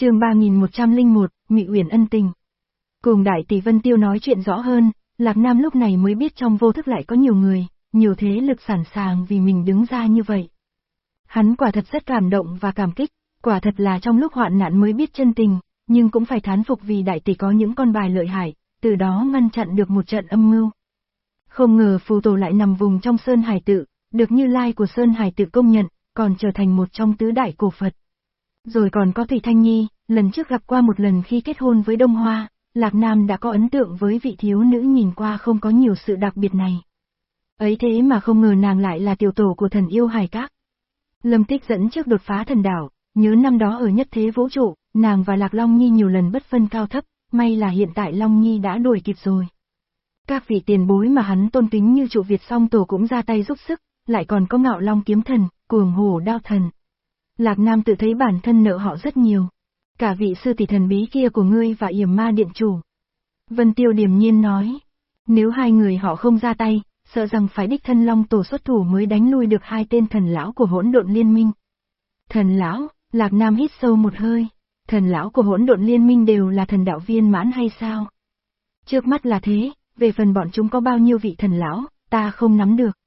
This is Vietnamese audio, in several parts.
chương 3101, Mị Uyển ân tình. Cùng đại tỷ Vân Tiêu nói chuyện rõ hơn, Lạc Nam lúc này mới biết trong vô thức lại có nhiều người, nhiều thế lực sẵn sàng vì mình đứng ra như vậy. Hắn quả thật rất cảm động và cảm kích, quả thật là trong lúc hoạn nạn mới biết chân tình, nhưng cũng phải thán phục vì đại tỷ có những con bài lợi hại, từ đó ngăn chặn được một trận âm mưu. Không ngờ phù tổ lại nằm vùng trong Sơn Hải Tự, được như lai của Sơn Hải Tự công nhận, còn trở thành một trong tứ đại cổ Phật. Rồi còn có Thủy Thanh Nhi, lần trước gặp qua một lần khi kết hôn với Đông Hoa, Lạc Nam đã có ấn tượng với vị thiếu nữ nhìn qua không có nhiều sự đặc biệt này. Ấy thế mà không ngờ nàng lại là tiểu tổ của thần yêu hải các. Lâm Tích dẫn trước đột phá thần đảo, nhớ năm đó ở nhất thế vũ trụ, nàng và Lạc Long Nhi nhiều lần bất phân cao thấp, may là hiện tại Long Nhi đã đuổi kịp rồi. Các vị tiền bối mà hắn tôn kính như trụ Việt song tổ cũng ra tay giúp sức, lại còn có ngạo long kiếm thần, cuồng hổ đao thần. Lạc Nam tự thấy bản thân nợ họ rất nhiều. Cả vị sư tỷ thần bí kia của ngươi và yểm ma điện chủ. Vân Tiêu điềm nhiên nói. Nếu hai người họ không ra tay, sợ rằng phải đích thân long tổ xuất thủ mới đánh lui được hai tên thần lão của hỗn độn liên minh. Thần lão, Lạc Nam hít sâu một hơi. Thần lão của hỗn độn liên minh đều là thần đạo viên mãn hay sao? Trước mắt là thế, về phần bọn chúng có bao nhiêu vị thần lão, ta không nắm được.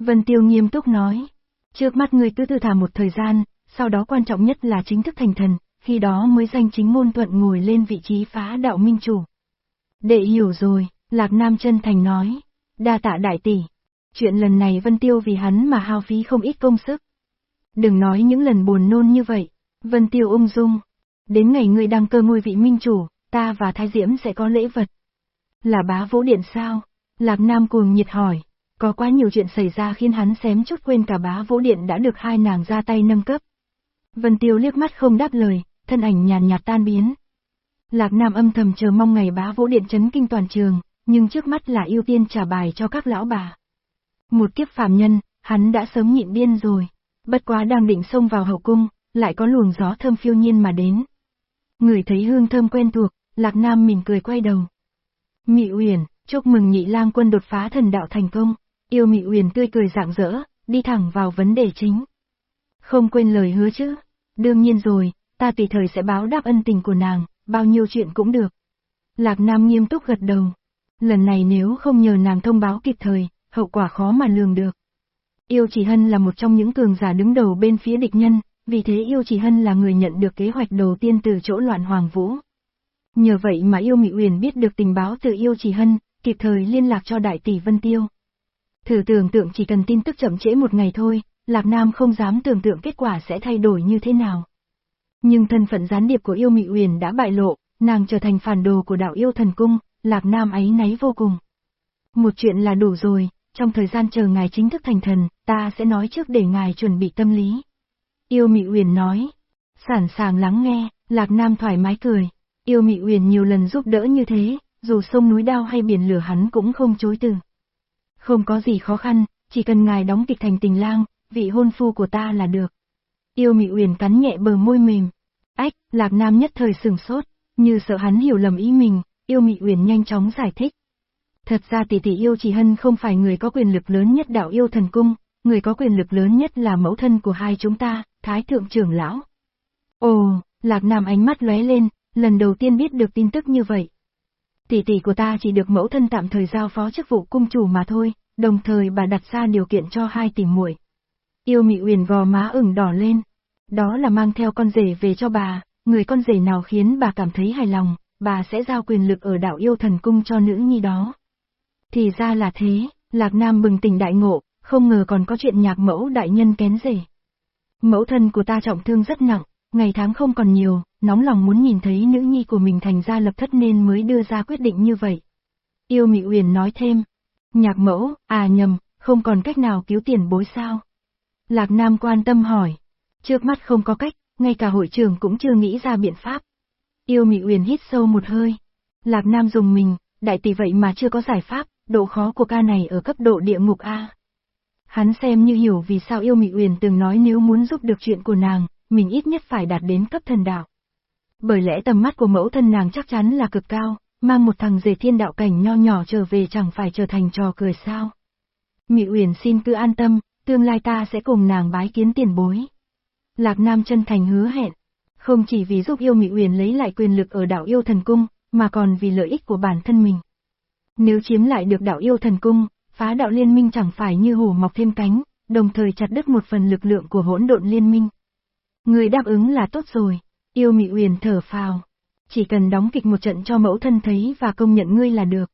Vân Tiêu nghiêm túc nói. Trước mắt người cứ tư thả một thời gian, sau đó quan trọng nhất là chính thức thành thần, khi đó mới danh chính ngôn thuận ngồi lên vị trí phá đạo minh chủ. Đệ hiểu rồi, Lạc Nam chân thành nói. Đa tạ đại tỷ. Chuyện lần này Vân Tiêu vì hắn mà hao phí không ít công sức. Đừng nói những lần buồn nôn như vậy. Vân Tiêu ung dung. Đến ngày ngươi đăng cơ ngôi vị minh chủ, ta và Thái Diễm sẽ có lễ vật. Là bá vũ điện sao? Lạc Nam cuồng nhiệt hỏi. Có quá nhiều chuyện xảy ra khiến hắn xém chút quên cả bá vũ điện đã được hai nàng ra tay nâng cấp. Vân Tiêu liếc mắt không đáp lời, thân ảnh nhàn nhạt tan biến. Lạc Nam âm thầm chờ mong ngày bá vũ điện chấn kinh toàn trường, nhưng trước mắt là ưu tiên trả bài cho các lão bà. Một kiếp phàm nhân, hắn đã sớm nhịn điên rồi, bất quá đang định xông vào hậu cung, lại có luồng gió thơm phiêu nhiên mà đến. Người thấy hương thơm quen thuộc, Lạc Nam mỉm cười quay đầu. Mị Uyển, chúc mừng nhị lang quân đột phá thần đạo thành công, yêu Mị Uyển tươi cười rạng rỡ, đi thẳng vào vấn đề chính. Không quên lời hứa chứ, đương nhiên rồi, ta tùy thời sẽ báo đáp ân tình của nàng, bao nhiêu chuyện cũng được. Lạc Nam nghiêm túc gật đầu. Lần này nếu không nhờ nàng thông báo kịp thời, hậu quả khó mà lường được. Yêu Chỉ Hân là một trong những cường giả đứng đầu bên phía địch nhân, vì thế Yêu Chỉ Hân là người nhận được kế hoạch đầu tiên từ chỗ loạn Hoàng Vũ. Nhờ vậy mà Yêu Mị Uyển biết được tình báo từ Yêu Chỉ Hân, kịp thời liên lạc cho đại tỷ Vân Tiêu. Thử tưởng tượng chỉ cần tin tức chậm trễ một ngày thôi, Lạc Nam không dám tưởng tượng kết quả sẽ thay đổi như thế nào. Nhưng thân phận gián điệp của yêu Mị Uyển đã bại lộ, nàng trở thành phản đồ của đạo yêu thần cung, Lạc Nam ấy náy vô cùng. Một chuyện là đủ rồi, trong thời gian chờ ngài chính thức thành thần, ta sẽ nói trước để ngài chuẩn bị tâm lý. Yêu Mị Uyển nói, sẵn sàng lắng nghe, Lạc Nam thoải mái cười, yêu Mị Uyển nhiều lần giúp đỡ như thế, dù sông núi đao hay biển lửa hắn cũng không chối từ. Không có gì khó khăn, chỉ cần ngài đóng kịch thành tình lang, vị hôn phu của ta là được. Yêu Mị Uyển cắn nhẹ bờ môi mềm. Ách, Lạc Nam nhất thời sừng sốt, như sợ hắn hiểu lầm ý mình, Yêu Mị Uyển nhanh chóng giải thích. Thật ra tỷ tỷ Yêu Chỉ Hân không phải người có quyền lực lớn nhất đạo yêu thần cung, người có quyền lực lớn nhất là mẫu thân của hai chúng ta, Thái Thượng trưởng lão. Ồ, Lạc Nam ánh mắt lóe lên, lần đầu tiên biết được tin tức như vậy. Tỷ tỷ của ta chỉ được mẫu thân tạm thời giao phó chức vụ cung chủ mà thôi, đồng thời bà đặt ra điều kiện cho hai tỷ muội. Yêu Mị Uyển gò má ửng đỏ lên. Đó là mang theo con rể về cho bà, người con rể nào khiến bà cảm thấy hài lòng, bà sẽ giao quyền lực ở đạo yêu thần cung cho nữ nhi đó. Thì ra là thế, Lạc Nam bừng tỉnh đại ngộ, không ngờ còn có chuyện nhạc mẫu đại nhân kén rể. Mẫu thân của ta trọng thương rất nặng, ngày tháng không còn nhiều, nóng lòng muốn nhìn thấy nữ nhi của mình thành ra lập thất nên mới đưa ra quyết định như vậy. Yêu Mị Uyển nói thêm, nhạc mẫu, à nhầm, không còn cách nào cứu tiền bối sao? Lạc Nam quan tâm hỏi, trước mắt không có cách, ngay cả hội trưởng cũng chưa nghĩ ra biện pháp. Yêu Mị Uyển hít sâu một hơi. Lạc Nam dùng mình, đại tỷ vậy mà chưa có giải pháp, độ khó của ca này ở cấp độ địa ngục A. Hắn xem như hiểu vì sao yêu Mị Uyển từng nói nếu muốn giúp được chuyện của nàng, mình ít nhất phải đạt đến cấp thần đạo. Bởi lẽ tầm mắt của mẫu thân nàng chắc chắn là cực cao, mang một thằng rể thiên đạo cảnh nho nhỏ trở về chẳng phải trở thành trò cười sao. Mị Uyển xin cứ an tâm, tương lai ta sẽ cùng nàng bái kiến tiền bối. Lạc Nam chân thành hứa hẹn. Không chỉ vì giúp yêu mỹ Uyển lấy lại quyền lực ở đảo yêu thần cung, mà còn vì lợi ích của bản thân mình. Nếu chiếm lại được đảo yêu thần cung, phá đạo liên minh chẳng phải như hổ mọc thêm cánh, đồng thời chặt đứt một phần lực lượng của hỗn độn liên minh. Người đáp ứng là tốt rồi, yêu mỹ Uyển thở phào. Chỉ cần đóng kịch một trận cho mẫu thân thấy và công nhận ngươi là được.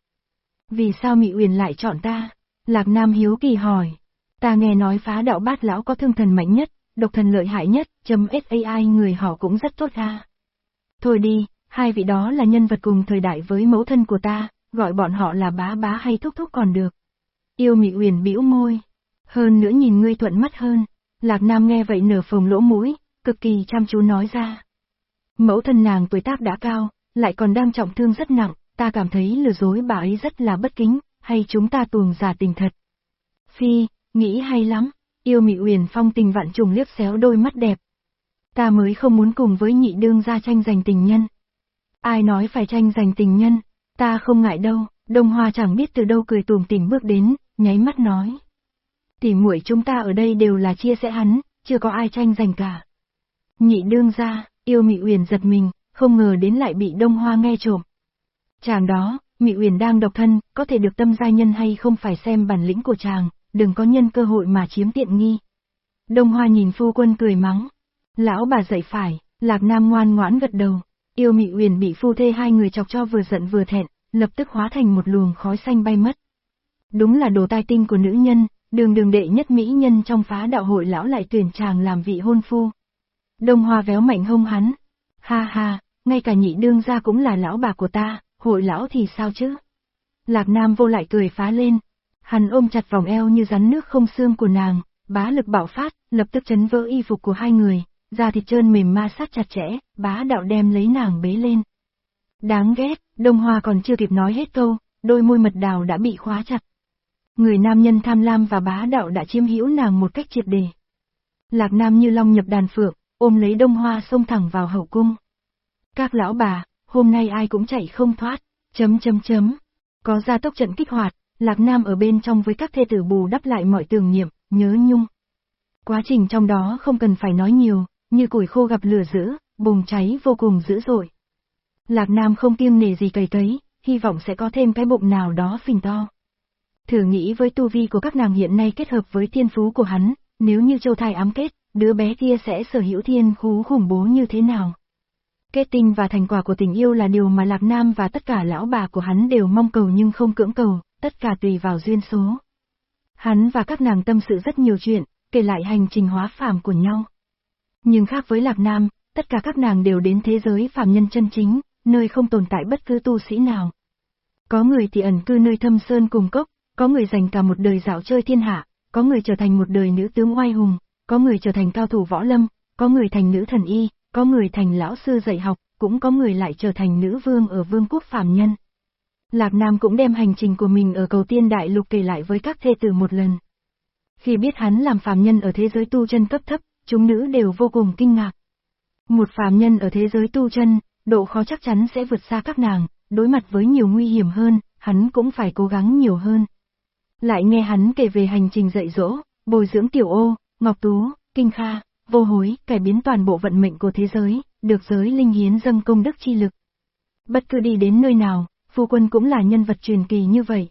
Vì sao mỹ Uyển lại chọn ta? Lạc Nam hiếu kỳ hỏi. Ta nghe nói phá đạo bát lão có thương thần mạnh nhất, độc thần lợi hại nhất, chấm SAI người họ cũng rất tốt ha. Thôi đi, hai vị đó là nhân vật cùng thời đại với mẫu thân của ta, gọi bọn họ là bá bá hay thúc thúc còn được. Yêu Mị Uyển bĩu môi. Hơn nữa nhìn ngươi thuận mắt hơn. Lạc Nam nghe vậy nở phồng lỗ mũi, cực kỳ chăm chú nói ra. Mẫu thân nàng tuổi tác đã cao, lại còn đang trọng thương rất nặng, ta cảm thấy lừa dối bà ấy rất là bất kính, hay chúng ta tuồng giả tình thật. Phi, nghĩ hay lắm, yêu mị uyển phong tình vạn trùng liếc xéo đôi mắt đẹp. Ta mới không muốn cùng với nhị đương ra tranh giành tình nhân. Ai nói phải tranh giành tình nhân, ta không ngại đâu, đông hoa chẳng biết từ đâu cười tùm tìm bước đến, nháy mắt nói. Tỉ muội chúng ta ở đây đều là chia sẻ hắn, chưa có ai tranh giành cả. Nhị đương ra, yêu mị uyển giật mình, không ngờ đến lại bị đông hoa nghe trộm. Chàng đó, Mị Uyển đang độc thân, có thể được tâm gia nhân hay không phải xem bản lĩnh của chàng, đừng có nhân cơ hội mà chiếm tiện nghi. Đông Hoa nhìn phu quân cười mắng. Lão bà dậy phải, Lạc Nam ngoan ngoãn gật đầu. Yêu Mị Uyển bị phu thê hai người chọc cho vừa giận vừa thẹn, lập tức hóa thành một luồng khói xanh bay mất. Đúng là đồ tai tinh của nữ nhân, đường đường đệ nhất mỹ nhân trong phá đạo hội lão lại tuyển chàng làm vị hôn phu. Đông Hoa véo mạnh hông hắn. Ha ha, ngay cả nhị đương gia cũng là lão bà của ta, hội lão thì sao chứ? Lạc Nam vô lại cười phá lên. Hắn ôm chặt vòng eo như rắn nước không xương của nàng, bá lực bạo phát, lập tức chấn vỡ y phục của hai người, da thịt trơn mềm ma sát chặt chẽ, bá đạo đem lấy nàng bế lên. Đáng ghét, Đông Hoa còn chưa kịp nói hết câu, đôi môi mật đào đã bị khóa chặt. Người nam nhân tham lam và bá đạo đã chiếm hữu nàng một cách triệt đề. Lạc Nam như long nhập đàn phượng, ôm lấy Đông Hoa xông thẳng vào hậu cung. Các lão bà, hôm nay ai cũng chạy không thoát, chấm chấm chấm. Có gia tốc trận kích hoạt, Lạc Nam ở bên trong với các thê tử bù đắp lại mọi tưởng niệm, nhớ nhung. Quá trình trong đó không cần phải nói nhiều, như củi khô gặp lửa dữ, bùng cháy vô cùng dữ dội. Lạc Nam không kiêng nề gì cầy cấy, hy vọng sẽ có thêm cái bụng nào đó phình to. Thử nghĩ với tu vi của các nàng hiện nay kết hợp với thiên phú của hắn, nếu như châu thai ám kết, đứa bé kia sẽ sở hữu thiên phú khủng bố như thế nào. Kết tinh và thành quả của tình yêu là điều mà Lạc Nam và tất cả lão bà của hắn đều mong cầu nhưng không cưỡng cầu, tất cả tùy vào duyên số. Hắn và các nàng tâm sự rất nhiều chuyện, kể lại hành trình hóa phàm của nhau. Nhưng khác với Lạc Nam, tất cả các nàng đều đến thế giới phàm nhân chân chính, nơi không tồn tại bất cứ tu sĩ nào. Có người thì ẩn cư nơi thâm sơn cùng cốc, có người dành cả một đời dạo chơi thiên hạ, có người trở thành một đời nữ tướng oai hùng, có người trở thành cao thủ võ lâm, có người thành nữ thần y, có người thành lão sư dạy học, cũng có người lại trở thành nữ vương ở vương quốc phàm nhân. Lạc Nam cũng đem hành trình của mình ở cầu tiên đại lục kể lại với các thê tử một lần. Khi biết hắn làm phàm nhân ở thế giới tu chân cấp thấp, chúng nữ đều vô cùng kinh ngạc. Một phàm nhân ở thế giới tu chân, độ khó chắc chắn sẽ vượt xa các nàng, đối mặt với nhiều nguy hiểm hơn, hắn cũng phải cố gắng nhiều hơn. Lại nghe hắn kể về hành trình dạy dỗ, bồi dưỡng tiểu ô, ngọc tú, kinh kha, vô hối, cải biến toàn bộ vận mệnh của thế giới, được giới linh hiến dâng công đức chi lực. Bất cứ đi đến nơi nào, phu quân cũng là nhân vật truyền kỳ như vậy.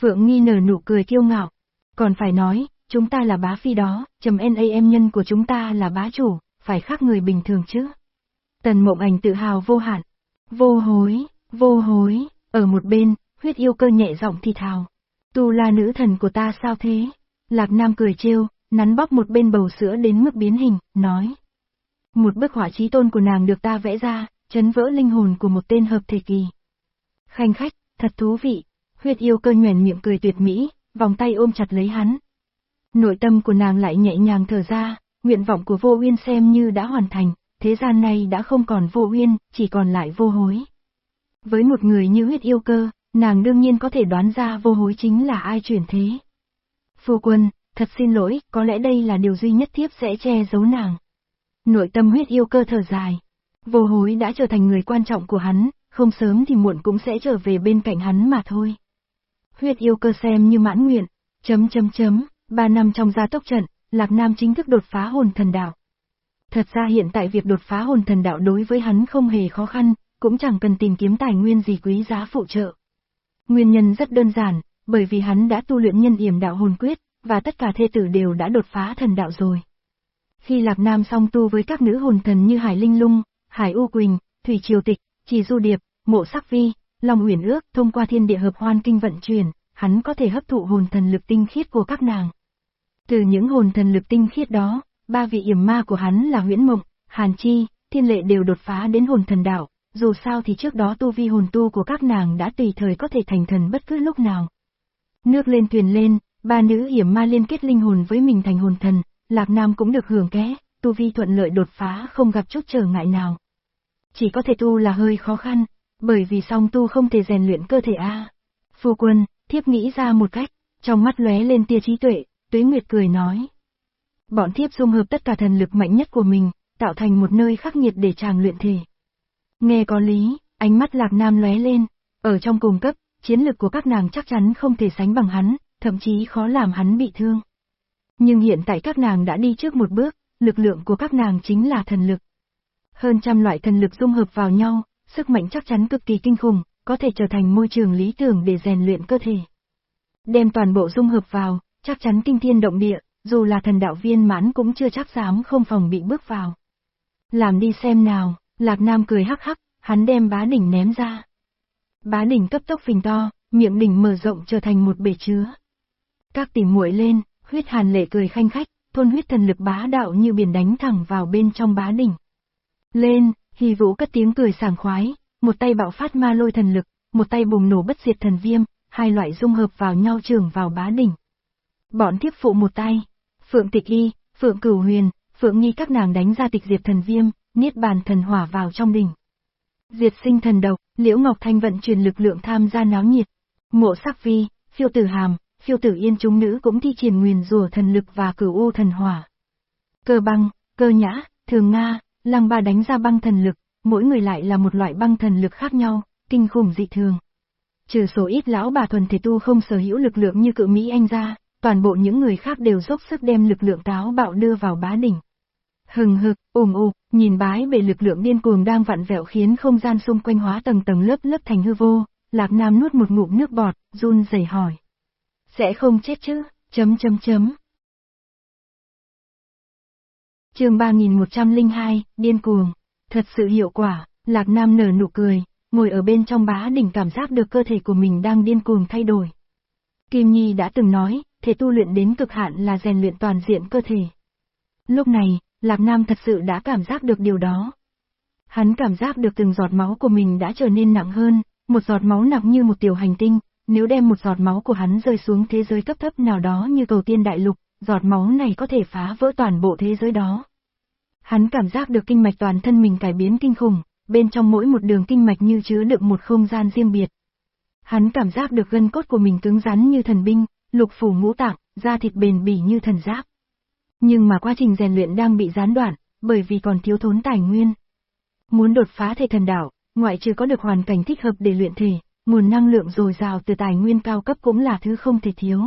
Phượng nghi nở nụ cười kiêu ngạo. Còn phải nói, chúng ta là bá phi đó, chấm NAM nhân của chúng ta là bá chủ, phải khác người bình thường chứ. Tần mộng ảnh tự hào vô hạn. Vô hối, vô hối, ở một bên, huyết yêu cơ nhẹ giọng thì thào. Tu là nữ thần của ta sao thế? Lạc Nam cười trêu, nắn bóp một bên bầu sữa đến mức biến hình, nói. Một bức họa trí tôn của nàng được ta vẽ ra, chấn vỡ linh hồn của một tên hợp thể kỳ. Khanh khách, thật thú vị, huyết yêu cơ nhoèn miệng cười tuyệt mỹ, vòng tay ôm chặt lấy hắn. Nội tâm của nàng lại nhẹ nhàng thở ra, nguyện vọng của vô uyên xem như đã hoàn thành, thế gian này đã không còn vô uyên, chỉ còn lại vô hối. Với một người như huyết yêu cơ, nàng đương nhiên có thể đoán ra vô hối chính là ai chuyển thế. Phu quân, thật xin lỗi, có lẽ đây là điều duy nhất thiếp sẽ che giấu nàng. Nội tâm huyết yêu cơ thở dài. Vô hối đã trở thành người quan trọng của hắn, không sớm thì muộn cũng sẽ trở về bên cạnh hắn mà thôi. Huyết yêu cơ xem như mãn nguyện, chấm chấm chấm, ba năm trong gia tốc trận, Lạc Nam chính thức đột phá hồn thần đạo. Thật ra hiện tại việc đột phá hồn thần đạo đối với hắn không hề khó khăn, cũng chẳng cần tìm kiếm tài nguyên gì quý giá phụ trợ. Nguyên nhân rất đơn giản, bởi vì hắn đã tu luyện nhân yểm đạo hồn quyết, và tất cả thê tử đều đã đột phá thần đạo rồi. Khi Lạc Nam song tu với các nữ hồn thần như Hải Linh Lung, Hải U Quỳnh, Thủy Triều Tịch, chỉ Du Điệp, Mộ Sắc Vi, Long Uyển Ước thông qua thiên địa hợp hoan kinh vận chuyển, hắn có thể hấp thụ hồn thần lực tinh khiết của các nàng. Từ những hồn thần lực tinh khiết đó, ba vị yểm ma của hắn là Huyễn Mộng, Hàn Chi, Thiên Lệ đều đột phá đến hồn thần đạo, dù sao thì trước đó tu vi hồn tu của các nàng đã tùy thời có thể thành thần bất cứ lúc nào. Nước lên thuyền lên, ba nữ yểm ma liên kết linh hồn với mình thành hồn thần, Lạc Nam cũng được hưởng ké, tu vi thuận lợi đột phá không gặp chút trở ngại nào. Chỉ có thể tu là hơi khó khăn, bởi vì song tu không thể rèn luyện cơ thể a. Phu quân, thiếp nghĩ ra một cách, trong mắt lóe lên tia trí tuệ, Tuế Nguyệt cười nói. Bọn thiếp dung hợp tất cả thần lực mạnh nhất của mình, tạo thành một nơi khắc nghiệt để chàng luyện thể. Nghe có lý, ánh mắt Lạc Nam lóe lên, ở trong cùng cấp, chiến lực của các nàng chắc chắn không thể sánh bằng hắn, thậm chí khó làm hắn bị thương. Nhưng hiện tại các nàng đã đi trước một bước, lực lượng của các nàng chính là thần lực. Hơn trăm loại thần lực dung hợp vào nhau, sức mạnh chắc chắn cực kỳ kinh khủng, có thể trở thành môi trường lý tưởng để rèn luyện cơ thể. Đem toàn bộ dung hợp vào, chắc chắn kinh thiên động địa, dù là thần đạo viên mãn cũng chưa chắc dám không phòng bị bước vào. Làm đi xem nào, Lạc Nam cười hắc hắc, hắn đem bá đỉnh ném ra. Bá đỉnh cấp tốc phình to, miệng đỉnh mở rộng trở thành một bể chứa. Các tỉ muội lên, huyết hàn lệ cười khanh khách, thôn huyết thần lực bá đạo như biển đánh thẳng vào bên trong bá đỉnh. Lên, Hy Vũ cất tiếng cười sảng khoái, một tay bạo phát ma lôi thần lực, một tay bùng nổ bất diệt thần viêm, hai loại dung hợp vào nhau trường vào bá đỉnh. Bọn thiếp phụ một tay, Phượng Tịch Y, Phượng Cửu Huyền, Phượng Nhi các nàng đánh ra tịch diệt thần viêm, niết bàn thần hỏa vào trong đỉnh. Diệt sinh thần độc, Liễu Ngọc Thanh vận truyền lực lượng tham gia náo nhiệt. Mộ sắc vi, phiêu tử hàm, phiêu tử yên chúng nữ cũng thi triển nguyền rùa thần lực và cửu u thần hỏa. Cơ băng, cơ nhã, thường Nga, lăng ba đánh ra băng thần lực, mỗi người lại là một loại băng thần lực khác nhau, kinh khủng dị thường. Trừ số ít lão bà thuần thể tu không sở hữu lực lượng như cự Mỹ Anh ra, toàn bộ những người khác đều dốc sức đem lực lượng táo bạo đưa vào bá đỉnh. Hừng hực, ùm ù, nhìn bái bề lực lượng điên cuồng đang vặn vẹo khiến không gian xung quanh hóa tầng tầng lớp lớp thành hư vô, Lạc Nam nuốt một ngụm nước bọt, run rẩy hỏi. Sẽ không chết chứ, chấm chấm chấm chương 3102, điên cuồng, thật sự hiệu quả, Lạc Nam nở nụ cười, ngồi ở bên trong bá đỉnh cảm giác được cơ thể của mình đang điên cuồng thay đổi. Kim Nhi đã từng nói, thể tu luyện đến cực hạn là rèn luyện toàn diện cơ thể. Lúc này, Lạc Nam thật sự đã cảm giác được điều đó. Hắn cảm giác được từng giọt máu của mình đã trở nên nặng hơn, một giọt máu nặng như một tiểu hành tinh, nếu đem một giọt máu của hắn rơi xuống thế giới cấp thấp nào đó như cầu tiên đại lục, giọt máu này có thể phá vỡ toàn bộ thế giới đó. Hắn cảm giác được kinh mạch toàn thân mình cải biến kinh khủng, bên trong mỗi một đường kinh mạch như chứa đựng một không gian riêng biệt. Hắn cảm giác được gân cốt của mình cứng rắn như thần binh, lục phủ ngũ tạng, da thịt bền bỉ như thần giáp. Nhưng mà quá trình rèn luyện đang bị gián đoạn, bởi vì còn thiếu thốn tài nguyên. Muốn đột phá thể thần đạo, ngoại trừ có được hoàn cảnh thích hợp để luyện thể, nguồn năng lượng dồi dào từ tài nguyên cao cấp cũng là thứ không thể thiếu.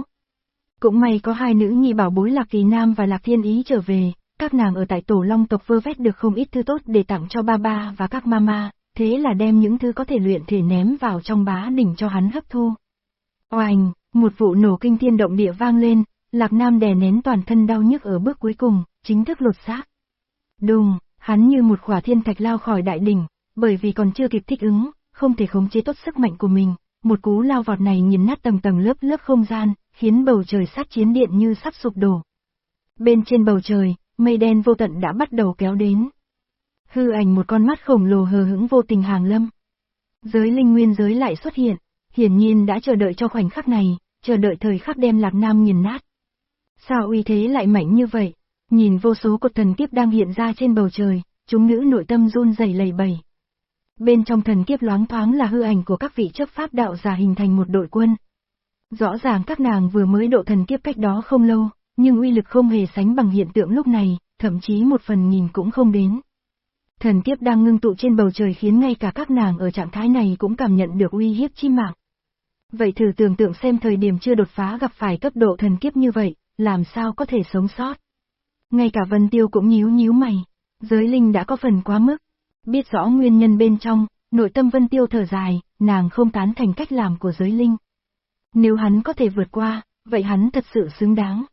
Cũng may có hai nữ nhi bảo bối Lạc Kỳ Nam và Lạc Thiên Ý trở về, các nàng ở tại tổ long tộc vơ vét được không ít thứ tốt để tặng cho ba ba và các mama, thế là đem những thứ có thể luyện thể ném vào trong bá đỉnh cho hắn hấp thu. Oanh, một vụ nổ kinh thiên động địa vang lên, Lạc Nam đè nén toàn thân đau nhức ở bước cuối cùng, chính thức lột xác. Đùng, hắn như một khỏa thiên thạch lao khỏi đại đỉnh, bởi vì còn chưa kịp thích ứng, không thể khống chế tốt sức mạnh của mình, một cú lao vọt này nhìn nát tầng tầng lớp lớp không gian, khiến bầu trời sát chiến điện như sắp sụp đổ. Bên trên bầu trời, mây đen vô tận đã bắt đầu kéo đến. Hư ảnh một con mắt khổng lồ hờ hững vô tình hàng lâm. Giới linh nguyên giới lại xuất hiện, hiển nhiên đã chờ đợi cho khoảnh khắc này, chờ đợi thời khắc đem Lạc Nam nghiền nát. Sao uy thế lại mạnh như vậy? Nhìn vô số cột thần kiếp đang hiện ra trên bầu trời, chúng nữ nội tâm run rẩy lầy bầy. Bên trong thần kiếp loáng thoáng là hư ảnh của các vị chấp pháp đạo giả hình thành một đội quân. Rõ ràng các nàng vừa mới độ thần kiếp cách đó không lâu, nhưng uy lực không hề sánh bằng hiện tượng lúc này, thậm chí một phần nghìn cũng không đến. Thần kiếp đang ngưng tụ trên bầu trời khiến ngay cả các nàng ở trạng thái này cũng cảm nhận được uy hiếp chi mạng. Vậy thử tưởng tượng xem thời điểm chưa đột phá gặp phải cấp độ thần kiếp như vậy, làm sao có thể sống sót. Ngay cả Vân Tiêu cũng nhíu nhíu mày. Giới linh đã có phần quá mức. Biết rõ nguyên nhân bên trong, nội tâm Vân Tiêu thở dài, nàng không tán thành cách làm của giới linh. Nếu hắn có thể vượt qua, vậy hắn thật sự xứng đáng.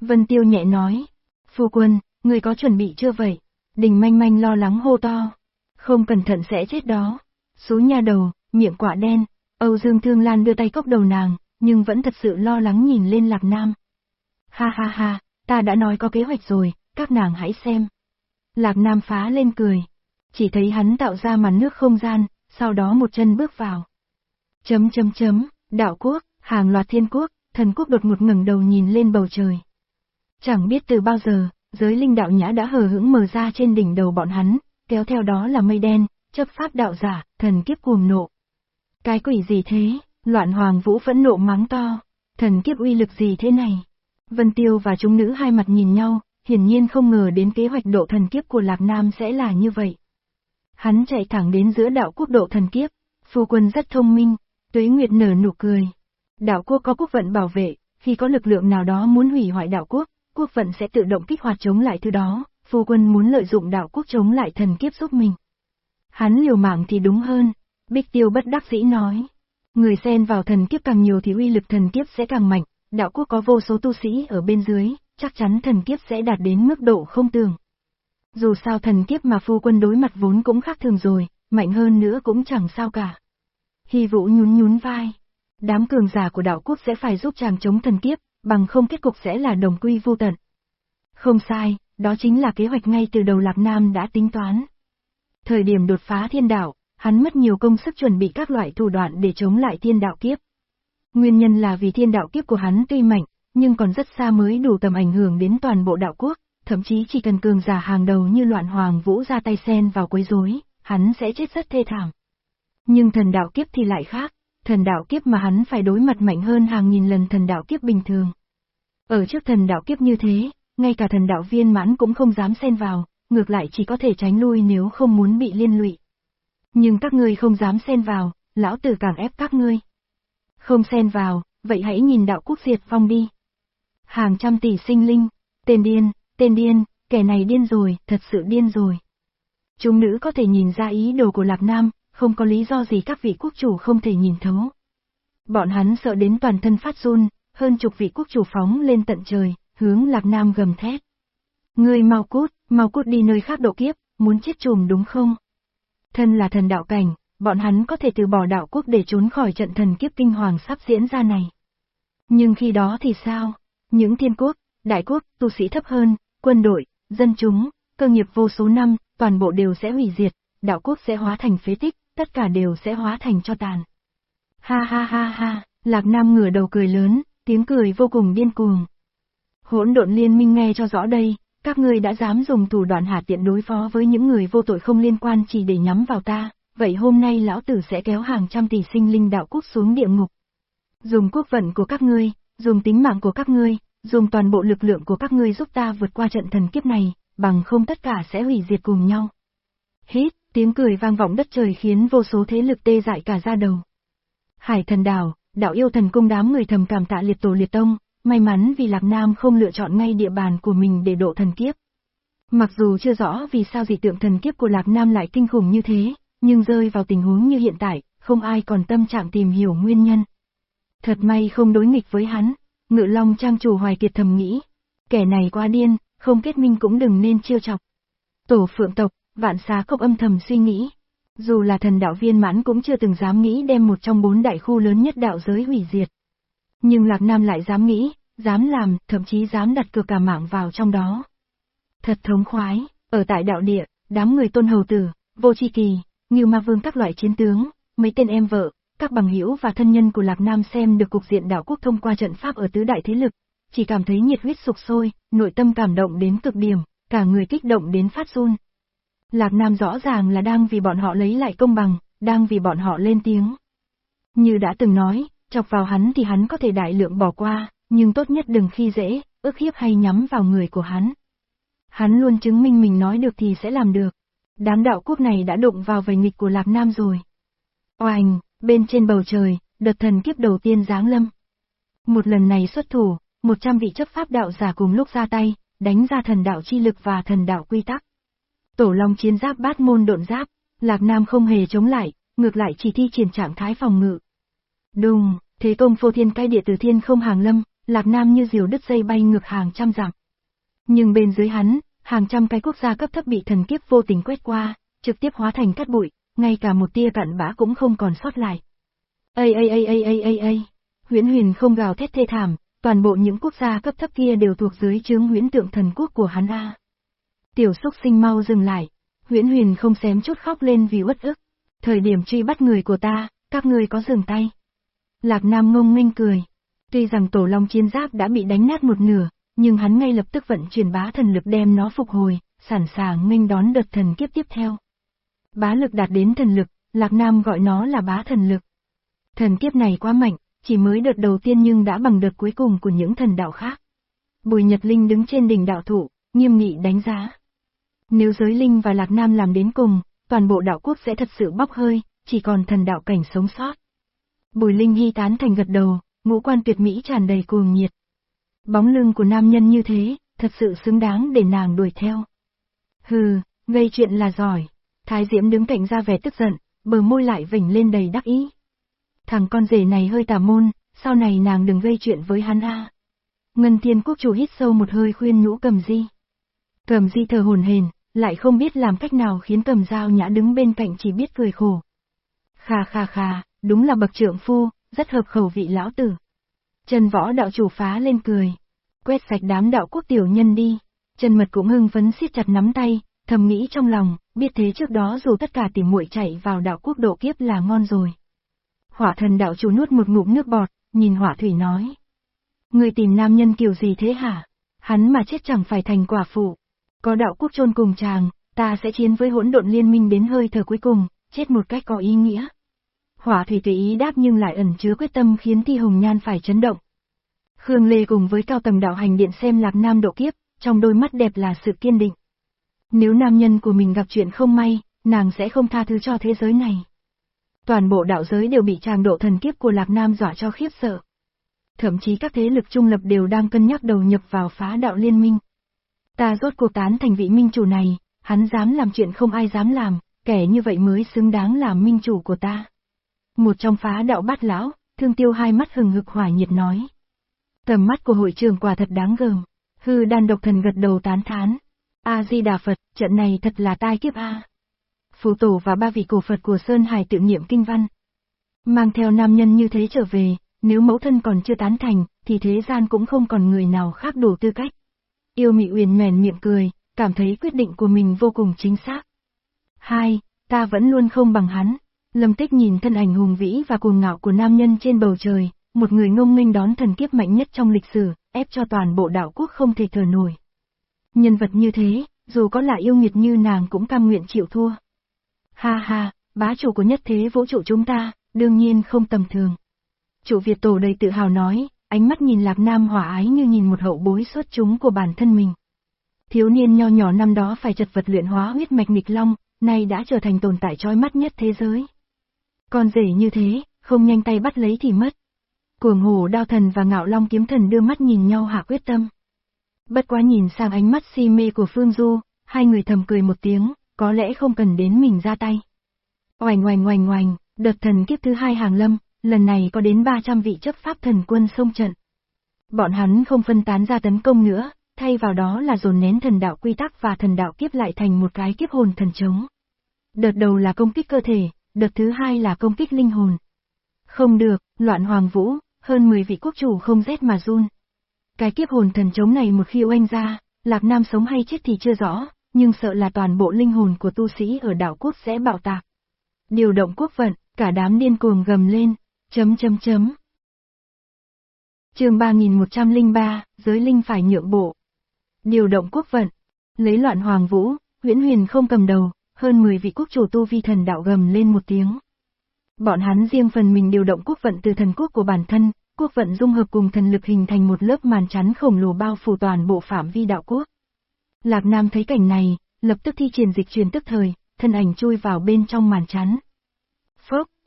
Vân Tiêu nhẹ nói, phu quân, người có chuẩn bị chưa vậy? Đình manh manh lo lắng hô to. Không cẩn thận sẽ chết đó. Số nhà đầu, miệng quả đen, Âu Dương Thương Lan đưa tay cốc đầu nàng, nhưng vẫn thật sự lo lắng nhìn lên Lạc Nam. Ha ha ha, ta đã nói có kế hoạch rồi, các nàng hãy xem. Lạc Nam phá lên cười. Chỉ thấy hắn tạo ra màn nước không gian, sau đó một chân bước vào. Chấm chấm chấm, đạo quốc, hàng loạt thiên quốc, thần quốc đột ngột ngẩng đầu nhìn lên bầu trời. Chẳng biết từ bao giờ, giới linh đạo nhã đã hờ hững mở ra trên đỉnh đầu bọn hắn, kéo theo đó là mây đen, chấp pháp đạo giả, thần kiếp cuồng nộ. Cái quỷ gì thế, loạn hoàng vũ phẫn nộ mắng to, thần kiếp uy lực gì thế này. Vân Tiêu và chúng nữ hai mặt nhìn nhau, hiển nhiên không ngờ đến kế hoạch độ thần kiếp của Lạc Nam sẽ là như vậy. Hắn chạy thẳng đến giữa đạo quốc độ thần kiếp, phu quân rất thông minh, tuế nguyệt nở nụ cười. Đạo quốc có quốc vận bảo vệ, khi có lực lượng nào đó muốn hủy hoại đạo quốc, quốc vận sẽ tự động kích hoạt chống lại thứ đó, phu quân muốn lợi dụng đạo quốc chống lại thần kiếp giúp mình. Hắn liều mạng thì đúng hơn, Bích Tiêu bất đắc dĩ nói. Người xen vào thần kiếp càng nhiều thì uy lực thần kiếp sẽ càng mạnh, đạo quốc có vô số tu sĩ ở bên dưới, chắc chắn thần kiếp sẽ đạt đến mức độ không tưởng. Dù sao thần kiếp mà phu quân đối mặt vốn cũng khác thường rồi, mạnh hơn nữa cũng chẳng sao cả. Hy vũ nhún nhún vai. Đám cường giả của đạo quốc sẽ phải giúp chàng chống thần kiếp, bằng không kết cục sẽ là đồng quy vô tận. Không sai, đó chính là kế hoạch ngay từ đầu Lạc Nam đã tính toán. Thời điểm đột phá thiên đạo, hắn mất nhiều công sức chuẩn bị các loại thủ đoạn để chống lại thiên đạo kiếp. Nguyên nhân là vì thiên đạo kiếp của hắn tuy mạnh, nhưng còn rất xa mới đủ tầm ảnh hưởng đến toàn bộ đạo quốc, thậm chí chỉ cần cường giả hàng đầu như loạn hoàng vũ ra tay xen vào quấy rối, hắn sẽ chết rất thê thảm. Nhưng thần đạo kiếp thì lại khác, thần đạo kiếp mà hắn phải đối mặt mạnh hơn hàng nghìn lần thần đạo kiếp bình thường. Ở trước thần đạo kiếp như thế, ngay cả thần đạo viên mãn cũng không dám xen vào, ngược lại chỉ có thể tránh lui nếu không muốn bị liên lụy. Nhưng các ngươi không dám xen vào, lão tử càng ép các ngươi. Không xen vào, vậy hãy nhìn đạo quốc diệt phong đi. Hàng trăm tỷ sinh linh, tên điên, tên điên, kẻ này điên rồi, thật sự điên rồi. Chúng nữ có thể nhìn ra ý đồ của Lạc Nam, không có lý do gì các vị quốc chủ không thể nhìn thấu. Bọn hắn sợ đến toàn thân phát run, hơn chục vị quốc chủ phóng lên tận trời, hướng Lạc Nam gầm thét. Ngươi mau cút, mau cút đi nơi khác độ kiếp, muốn chết chùm đúng không? Thân là thần đạo cảnh, bọn hắn có thể từ bỏ đạo quốc để trốn khỏi trận thần kiếp kinh hoàng sắp diễn ra này. Nhưng khi đó thì sao? Những thiên quốc, đại quốc, tu sĩ thấp hơn, quân đội, dân chúng, cơ nghiệp vô số năm, toàn bộ đều sẽ hủy diệt, đạo quốc sẽ hóa thành phế tích, tất cả đều sẽ hóa thành cho tàn. Ha ha ha ha, Lạc Nam ngửa đầu cười lớn, tiếng cười vô cùng điên cuồng. Hỗn độn liên minh nghe cho rõ đây, các ngươi đã dám dùng thủ đoạn hạ tiện đối phó với những người vô tội không liên quan chỉ để nhắm vào ta, vậy hôm nay lão tử sẽ kéo hàng trăm tỷ sinh linh đạo quốc xuống địa ngục. Dùng quốc vận của các ngươi, dùng tính mạng của các ngươi, dùng toàn bộ lực lượng của các ngươi giúp ta vượt qua trận thần kiếp này, bằng không tất cả sẽ hủy diệt cùng nhau. Hít, tiếng cười vang vọng đất trời khiến vô số thế lực tê dại cả ra đầu. Hải thần đảo, đạo yêu thần cung đám người thầm cảm tạ liệt tổ liệt tông, may mắn vì Lạc Nam không lựa chọn ngay địa bàn của mình để độ thần kiếp. Mặc dù chưa rõ vì sao dị tượng thần kiếp của Lạc Nam lại kinh khủng như thế, nhưng rơi vào tình huống như hiện tại, không ai còn tâm trạng tìm hiểu nguyên nhân. Thật may không đối nghịch với hắn, ngự long trang chủ hoài kiệt thầm nghĩ. Kẻ này quá điên, không kết minh cũng đừng nên chiêu chọc. Tổ phượng tộc, vạn xá cốc âm thầm suy nghĩ. Dù là thần đạo viên mãn cũng chưa từng dám nghĩ đem một trong bốn đại khu lớn nhất đạo giới hủy diệt. Nhưng Lạc Nam lại dám nghĩ, dám làm, thậm chí dám đặt cược cả mạng vào trong đó. Thật thống khoái, ở tại đạo địa, đám người tôn hầu tử, vô chi kỳ, như ma vương các loại chiến tướng, mấy tên em vợ, các bằng hữu và thân nhân của Lạc Nam xem được cục diện đảo quốc thông qua trận pháp ở tứ đại thế lực, chỉ cảm thấy nhiệt huyết sục sôi, nội tâm cảm động đến cực điểm, cả người kích động đến phát run. Lạc Nam rõ ràng là đang vì bọn họ lấy lại công bằng, đang vì bọn họ lên tiếng. Như đã từng nói, chọc vào hắn thì hắn có thể đại lượng bỏ qua, nhưng tốt nhất đừng khi dễ, ức hiếp hay nhắm vào người của hắn. Hắn luôn chứng minh mình nói được thì sẽ làm được. Đám đạo quốc này đã đụng vào vầy nghịch của Lạc Nam rồi. Oành, bên trên bầu trời, đợt thần kiếp đầu tiên giáng lâm. Một lần này xuất thủ, một trăm vị chấp pháp đạo giả cùng lúc ra tay, đánh ra thần đạo chi lực và thần đạo quy tắc. Tổ long chiến giáp bát môn độn giáp, Lạc Nam không hề chống lại, ngược lại chỉ thi triển trạng thái phòng ngự. Đùng, thế công phô thiên cai địa từ thiên không hàng lâm, Lạc Nam như diều đứt dây bay ngược hàng trăm dặm. Nhưng bên dưới hắn, hàng trăm cái quốc gia cấp thấp bị thần kiếp vô tình quét qua, trực tiếp hóa thành cát bụi, ngay cả một tia cặn bã cũng không còn sót lại. Ây ây ây ây ây ây ây, huyễn huyền không gào thét thê thảm, toàn bộ những quốc gia cấp thấp kia đều thuộc dưới chướng huyễn tượng thần quốc của hắn A. Tiểu xúc sinh mau dừng lại, huyễn huyền không xém chút khóc lên vì uất ức. Thời điểm truy bắt người của ta, các ngươi có dừng tay. Lạc Nam ngông nghênh cười. Tuy rằng tổ long chiến giáp đã bị đánh nát một nửa, nhưng hắn ngay lập tức vận chuyển bá thần lực đem nó phục hồi, sẵn sàng nghênh đón đợt thần kiếp tiếp theo. Bá lực đạt đến thần lực, Lạc Nam gọi nó là bá thần lực. Thần kiếp này quá mạnh, chỉ mới đợt đầu tiên nhưng đã bằng đợt cuối cùng của những thần đạo khác. Bùi Nhật Linh đứng trên đỉnh đạo thụ, nghiêm nghị đánh giá. Nếu giới Linh và Lạc Nam làm đến cùng, toàn bộ đạo quốc sẽ thật sự bóc hơi, chỉ còn thần đạo cảnh sống sót. Bùi Linh hy tán thành gật đầu, ngũ quan tuyệt mỹ tràn đầy cuồng nhiệt. Bóng lưng của nam nhân như thế, thật sự xứng đáng để nàng đuổi theo. Hừ, gây chuyện là giỏi. Thái Diễm đứng cạnh ra vẻ tức giận, bờ môi lại vỉnh lên đầy đắc ý. Thằng con rể này hơi tà môn, sau này nàng đừng gây chuyện với hắn a. Ngân Thiên Quốc chủ hít sâu một hơi khuyên nhũ cầm di. Cầm di thờ hồn hền, lại không biết làm cách nào khiến cầm dao nhã đứng bên cạnh chỉ biết cười khổ. Khà khà khà, đúng là bậc trưởng phu, rất hợp khẩu vị lão tử. Trần võ đạo chủ phá lên cười. Quét sạch đám đạo quốc tiểu nhân đi. Trần mật cũng hưng phấn siết chặt nắm tay, thầm nghĩ trong lòng, biết thế trước đó dù tất cả tỉ muội chạy vào đạo quốc độ kiếp là ngon rồi. Hỏa thần đạo chủ nuốt một ngụm nước bọt, nhìn hỏa thủy nói. Người tìm nam nhân kiểu gì thế hả? Hắn mà chết chẳng phải thành quả phụ. Có đạo quốc chôn cùng chàng, ta sẽ chiến với hỗn độn liên minh đến hơi thở cuối cùng, chết một cách có ý nghĩa. Hỏa thủy tùy ý đáp nhưng lại ẩn chứa quyết tâm khiến Thi Hồng Nhan phải chấn động. Khương Lê cùng với cao tầng đạo hành điện xem lạc nam độ kiếp, trong đôi mắt đẹp là sự kiên định. Nếu nam nhân của mình gặp chuyện không may, nàng sẽ không tha thứ cho thế giới này. Toàn bộ đạo giới đều bị tràng độ thần kiếp của lạc nam dọa cho khiếp sợ. Thậm chí các thế lực trung lập đều đang cân nhắc đầu nhập vào phá đạo liên minh. Ta rốt cuộc tán thành vị minh chủ này, hắn dám làm chuyện không ai dám làm, kẻ như vậy mới xứng đáng làm minh chủ của ta. Một trong phá đạo bát lão, thương tiêu hai mắt hừng hực hỏa nhiệt nói. Tầm mắt của hội trường quả thật đáng gờm. Hư đan độc thần gật đầu tán thán. A-di-đà Phật, trận này thật là tai kiếp A. Phù tổ và ba vị cổ Phật của Sơn Hải tự niệm kinh văn. Mang theo nam nhân như thế trở về, nếu mẫu thân còn chưa tán thành, thì thế gian cũng không còn người nào khác đủ tư cách. Yêu mị uyển mèn miệng cười, cảm thấy quyết định của mình vô cùng chính xác. Hai, ta vẫn luôn không bằng hắn. Lâm Tích nhìn thân ảnh hùng vĩ và cuồng ngạo của nam nhân trên bầu trời, một người ngông minh đón thần kiếp mạnh nhất trong lịch sử, ép cho toàn bộ đạo quốc không thể thở nổi. Nhân vật như thế, dù có là yêu nghiệt như nàng cũng cam nguyện chịu thua. Ha ha, bá chủ của nhất thế vũ trụ chúng ta, đương nhiên không tầm thường. Chủ Việt Tổ đầy tự hào nói, ánh mắt nhìn Lạc Nam hỏa ái như nhìn một hậu bối xuất chúng của bản thân mình. Thiếu niên nho nhỏ năm đó phải chật vật luyện hóa huyết mạch nghịch long, nay đã trở thành tồn tại trói mắt nhất thế giới. Con rể như thế, không nhanh tay bắt lấy thì mất. Cuồng hồ đao thần và ngạo long kiếm thần đưa mắt nhìn nhau hạ quyết tâm. Bất quá nhìn sang ánh mắt si mê của Phương Du, hai người thầm cười một tiếng, có lẽ không cần đến mình ra tay. Oành oành oành oành, đợt thần kiếp thứ hai hàng lâm, lần này có đến 300 vị chấp pháp thần quân xông trận. Bọn hắn không phân tán ra tấn công nữa, thay vào đó là dồn nén thần đạo quy tắc và thần đạo kiếp lại thành một cái kiếp hồn thần trống. Đợt đầu là công kích cơ thể, đợt thứ hai là công kích linh hồn. Không được, loạn hoàng vũ, hơn 10 vị quốc chủ không rét mà run. Cái kiếp hồn thần trống này một khi oanh ra, Lạc Nam sống hay chết thì chưa rõ, nhưng sợ là toàn bộ linh hồn của tu sĩ ở đảo quốc sẽ bạo tạc. Điều động quốc vận, cả đám điên cuồng gầm lên, chấm chấm chấm. chương 3103, giới linh phải nhượng bộ. Điều động quốc vận, lấy loạn hoàng vũ, huyễn huyền không cầm đầu, hơn 10 vị quốc chủ tu vi thần đạo gầm lên một tiếng. Bọn hắn riêng phần mình điều động quốc vận từ thần quốc của bản thân, quốc vận dung hợp cùng thần lực hình thành một lớp màn chắn khổng lồ bao phủ toàn bộ phạm vi đạo quốc. Lạc Nam thấy cảnh này, lập tức thi triển dịch truyền tức thời, thân ảnh chui vào bên trong màn chắn.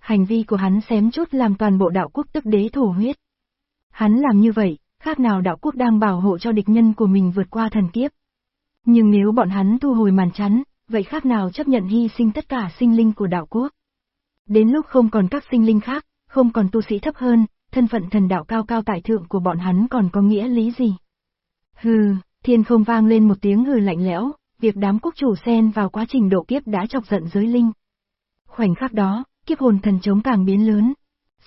Hành vi của hắn xém chút làm toàn bộ đạo quốc tức đế thổ huyết. Hắn làm như vậy, khác nào đạo quốc đang bảo hộ cho địch nhân của mình vượt qua thần kiếp. Nhưng nếu bọn hắn thu hồi màn chắn, vậy khác nào chấp nhận hy sinh tất cả sinh linh của đạo quốc. Đến lúc không còn các sinh linh khác, không còn tu sĩ thấp hơn, thân phận thần đạo cao cao tại thượng của bọn hắn còn có nghĩa lý gì? Hừ, thiên không vang lên một tiếng hừ lạnh lẽo, việc đám quốc chủ xen vào quá trình độ kiếp đã chọc giận giới linh. Khoảnh khắc đó, kiếp hồn thần chống càng biến lớn.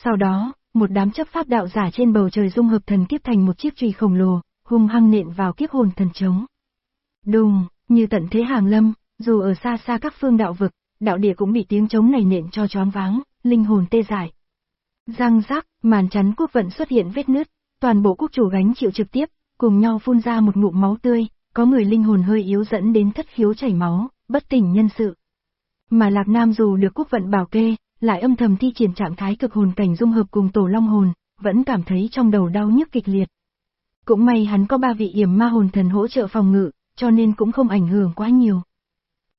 Sau đó, một đám chấp pháp đạo giả trên bầu trời dung hợp thần kiếp thành một chiếc chùy khổng lồ, hung hăng nện vào kiếp hồn thần chống. Đùng, như tận thế hàng lâm, dù ở xa xa các phương đạo vực, đạo địa cũng bị tiếng chống này nện cho choáng váng, linh hồn tê dại. Răng rắc, màn chắn quốc vận xuất hiện vết nứt, toàn bộ quốc chủ gánh chịu trực tiếp, cùng nhau phun ra một ngụm máu tươi, có người linh hồn hơi yếu dẫn đến thất khiếu chảy máu, bất tỉnh nhân sự. Mà Lạc Nam dù được quốc vận bảo kê, lại âm thầm thi triển trạng thái cực hồn cảnh dung hợp cùng tổ long hồn, vẫn cảm thấy trong đầu đau nhức kịch liệt. Cũng may hắn có ba vị yểm ma hồn thần hỗ trợ phòng ngự, cho nên cũng không ảnh hưởng quá nhiều.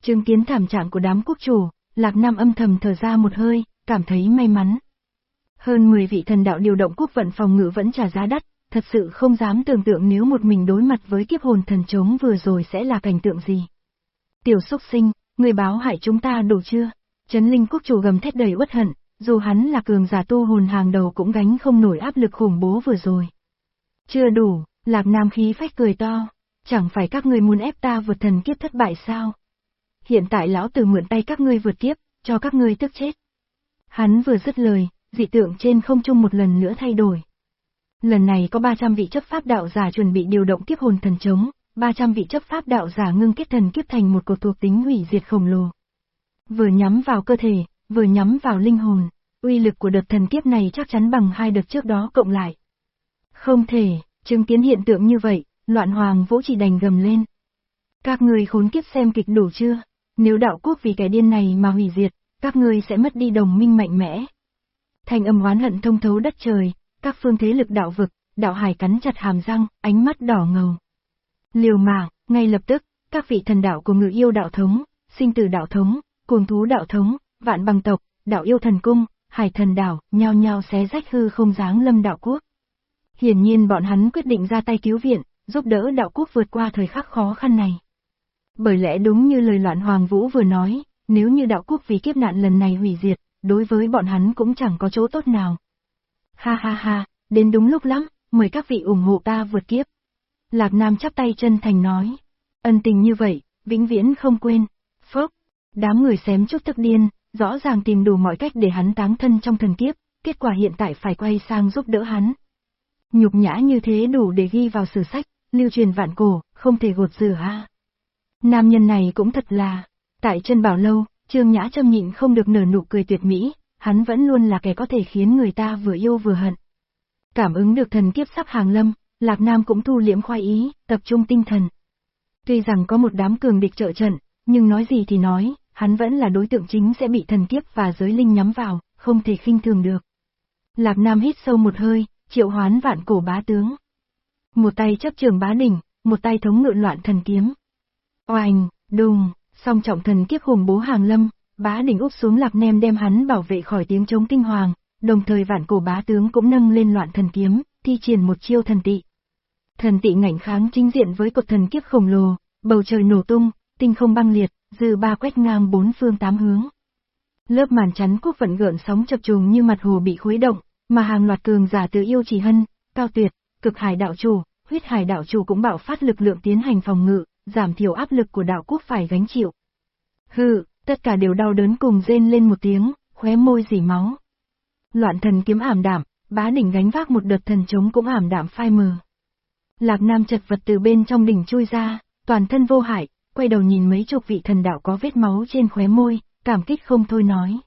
Chứng kiến thảm trạng của đám quốc chủ, Lạc Nam âm thầm thở ra một hơi, cảm thấy may mắn. Hơn 10 vị thần đạo điều động quốc vận phòng ngự vẫn trả giá đắt, thật sự không dám tưởng tượng nếu một mình đối mặt với kiếp hồn thần chống vừa rồi sẽ là cảnh tượng gì. Tiểu xúc sinh, người báo hại chúng ta đủ chưa? Trấn linh quốc chủ gầm thét đầy uất hận, dù hắn là cường giả tu hồn hàng đầu cũng gánh không nổi áp lực khủng bố vừa rồi. Chưa đủ, Lạc Nam khí phách cười to, chẳng phải các ngươi muốn ép ta vượt thần kiếp thất bại sao? Hiện tại lão tử mượn tay các ngươi vượt kiếp, cho các ngươi tức chết. Hắn vừa dứt lời, dị tượng trên không trung một lần nữa thay đổi. Lần này có 300 vị chấp pháp đạo giả chuẩn bị điều động kiếp hồn thần chống, 300 vị chấp pháp đạo giả ngưng kết thần kiếp thành một cột thuộc tính hủy diệt khổng lồ. Vừa nhắm vào cơ thể, vừa nhắm vào linh hồn, uy lực của đợt thần kiếp này chắc chắn bằng hai đợt trước đó cộng lại. Không thể, chứng kiến hiện tượng như vậy, loạn hoàng vũ chỉ đành gầm lên. Các người khốn kiếp xem kịch đủ chưa? Nếu đạo quốc vì kẻ điên này mà hủy diệt, các ngươi sẽ mất đi đồng minh mạnh mẽ. Thành âm oán hận thông thấu đất trời, các phương thế lực đạo vực, đạo hải cắn chặt hàm răng, ánh mắt đỏ ngầu. Liều mạng, ngay lập tức, các vị thần đạo của ngự yêu đạo thống, sinh tử đạo thống, cuồng thú đạo thống, vạn bằng tộc, đạo yêu thần cung, hải thần đảo, nhao nhao xé rách hư không dáng lâm đạo quốc. Hiển nhiên bọn hắn quyết định ra tay cứu viện, giúp đỡ đạo quốc vượt qua thời khắc khó khăn này. Bởi lẽ đúng như lời loạn hoàng vũ vừa nói, nếu như đạo quốc vì kiếp nạn lần này hủy diệt, đối với bọn hắn cũng chẳng có chỗ tốt nào. Ha ha ha, đến đúng lúc lắm, mời các vị ủng hộ ta vượt kiếp. Lạc Nam chắp tay chân thành nói, ân tình như vậy, vĩnh viễn không quên. Phốc, đám người xém chút tức điên, rõ ràng tìm đủ mọi cách để hắn táng thân trong thần kiếp, kết quả hiện tại phải quay sang giúp đỡ hắn. Nhục nhã như thế đủ để ghi vào sử sách, lưu truyền vạn cổ, không thể gột rửa ha. Nam nhân này cũng thật là, tại chân bảo lâu, Trương Nhã châm nhịn không được nở nụ cười tuyệt mỹ, hắn vẫn luôn là kẻ có thể khiến người ta vừa yêu vừa hận. Cảm ứng được thần kiếp sắp hàng lâm, Lạc Nam cũng thu liễm khoai ý, tập trung tinh thần. Tuy rằng có một đám cường địch trợ trận, nhưng nói gì thì nói, hắn vẫn là đối tượng chính sẽ bị thần kiếp và giới linh nhắm vào, không thể khinh thường được. Lạp Nam hít sâu một hơi, triệu hoán vạn cổ bá tướng. Một tay chấp trường bá đỉnh, một tay thống ngự loạn thần kiếm. Oanh, đùng, song trọng thần kiếp hùng bố hàng lâm, bá đỉnh úp xuống lạp nem đem hắn bảo vệ khỏi tiếng chống kinh hoàng, đồng thời vạn cổ bá tướng cũng nâng lên loạn thần kiếm, thi triển một chiêu thần tị. Thần tị ngảnh kháng chính diện với cột thần kiếp khổng lồ, bầu trời nổ tung, tinh không băng liệt, dư ba quét ngang bốn phương tám hướng. Lớp màn chắn quốc vận gợn sóng chập trùng như mặt hồ bị khuấy động, mà hàng loạt cường giả từ yêu chỉ hân, cao tuyệt, cực hải đạo chủ, huyết hải đạo chủ cũng bạo phát lực lượng tiến hành phòng ngự, giảm thiểu áp lực của đạo quốc phải gánh chịu. Hừ, tất cả đều đau đớn cùng rên lên một tiếng, khóe môi dỉ máu. Loạn thần kiếm ảm đảm, bá đỉnh gánh vác một đợt thần chống cũng ảm đảm phai mờ. Lạc Nam chật vật từ bên trong đỉnh chui ra, toàn thân vô hại, quay đầu nhìn mấy chục vị thần đạo có vết máu trên khóe môi, cảm kích không thôi nói.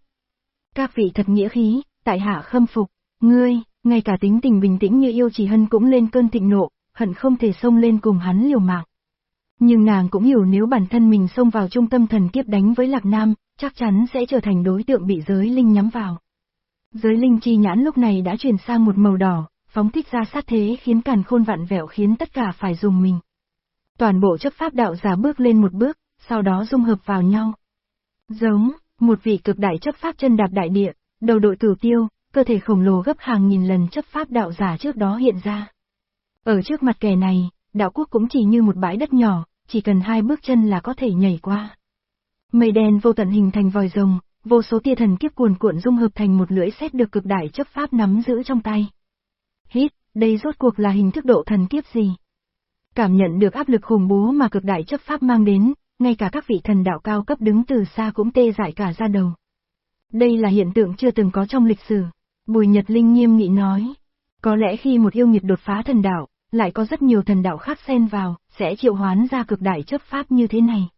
Các vị thật nghĩa khí, tại hạ khâm phục, ngươi, ngay cả tính tình bình tĩnh như yêu chỉ hân cũng lên cơn thịnh nộ, hận không thể xông lên cùng hắn liều mạng. Nhưng nàng cũng hiểu nếu bản thân mình xông vào trung tâm thần kiếp đánh với Lạc Nam, chắc chắn sẽ trở thành đối tượng bị giới linh nhắm vào. Giới linh chi nhãn lúc này đã chuyển sang một màu đỏ, phóng thích ra sát thế khiến càn khôn vạn vẹo khiến tất cả phải dùng mình. Toàn bộ chấp pháp đạo giả bước lên một bước, sau đó dung hợp vào nhau. Giống, một vị cực đại chấp pháp chân đạp đại địa, đầu đội tử tiêu, cơ thể khổng lồ gấp hàng nghìn lần chấp pháp đạo giả trước đó hiện ra. Ở trước mặt kẻ này, đạo quốc cũng chỉ như một bãi đất nhỏ, chỉ cần hai bước chân là có thể nhảy qua. Mây đen vô tận hình thành vòi rồng, vô số tia thần kiếp cuồn cuộn dung hợp thành một lưỡi xét được cực đại chấp pháp nắm giữ trong tay. Hít, đây rốt cuộc là hình thức độ thần kiếp gì? Cảm nhận được áp lực khủng bố mà cực đại chấp pháp mang đến, ngay cả các vị thần đạo cao cấp đứng từ xa cũng tê dại cả ra đầu. Đây là hiện tượng chưa từng có trong lịch sử. Bùi Nhật Linh nghiêm nghị nói. Có lẽ khi một yêu nghiệt đột phá thần đạo, lại có rất nhiều thần đạo khác xen vào, sẽ triệu hoán ra cực đại chấp pháp như thế này.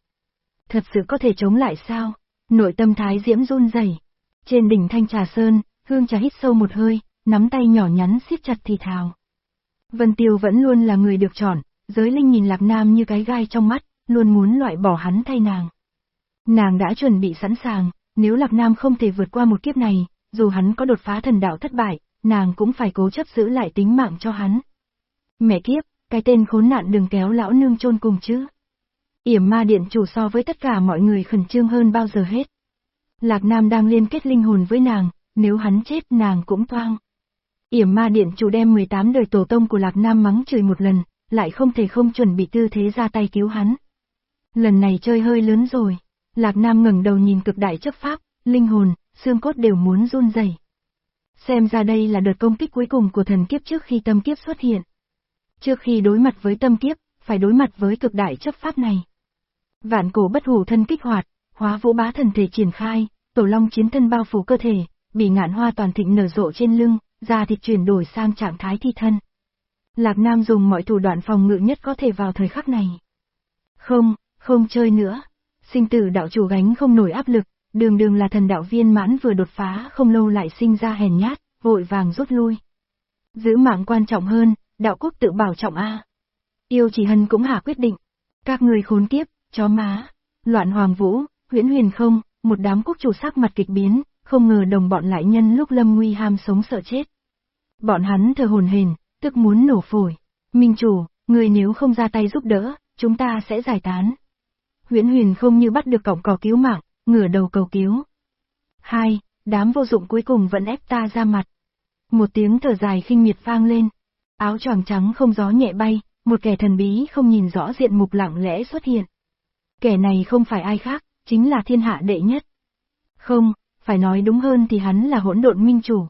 Thật sự có thể chống lại sao? Nội tâm thái diễm run rẩy. Trên đỉnh thanh trà sơn, hương trà hít sâu một hơi, nắm tay nhỏ nhắn siết chặt thì thào. Vân Tiêu vẫn luôn là người được chọn, giới linh nhìn Lạc Nam như cái gai trong mắt, luôn muốn loại bỏ hắn thay nàng. Nàng đã chuẩn bị sẵn sàng, nếu Lạc Nam không thể vượt qua một kiếp này, dù hắn có đột phá thần đạo thất bại, nàng cũng phải cố chấp giữ lại tính mạng cho hắn. Mẹ kiếp, cái tên khốn nạn đừng kéo lão nương chôn cùng chứ. Yểm ma điện chủ so với tất cả mọi người khẩn trương hơn bao giờ hết. Lạc Nam đang liên kết linh hồn với nàng, nếu hắn chết nàng cũng toang. Yểm ma điện chủ đem 18 đời tổ tông của Lạc Nam mắng chửi một lần, lại không thể không chuẩn bị tư thế ra tay cứu hắn. Lần này chơi hơi lớn rồi. Lạc Nam ngẩng đầu nhìn cực đại chấp pháp, linh hồn, xương cốt đều muốn run rẩy. Xem ra đây là đợt công kích cuối cùng của thần kiếp trước khi tâm kiếp xuất hiện. Trước khi đối mặt với tâm kiếp, phải đối mặt với cực đại chấp pháp này. Vạn cổ bất hủ thân kích hoạt, hóa vũ bá thần thể triển khai, tổ long chiến thân bao phủ cơ thể, bị ngạn hoa toàn thịnh nở rộ trên lưng, da thịt chuyển đổi sang trạng thái thi thân. Lạc Nam dùng mọi thủ đoạn phòng ngự nhất có thể vào thời khắc này. Không, không chơi nữa. Sinh tử đạo chủ gánh không nổi áp lực, đường đường là thần đạo viên mãn vừa đột phá không lâu lại sinh ra hèn nhát, vội vàng rút lui. Giữ mạng quan trọng hơn, đạo quốc tự bảo trọng A. Yêu chỉ hân cũng hạ quyết định. Các người khốn kiếp, chó má, loạn hoàng vũ, huyễn huyền không, một đám quốc chủ sắc mặt kịch biến, không ngờ đồng bọn lại nhân lúc lâm nguy ham sống sợ chết. Bọn hắn thờ hồn hền, tức muốn nổ phổi. Minh chủ, người nếu không ra tay giúp đỡ, chúng ta sẽ giải tán. Huyễn huyền không như bắt được cổng cỏ cứu mạng, ngửa đầu cầu cứu. Hai, đám vô dụng cuối cùng vẫn ép ta ra mặt. Một tiếng thở dài khinh miệt vang lên. Áo choàng trắng không gió nhẹ bay, một kẻ thần bí không nhìn rõ diện mục lặng lẽ xuất hiện. Kẻ này không phải ai khác, chính là thiên hạ đệ nhất. Không, phải nói đúng hơn thì hắn là hỗn độn minh chủ.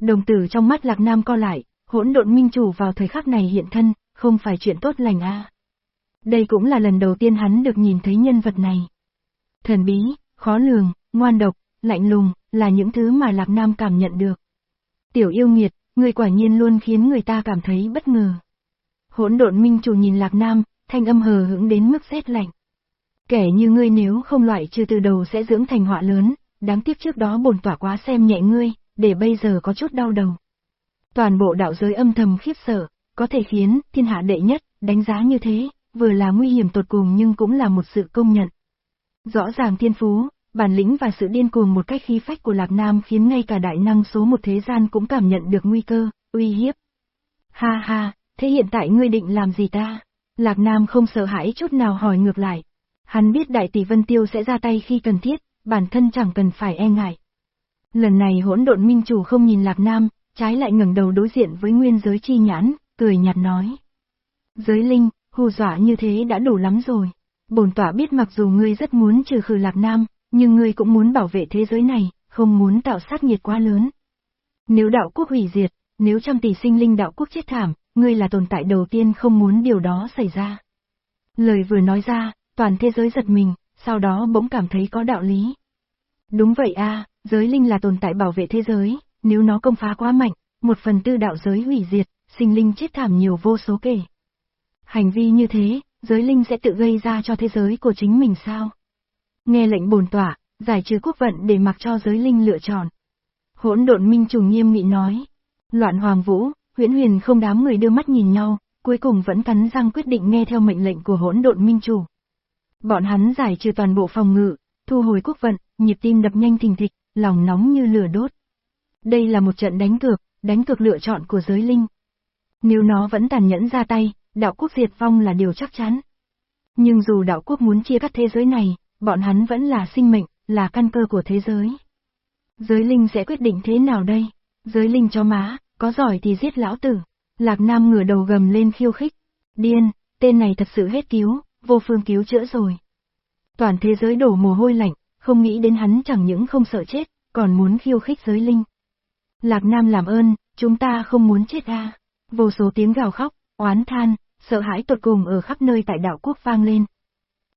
Đồng tử trong mắt Lạc Nam co lại, hỗn độn minh chủ vào thời khắc này hiện thân, không phải chuyện tốt lành a. Đây cũng là lần đầu tiên hắn được nhìn thấy nhân vật này. Thần bí, khó lường, ngoan độc, lạnh lùng, là những thứ mà Lạc Nam cảm nhận được. Tiểu yêu nghiệt, người quả nhiên luôn khiến người ta cảm thấy bất ngờ. Hỗn độn minh chủ nhìn Lạc Nam, thanh âm hờ hững đến mức rét lạnh. Kẻ như ngươi nếu không loại trừ từ đầu sẽ dưỡng thành họa lớn, đáng tiếc trước đó bồn tỏa quá xem nhẹ ngươi, để bây giờ có chút đau đầu. Toàn bộ đạo giới âm thầm khiếp sợ, có thể khiến thiên hạ đệ nhất đánh giá như thế, vừa là nguy hiểm tột cùng nhưng cũng là một sự công nhận. Rõ ràng thiên phú, bản lĩnh và sự điên cuồng một cách khí phách của Lạc Nam khiến ngay cả đại năng số một thế gian cũng cảm nhận được nguy cơ, uy hiếp. Ha ha, thế hiện tại ngươi định làm gì ta? Lạc Nam không sợ hãi chút nào hỏi ngược lại. Hắn biết đại tỷ Vân Tiêu sẽ ra tay khi cần thiết, bản thân chẳng cần phải e ngại. Lần này hỗn độn minh chủ không nhìn Lạc Nam, trái lại ngẩng đầu đối diện với nguyên giới chi nhãn, cười nhạt nói. Giới linh, hù dọa như thế đã đủ lắm rồi. Bổn tỏa biết mặc dù ngươi rất muốn trừ khử Lạc Nam, nhưng ngươi cũng muốn bảo vệ thế giới này, không muốn tạo sát nhiệt quá lớn. Nếu đạo quốc hủy diệt, nếu trăm tỷ sinh linh đạo quốc chết thảm, ngươi là tồn tại đầu tiên không muốn điều đó xảy ra. Lời vừa nói ra, toàn thế giới giật mình, sau đó bỗng cảm thấy có đạo lý. Đúng vậy a, giới linh là tồn tại bảo vệ thế giới, nếu nó công phá quá mạnh, một phần tư đạo giới hủy diệt, sinh linh chết thảm nhiều vô số kể. Hành vi như thế, giới linh sẽ tự gây ra cho thế giới của chính mình sao? Nghe lệnh bồn tỏa, giải trừ quốc vận để mặc cho giới linh lựa chọn. Hỗn độn minh trùng nghiêm nghị nói. Loạn hoàng vũ, huyễn huyền không đám người đưa mắt nhìn nhau, cuối cùng vẫn cắn răng quyết định nghe theo mệnh lệnh của hỗn độn minh chủ. Bọn hắn giải trừ toàn bộ phòng ngự, thu hồi quốc vận, nhịp tim đập nhanh thình thịch, lòng nóng như lửa đốt. Đây là một trận đánh cược, đánh cược lựa chọn của giới linh. Nếu nó vẫn tàn nhẫn ra tay, đạo quốc diệt vong là điều chắc chắn. Nhưng dù đạo quốc muốn chia cắt thế giới này, bọn hắn vẫn là sinh mệnh, là căn cơ của thế giới. Giới linh sẽ quyết định thế nào đây? Giới linh cho má, có giỏi thì giết lão tử. Lạc Nam ngửa đầu gầm lên khiêu khích. Điên, tên này thật sự hết cứu, vô phương cứu chữa rồi. Toàn thế giới đổ mồ hôi lạnh, không nghĩ đến hắn chẳng những không sợ chết, còn muốn khiêu khích giới linh. Lạc Nam làm ơn, chúng ta không muốn chết a. Vô số tiếng gào khóc, oán than, sợ hãi tột cùng ở khắp nơi tại đảo quốc vang lên.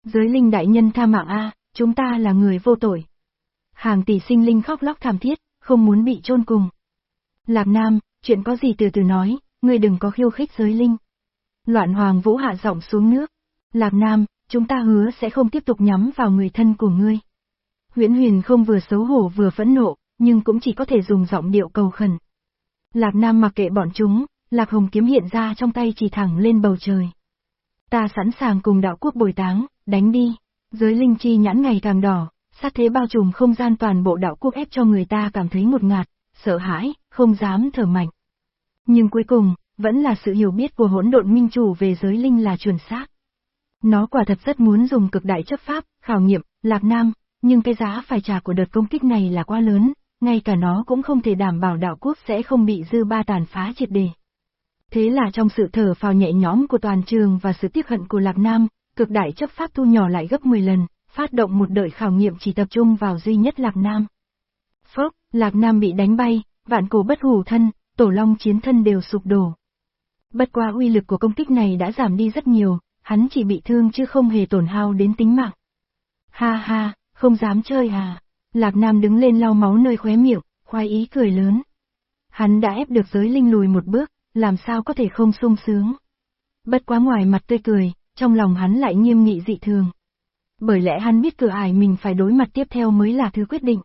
Giới linh đại nhân tha mạng a, chúng ta là người vô tội. Hàng tỷ sinh linh khóc lóc thảm thiết, không muốn bị chôn cùng. Lạc Nam, chuyện có gì từ từ nói, ngươi đừng có khiêu khích giới linh. Loạn Hoàng Vũ hạ giọng xuống nước. Lạc Nam, chúng ta hứa sẽ không tiếp tục nhắm vào người thân của ngươi. Huyễn Huyền không vừa xấu hổ vừa phẫn nộ, nhưng cũng chỉ có thể dùng giọng điệu cầu khẩn. Lạc Nam mặc kệ bọn chúng, Lạc Hồng kiếm hiện ra trong tay chỉ thẳng lên bầu trời. Ta sẵn sàng cùng đạo quốc bồi táng, đánh đi. Giới linh chi nhãn ngày càng đỏ, sát thế bao trùm không gian toàn bộ đạo quốc ép cho người ta cảm thấy một ngạt, sợ hãi, không dám thở mạnh. Nhưng cuối cùng, vẫn là sự hiểu biết của hỗn độn minh chủ về giới linh là chuẩn xác. Nó quả thật rất muốn dùng cực đại chấp pháp, khảo nghiệm, lạc nam, nhưng cái giá phải trả của đợt công kích này là quá lớn, ngay cả nó cũng không thể đảm bảo đạo quốc sẽ không bị dư ba tàn phá triệt đề. Thế là trong sự thở phào nhẹ nhõm của toàn trường và sự tiếc hận của Lạc Nam, cực đại chấp pháp thu nhỏ lại gấp 10 lần, phát động một đợt khảo nghiệm chỉ tập trung vào duy nhất Lạc Nam. Phốc, Lạc Nam bị đánh bay, vạn cổ bất hủ thân, tổ long chiến thân đều sụp đổ. Bất qua uy lực của công kích này đã giảm đi rất nhiều, hắn chỉ bị thương chứ không hề tổn hao đến tính mạng. Ha ha, không dám chơi à. Lạc Nam đứng lên lau máu nơi khóe miệng, khoái ý cười lớn. Hắn đã ép được giới linh lùi một bước, làm sao có thể không sung sướng. Bất quá ngoài mặt tươi cười, trong lòng hắn lại nghiêm nghị dị thường. Bởi lẽ hắn biết cửa ải mình phải đối mặt tiếp theo mới là thứ quyết định.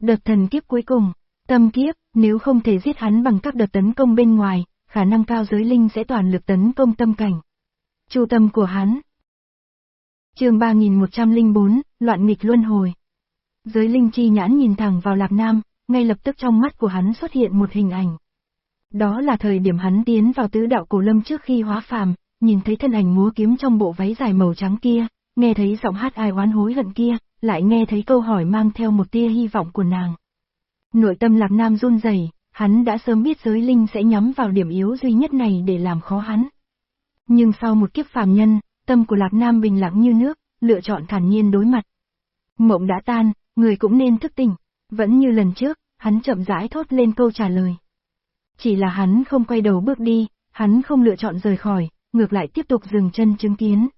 Đợt thần kiếp cuối cùng, tâm kiếp, nếu không thể giết hắn bằng các đợt tấn công bên ngoài, khả năng cao giới linh sẽ toàn lực tấn công tâm cảnh. Chu tâm của hắn. chương 3104, Loạn nghịch luân hồi dưới linh chi nhãn nhìn thẳng vào Lạc Nam, ngay lập tức trong mắt của hắn xuất hiện một hình ảnh. Đó là thời điểm hắn tiến vào tứ đạo cổ lâm trước khi hóa phàm, nhìn thấy thân ảnh múa kiếm trong bộ váy dài màu trắng kia, nghe thấy giọng hát ai oán hối hận kia, lại nghe thấy câu hỏi mang theo một tia hy vọng của nàng. Nội tâm Lạc Nam run rẩy, hắn đã sớm biết giới linh sẽ nhắm vào điểm yếu duy nhất này để làm khó hắn. Nhưng sau một kiếp phàm nhân, tâm của Lạc Nam bình lặng như nước, lựa chọn thản nhiên đối mặt. Mộng đã tan, người cũng nên thức tỉnh, vẫn như lần trước, hắn chậm rãi thốt lên câu trả lời. Chỉ là hắn không quay đầu bước đi, hắn không lựa chọn rời khỏi, ngược lại tiếp tục dừng chân chứng kiến.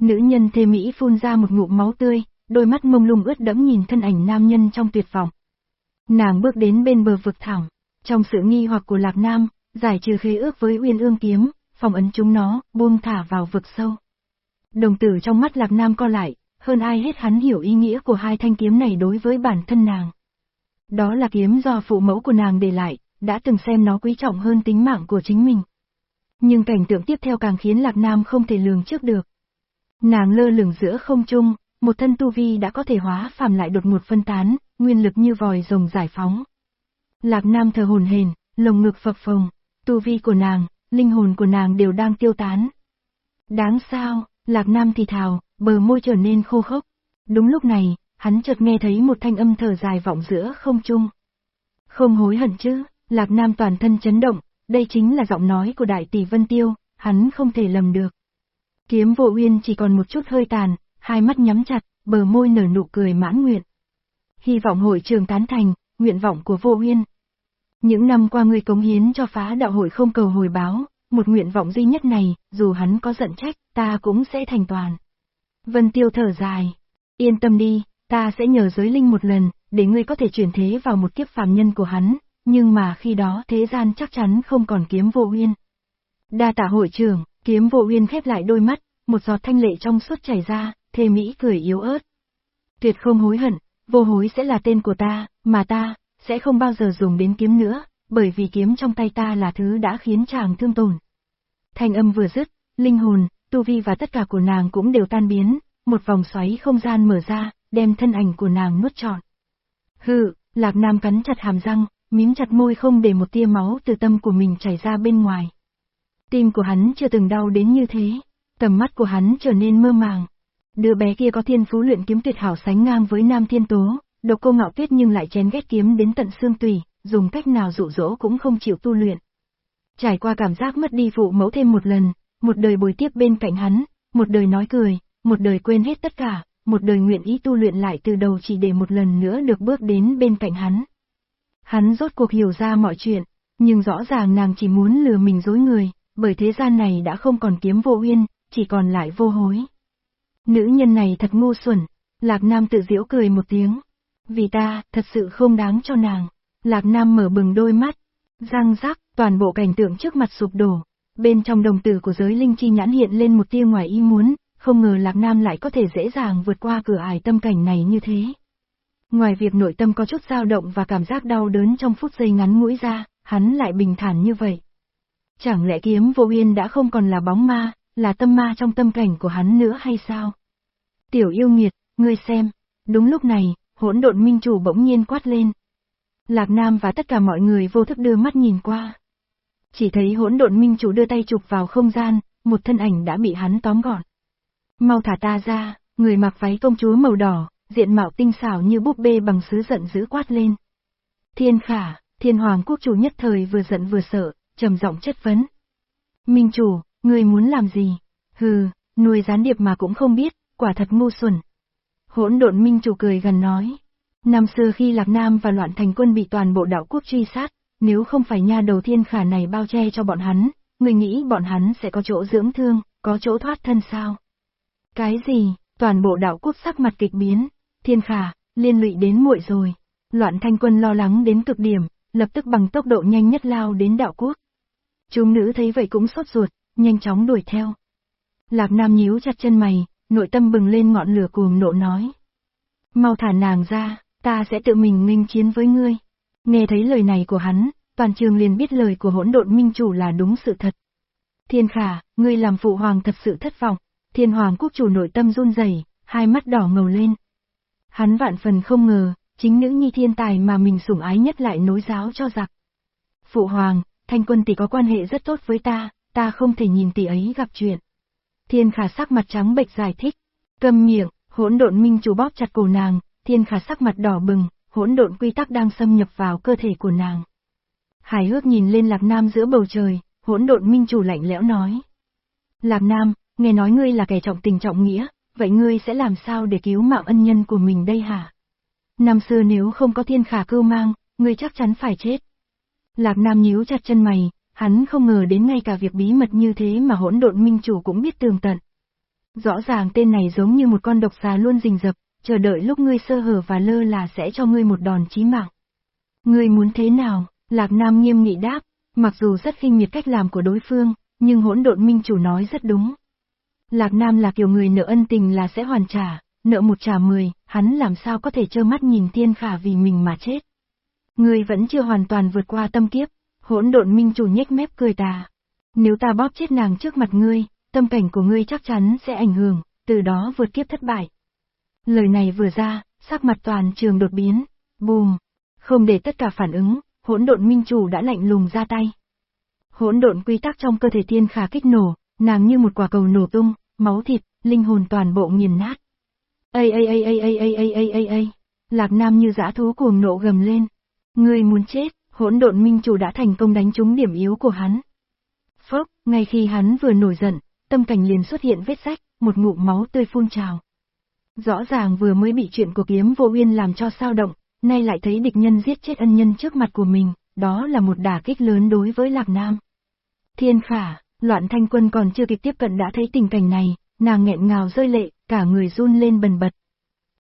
Nữ nhân thê Mỹ phun ra một ngụm máu tươi, đôi mắt mông lung ướt đẫm nhìn thân ảnh nam nhân trong tuyệt vọng. Nàng bước đến bên bờ vực thẳng, trong sự nghi hoặc của Lạc Nam, giải trừ khế ước với Uyên Ương kiếm, phòng ấn chúng nó, buông thả vào vực sâu. Đồng tử trong mắt Lạc Nam co lại, hơn ai hết hắn hiểu ý nghĩa của hai thanh kiếm này đối với bản thân nàng. Đó là kiếm do phụ mẫu của nàng để lại, đã từng xem nó quý trọng hơn tính mạng của chính mình. Nhưng cảnh tượng tiếp theo càng khiến Lạc Nam không thể lường trước được. Nàng lơ lửng giữa không trung, một thân tu vi đã có thể hóa phàm lại đột ngột phân tán, nguyên lực như vòi rồng giải phóng. Lạc Nam thờ hồn hền, lồng ngực phập phồng, tu vi của nàng, linh hồn của nàng đều đang tiêu tán. Đáng sao, Lạc Nam thì thào, bờ môi trở nên khô khốc. Đúng lúc này, hắn chợt nghe thấy một thanh âm thở dài vọng giữa không trung. Không hối hận chứ, Lạc Nam toàn thân chấn động, đây chính là giọng nói của Đại Tỷ Vân Tiêu, hắn không thể lầm được. Kiếm vô uyên chỉ còn một chút hơi tàn, hai mắt nhắm chặt, bờ môi nở nụ cười mãn nguyện. Hy vọng hội trường tán thành, nguyện vọng của vô uyên. Những năm qua ngươi cống hiến cho phá đạo hội không cầu hồi báo, một nguyện vọng duy nhất này, dù hắn có giận trách, ta cũng sẽ thành toàn. Vân Tiêu thở dài. Yên tâm đi, ta sẽ nhờ giới linh một lần, để ngươi có thể chuyển thế vào một kiếp phàm nhân của hắn, nhưng mà khi đó thế gian chắc chắn không còn kiếm vô uyên. Đa tạ hội trưởng, kiếm vô uyên khép lại đôi mắt, một giọt thanh lệ trong suốt chảy ra, thê mỹ cười yếu ớt. Tuyệt không hối hận, vô hối sẽ là tên của ta, mà ta, sẽ không bao giờ dùng đến kiếm nữa, bởi vì kiếm trong tay ta là thứ đã khiến chàng thương tổn. Thanh âm vừa dứt, linh hồn, tu vi và tất cả của nàng cũng đều tan biến, một vòng xoáy không gian mở ra, đem thân ảnh của nàng nuốt trọn. Hừ, Lạc Nam cắn chặt hàm răng, mím chặt môi không để một tia máu từ tâm của mình chảy ra bên ngoài. Tim của hắn chưa từng đau đến như thế, tầm mắt của hắn trở nên mơ màng. Đứa bé kia có thiên phú luyện kiếm tuyệt hảo sánh ngang với Nam Thiên Tố, độc cô ngạo tuyết nhưng lại chén ghét kiếm đến tận xương tùy, dùng cách nào dụ dỗ cũng không chịu tu luyện. Trải qua cảm giác mất đi phụ mẫu thêm một lần, một đời bồi tiếp bên cạnh hắn, một đời nói cười, một đời quên hết tất cả, một đời nguyện ý tu luyện lại từ đầu chỉ để một lần nữa được bước đến bên cạnh hắn. Hắn rốt cuộc hiểu ra mọi chuyện, nhưng rõ ràng nàng chỉ muốn lừa mình dối người, bởi thế gian này đã không còn kiếm vô uyên, chỉ còn lại vô hối. Nữ nhân này thật ngu xuẩn, Lạc Nam tự giễu cười một tiếng. Vì ta, thật sự không đáng cho nàng. Lạc Nam mở bừng đôi mắt, răng rắc, toàn bộ cảnh tượng trước mặt sụp đổ. Bên trong đồng tử của giới linh chi nhãn hiện lên một tia ngoài ý muốn, không ngờ Lạc Nam lại có thể dễ dàng vượt qua cửa ải tâm cảnh này như thế. Ngoài việc nội tâm có chút dao động và cảm giác đau đớn trong phút giây ngắn ngủi ra, hắn lại bình thản như vậy. Chẳng lẽ kiếm vô yên đã không còn là bóng ma, là tâm ma trong tâm cảnh của hắn nữa hay sao? Tiểu yêu nghiệt, ngươi xem, đúng lúc này, hỗn độn minh chủ bỗng nhiên quát lên. Lạc Nam và tất cả mọi người vô thức đưa mắt nhìn qua. Chỉ thấy hỗn độn minh chủ đưa tay chụp vào không gian, một thân ảnh đã bị hắn tóm gọn. Mau thả ta ra, người mặc váy công chúa màu đỏ, diện mạo tinh xảo như búp bê bằng sứ giận dữ quát lên. Thiên khả, thiên hoàng quốc chủ nhất thời vừa giận vừa sợ, trầm giọng chất vấn. Minh chủ, người muốn làm gì? Hừ, nuôi gián điệp mà cũng không biết, quả thật ngu xuẩn. Hỗn độn minh chủ cười gần nói. Năm xưa khi Lạc Nam và loạn thành quân bị toàn bộ đạo quốc truy sát, nếu không phải nha đầu thiên khả này bao che cho bọn hắn, người nghĩ bọn hắn sẽ có chỗ dưỡng thương, có chỗ thoát thân sao? Cái gì, toàn bộ đạo quốc sắc mặt kịch biến, thiên khả, liên lụy đến muội rồi. Loạn thanh quân lo lắng đến cực điểm, lập tức bằng tốc độ nhanh nhất lao đến đạo quốc. Chúng nữ thấy vậy cũng sốt ruột, nhanh chóng đuổi theo. Lạc Nam nhíu chặt chân mày, nội tâm bừng lên ngọn lửa cuồng nộ nói. Mau thả nàng ra, ta sẽ tự mình nghênh chiến với ngươi. Nghe thấy lời này của hắn, toàn trường liền biết lời của hỗn độn minh chủ là đúng sự thật. Thiên khả, ngươi làm phụ hoàng thật sự thất vọng, thiên hoàng quốc chủ nội tâm run rẩy, hai mắt đỏ ngầu lên. Hắn vạn phần không ngờ, chính nữ nhi thiên tài mà mình sủng ái nhất lại nối giáo cho giặc. Phụ hoàng, thanh quân tỷ có quan hệ rất tốt với ta, ta không thể nhìn tỷ ấy gặp chuyện. Thiên khả sắc mặt trắng bệch giải thích, cầm miệng, hỗn độn minh chủ bóp chặt cổ nàng, thiên khả sắc mặt đỏ bừng, hỗn độn quy tắc đang xâm nhập vào cơ thể của nàng. Hải hước nhìn lên Lạc Nam giữa bầu trời, hỗn độn minh chủ lạnh lẽo nói. Lạc Nam, nghe nói ngươi là kẻ trọng tình trọng nghĩa, vậy ngươi sẽ làm sao để cứu mạng ân nhân của mình đây hả? Năm xưa nếu không có thiên khả cưu mang, ngươi chắc chắn phải chết. Lạc Nam nhíu chặt chân mày, hắn không ngờ đến ngay cả việc bí mật như thế mà hỗn độn minh chủ cũng biết tường tận. Rõ ràng tên này giống như một con độc xà luôn rình rập, chờ đợi lúc ngươi sơ hở và lơ là sẽ cho ngươi một đòn chí mạng. Ngươi muốn thế nào? Lạc Nam nghiêm nghị đáp, mặc dù rất khinh miệt cách làm của đối phương, nhưng hỗn độn minh chủ nói rất đúng. Lạc Nam là kiểu người nợ ân tình là sẽ hoàn trả, nợ một trả mười, hắn làm sao có thể trơ mắt nhìn thiên khả vì mình mà chết. Ngươi vẫn chưa hoàn toàn vượt qua tâm kiếp, hỗn độn minh chủ nhếch mép cười tà. Nếu ta bóp chết nàng trước mặt ngươi, tâm cảnh của ngươi chắc chắn sẽ ảnh hưởng, từ đó vượt kiếp thất bại. Lời này vừa ra, sắc mặt toàn trường đột biến, bùm, không để tất cả phản ứng, hỗn độn minh chủ đã lạnh lùng ra tay. Hỗn độn quy tắc trong cơ thể tiên khả kích nổ, nàng như một quả cầu nổ tung, máu thịt, linh hồn toàn bộ nghiền nát. Ây ây ây ây ây ây ây ây ây ây, Lạc Nam như dã thú cuồng nộ gầm lên. Ngươi muốn chết, hỗn độn minh chủ đã thành công đánh trúng điểm yếu của hắn. Phốc, ngay khi hắn vừa nổi giận, tâm cảnh liền xuất hiện vết rách, một ngụm máu tươi phun trào. Rõ ràng vừa mới bị chuyện của kiếm vô uyên làm cho sao động, nay lại thấy địch nhân giết chết ân nhân trước mặt của mình, đó là một đả kích lớn đối với Lạc Nam. Thiên khả, loạn thanh quân còn chưa kịp tiếp cận đã thấy tình cảnh này, nàng nghẹn ngào rơi lệ, cả người run lên bần bật.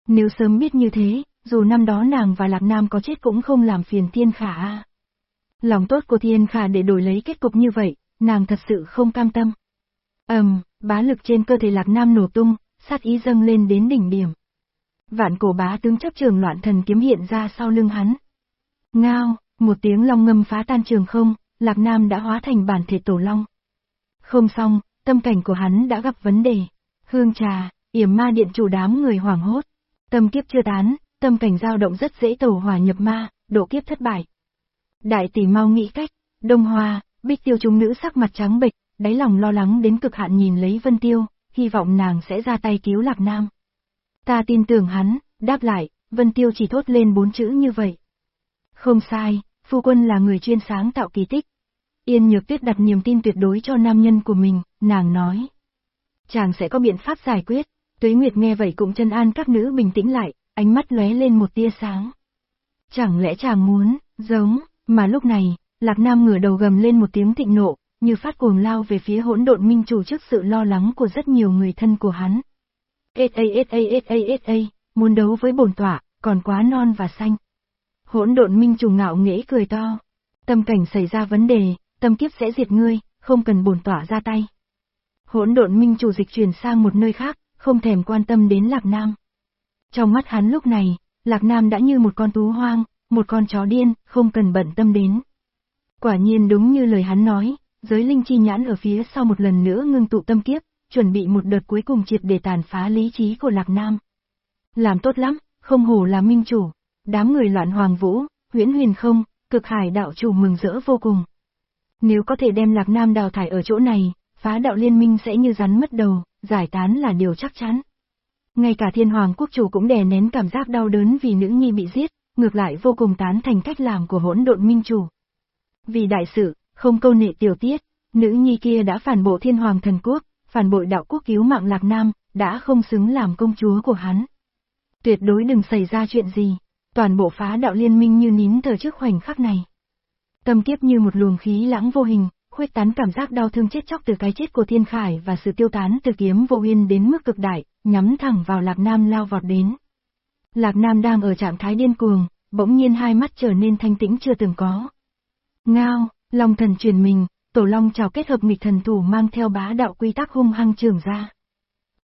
Nếu sớm biết như thế, dù năm đó nàng và Lạc Nam có chết cũng không làm phiền Thiên Khả a. Lòng tốt của Thiên Khả để đổi lấy kết cục như vậy, nàng thật sự không cam tâm. ầm, um, bá lực trên cơ thể Lạc Nam nổ tung, sát ý dâng lên đến đỉnh điểm. Vạn cổ bá tướng chấp trường loạn thần kiếm hiện ra sau lưng hắn. Ngao, một tiếng long ngâm phá tan trường không, Lạc Nam đã hóa thành bản thể tổ long. Không xong, tâm cảnh của hắn đã gặp vấn đề. Hương trà, yểm ma điện chủ đám người hoảng hốt. Tâm kiếp chưa tán, tâm cảnh dao động rất dễ tổ hòa nhập ma, độ kiếp thất bại. Đại tỷ mau nghĩ cách, đông hoa, bích tiêu chúng nữ sắc mặt trắng bệch, đáy lòng lo lắng đến cực hạn nhìn lấy Vân Tiêu, hy vọng nàng sẽ ra tay cứu Lạc Nam. Ta tin tưởng hắn, đáp lại, Vân Tiêu chỉ thốt lên bốn chữ như vậy. Không sai, phu quân là người chuyên sáng tạo kỳ tích. Yên Nhược Tuyết đặt niềm tin tuyệt đối cho nam nhân của mình, nàng nói. Chàng sẽ có biện pháp giải quyết, Tuế Nguyệt nghe vậy cũng chân an các nữ bình tĩnh lại, ánh mắt lóe lên một tia sáng. Chẳng lẽ chàng muốn, giống, mà lúc này, Lạc Nam ngửa đầu gầm lên một tiếng thịnh nộ, như phát cuồng lao về phía hỗn độn minh chủ trước sự lo lắng của rất nhiều người thân của hắn. SA SA SA SA, muốn đấu với bổn tọa, còn quá non và xanh. Hỗn độn minh chủ ngạo nghễ cười to. Tâm cảnh xảy ra vấn đề, tâm kiếp sẽ diệt ngươi, không cần bổn tọa ra tay. Hỗn độn minh chủ dịch chuyển sang một nơi khác, không thèm quan tâm đến Lạc Nam. Trong mắt hắn lúc này, Lạc Nam đã như một con tú hoang, một con chó điên, không cần bận tâm đến. Quả nhiên đúng như lời hắn nói, giới linh chi nhãn ở phía sau một lần nữa ngưng tụ tâm kiếp, chuẩn bị một đợt cuối cùng triệt để tàn phá lý trí của Lạc Nam. Làm tốt lắm, không hổ là minh chủ, đám người loạn hoàng vũ, huyễn huyền không, cực hải đạo chủ mừng rỡ vô cùng. Nếu có thể đem Lạc Nam đào thải ở chỗ này, phá đạo liên minh sẽ như rắn mất đầu, giải tán là điều chắc chắn. Ngay cả thiên hoàng quốc chủ cũng đè nén cảm giác đau đớn vì nữ nhi bị giết, ngược lại vô cùng tán thành cách làm của hỗn độn minh chủ. Vì đại sự, không câu nệ tiểu tiết, nữ nhi kia đã phản bộ thiên hoàng thần quốc, phản bội đạo quốc cứu mạng lạc nam, đã không xứng làm công chúa của hắn. Tuyệt đối đừng xảy ra chuyện gì, toàn bộ phá đạo liên minh như nín thở trước khoảnh khắc này. Tâm kiếp như một luồng khí lãng vô hình, khuếch tán cảm giác đau thương chết chóc từ cái chết của Thiên Khải và sự tiêu tán từ kiếm vô uyên đến mức cực đại, nhắm thẳng vào Lạc Nam lao vọt đến. Lạc Nam đang ở trạng thái điên cuồng, bỗng nhiên hai mắt trở nên thanh tĩnh chưa từng có. Ngao, Long thần truyền mình, tổ long trào kết hợp nghịch thần thủ mang theo bá đạo quy tắc hung hăng trường ra.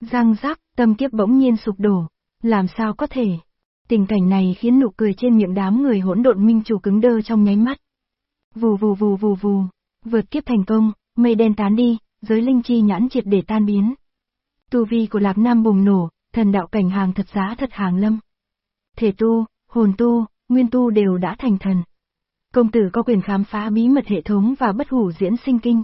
Giang giác, tâm kiếp bỗng nhiên sụp đổ, làm sao có thể. Tình cảnh này khiến nụ cười trên miệng đám người hỗn độn minh chủ cứng đơ trong nháy mắt. Vù vù vù vù vù, vượt kiếp thành công, mây đen tán đi, giới linh chi nhãn triệt để tan biến. Tu vi của Lạc Nam bùng nổ, thần đạo cảnh hàng thật giá thật hàng lâm. Thể tu, hồn tu, nguyên tu đều đã thành thần. Công tử có quyền khám phá bí mật hệ thống và bất hủ diễn sinh kinh.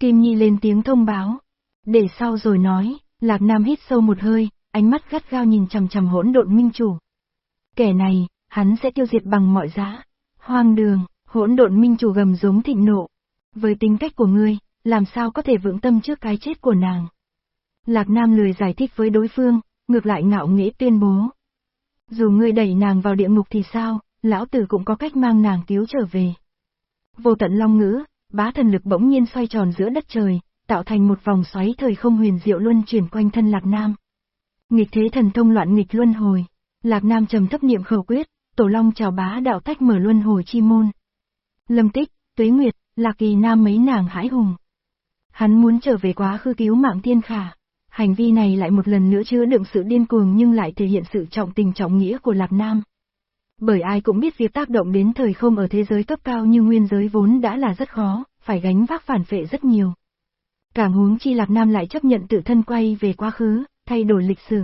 Kim Nhi lên tiếng thông báo. Để sau rồi nói, Lạc Nam hít sâu một hơi, ánh mắt gắt gao nhìn chằm chằm hỗn độn minh chủ. Kẻ này, hắn sẽ tiêu diệt bằng mọi giá. Hoang đường, hỗn độn minh chủ gầm giống thịnh nộ. Với tính cách của ngươi, làm sao có thể vững tâm trước cái chết của nàng. Lạc Nam lười giải thích với đối phương, ngược lại ngạo nghễ tuyên bố. Dù ngươi đẩy nàng vào địa ngục thì sao, lão tử cũng có cách mang nàng cứu trở về. Vô tận long ngữ, bá thần lực bỗng nhiên xoay tròn giữa đất trời, tạo thành một vòng xoáy thời không huyền diệu luân chuyển quanh thân Lạc Nam. Nghịch thế thần thông loạn nghịch luân hồi, Lạc Nam trầm thấp niệm khẩu quyết, tổ long chào bá đạo tách mở luân hồi chi môn. Lâm tích, tuế nguyệt, Lạc kỳ nam mấy nàng hãi hùng. Hắn muốn trở về quá khứ cứu mạng thiên khả. Hành vi này lại một lần nữa chứa đựng sự điên cuồng nhưng lại thể hiện sự trọng tình trọng nghĩa của Lạc Nam. Bởi ai cũng biết việc tác động đến thời không ở thế giới cấp cao như nguyên giới vốn đã là rất khó, phải gánh vác phản phệ rất nhiều. Càng huống chi Lạc Nam lại chấp nhận tự thân quay về quá khứ, thay đổi lịch sử.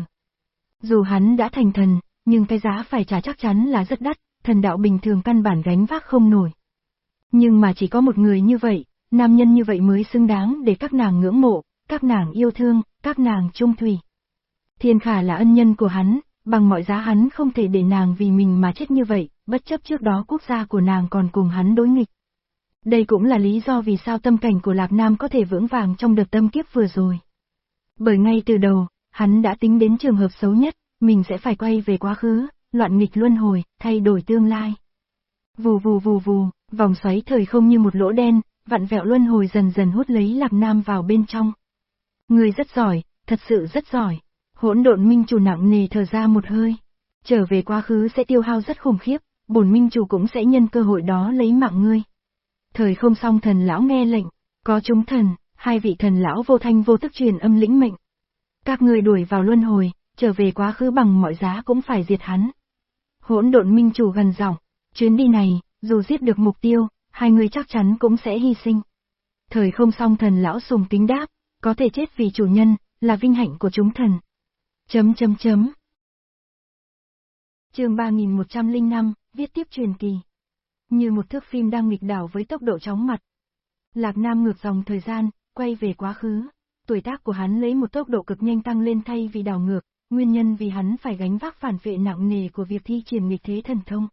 Dù hắn đã thành thần, nhưng cái giá phải trả chắc chắn là rất đắt, thần đạo bình thường căn bản gánh vác không nổi. Nhưng mà chỉ có một người như vậy, nam nhân như vậy mới xứng đáng để các nàng ngưỡng mộ, các nàng yêu thương, các nàng trung thủy. Thiên khả là ân nhân của hắn, bằng mọi giá hắn không thể để nàng vì mình mà chết như vậy, bất chấp trước đó quốc gia của nàng còn cùng hắn đối nghịch. Đây cũng là lý do vì sao tâm cảnh của Lạc Nam có thể vững vàng trong đợt tâm kiếp vừa rồi. Bởi ngay từ đầu, hắn đã tính đến trường hợp xấu nhất, mình sẽ phải quay về quá khứ, loạn nghịch luân hồi, thay đổi tương lai. Vù vù vù vù, vòng xoáy thời không như một lỗ đen, vặn vẹo luân hồi dần dần hút lấy Lạc Nam vào bên trong. Người rất giỏi, thật sự rất giỏi. Hỗn độn minh chủ nặng nề thở ra một hơi. Trở về quá khứ sẽ tiêu hao rất khủng khiếp, bổn minh chủ cũng sẽ nhân cơ hội đó lấy mạng ngươi. Thời không song thần lão nghe lệnh, có chúng thần, hai vị thần lão vô thanh vô tức truyền âm lĩnh mệnh. Các người đuổi vào luân hồi, trở về quá khứ bằng mọi giá cũng phải diệt hắn. Hỗn độn minh chủ gần giọng, chuyến đi này, dù giết được mục tiêu, hai người chắc chắn cũng sẽ hy sinh. Thời không song thần lão sùng kính đáp, có thể chết vì chủ nhân, là vinh hạnh của chúng thần. Chấm chấm chấm. Chương 3105, viết tiếp truyền kỳ. Như một thước phim đang nghịch đảo với tốc độ chóng mặt. Lạc Nam ngược dòng thời gian, quay về quá khứ. Tuổi tác của hắn lấy một tốc độ cực nhanh tăng lên thay vì đảo ngược, nguyên nhân vì hắn phải gánh vác phản vệ nặng nề của việc thi triển nghịch thế thần thông.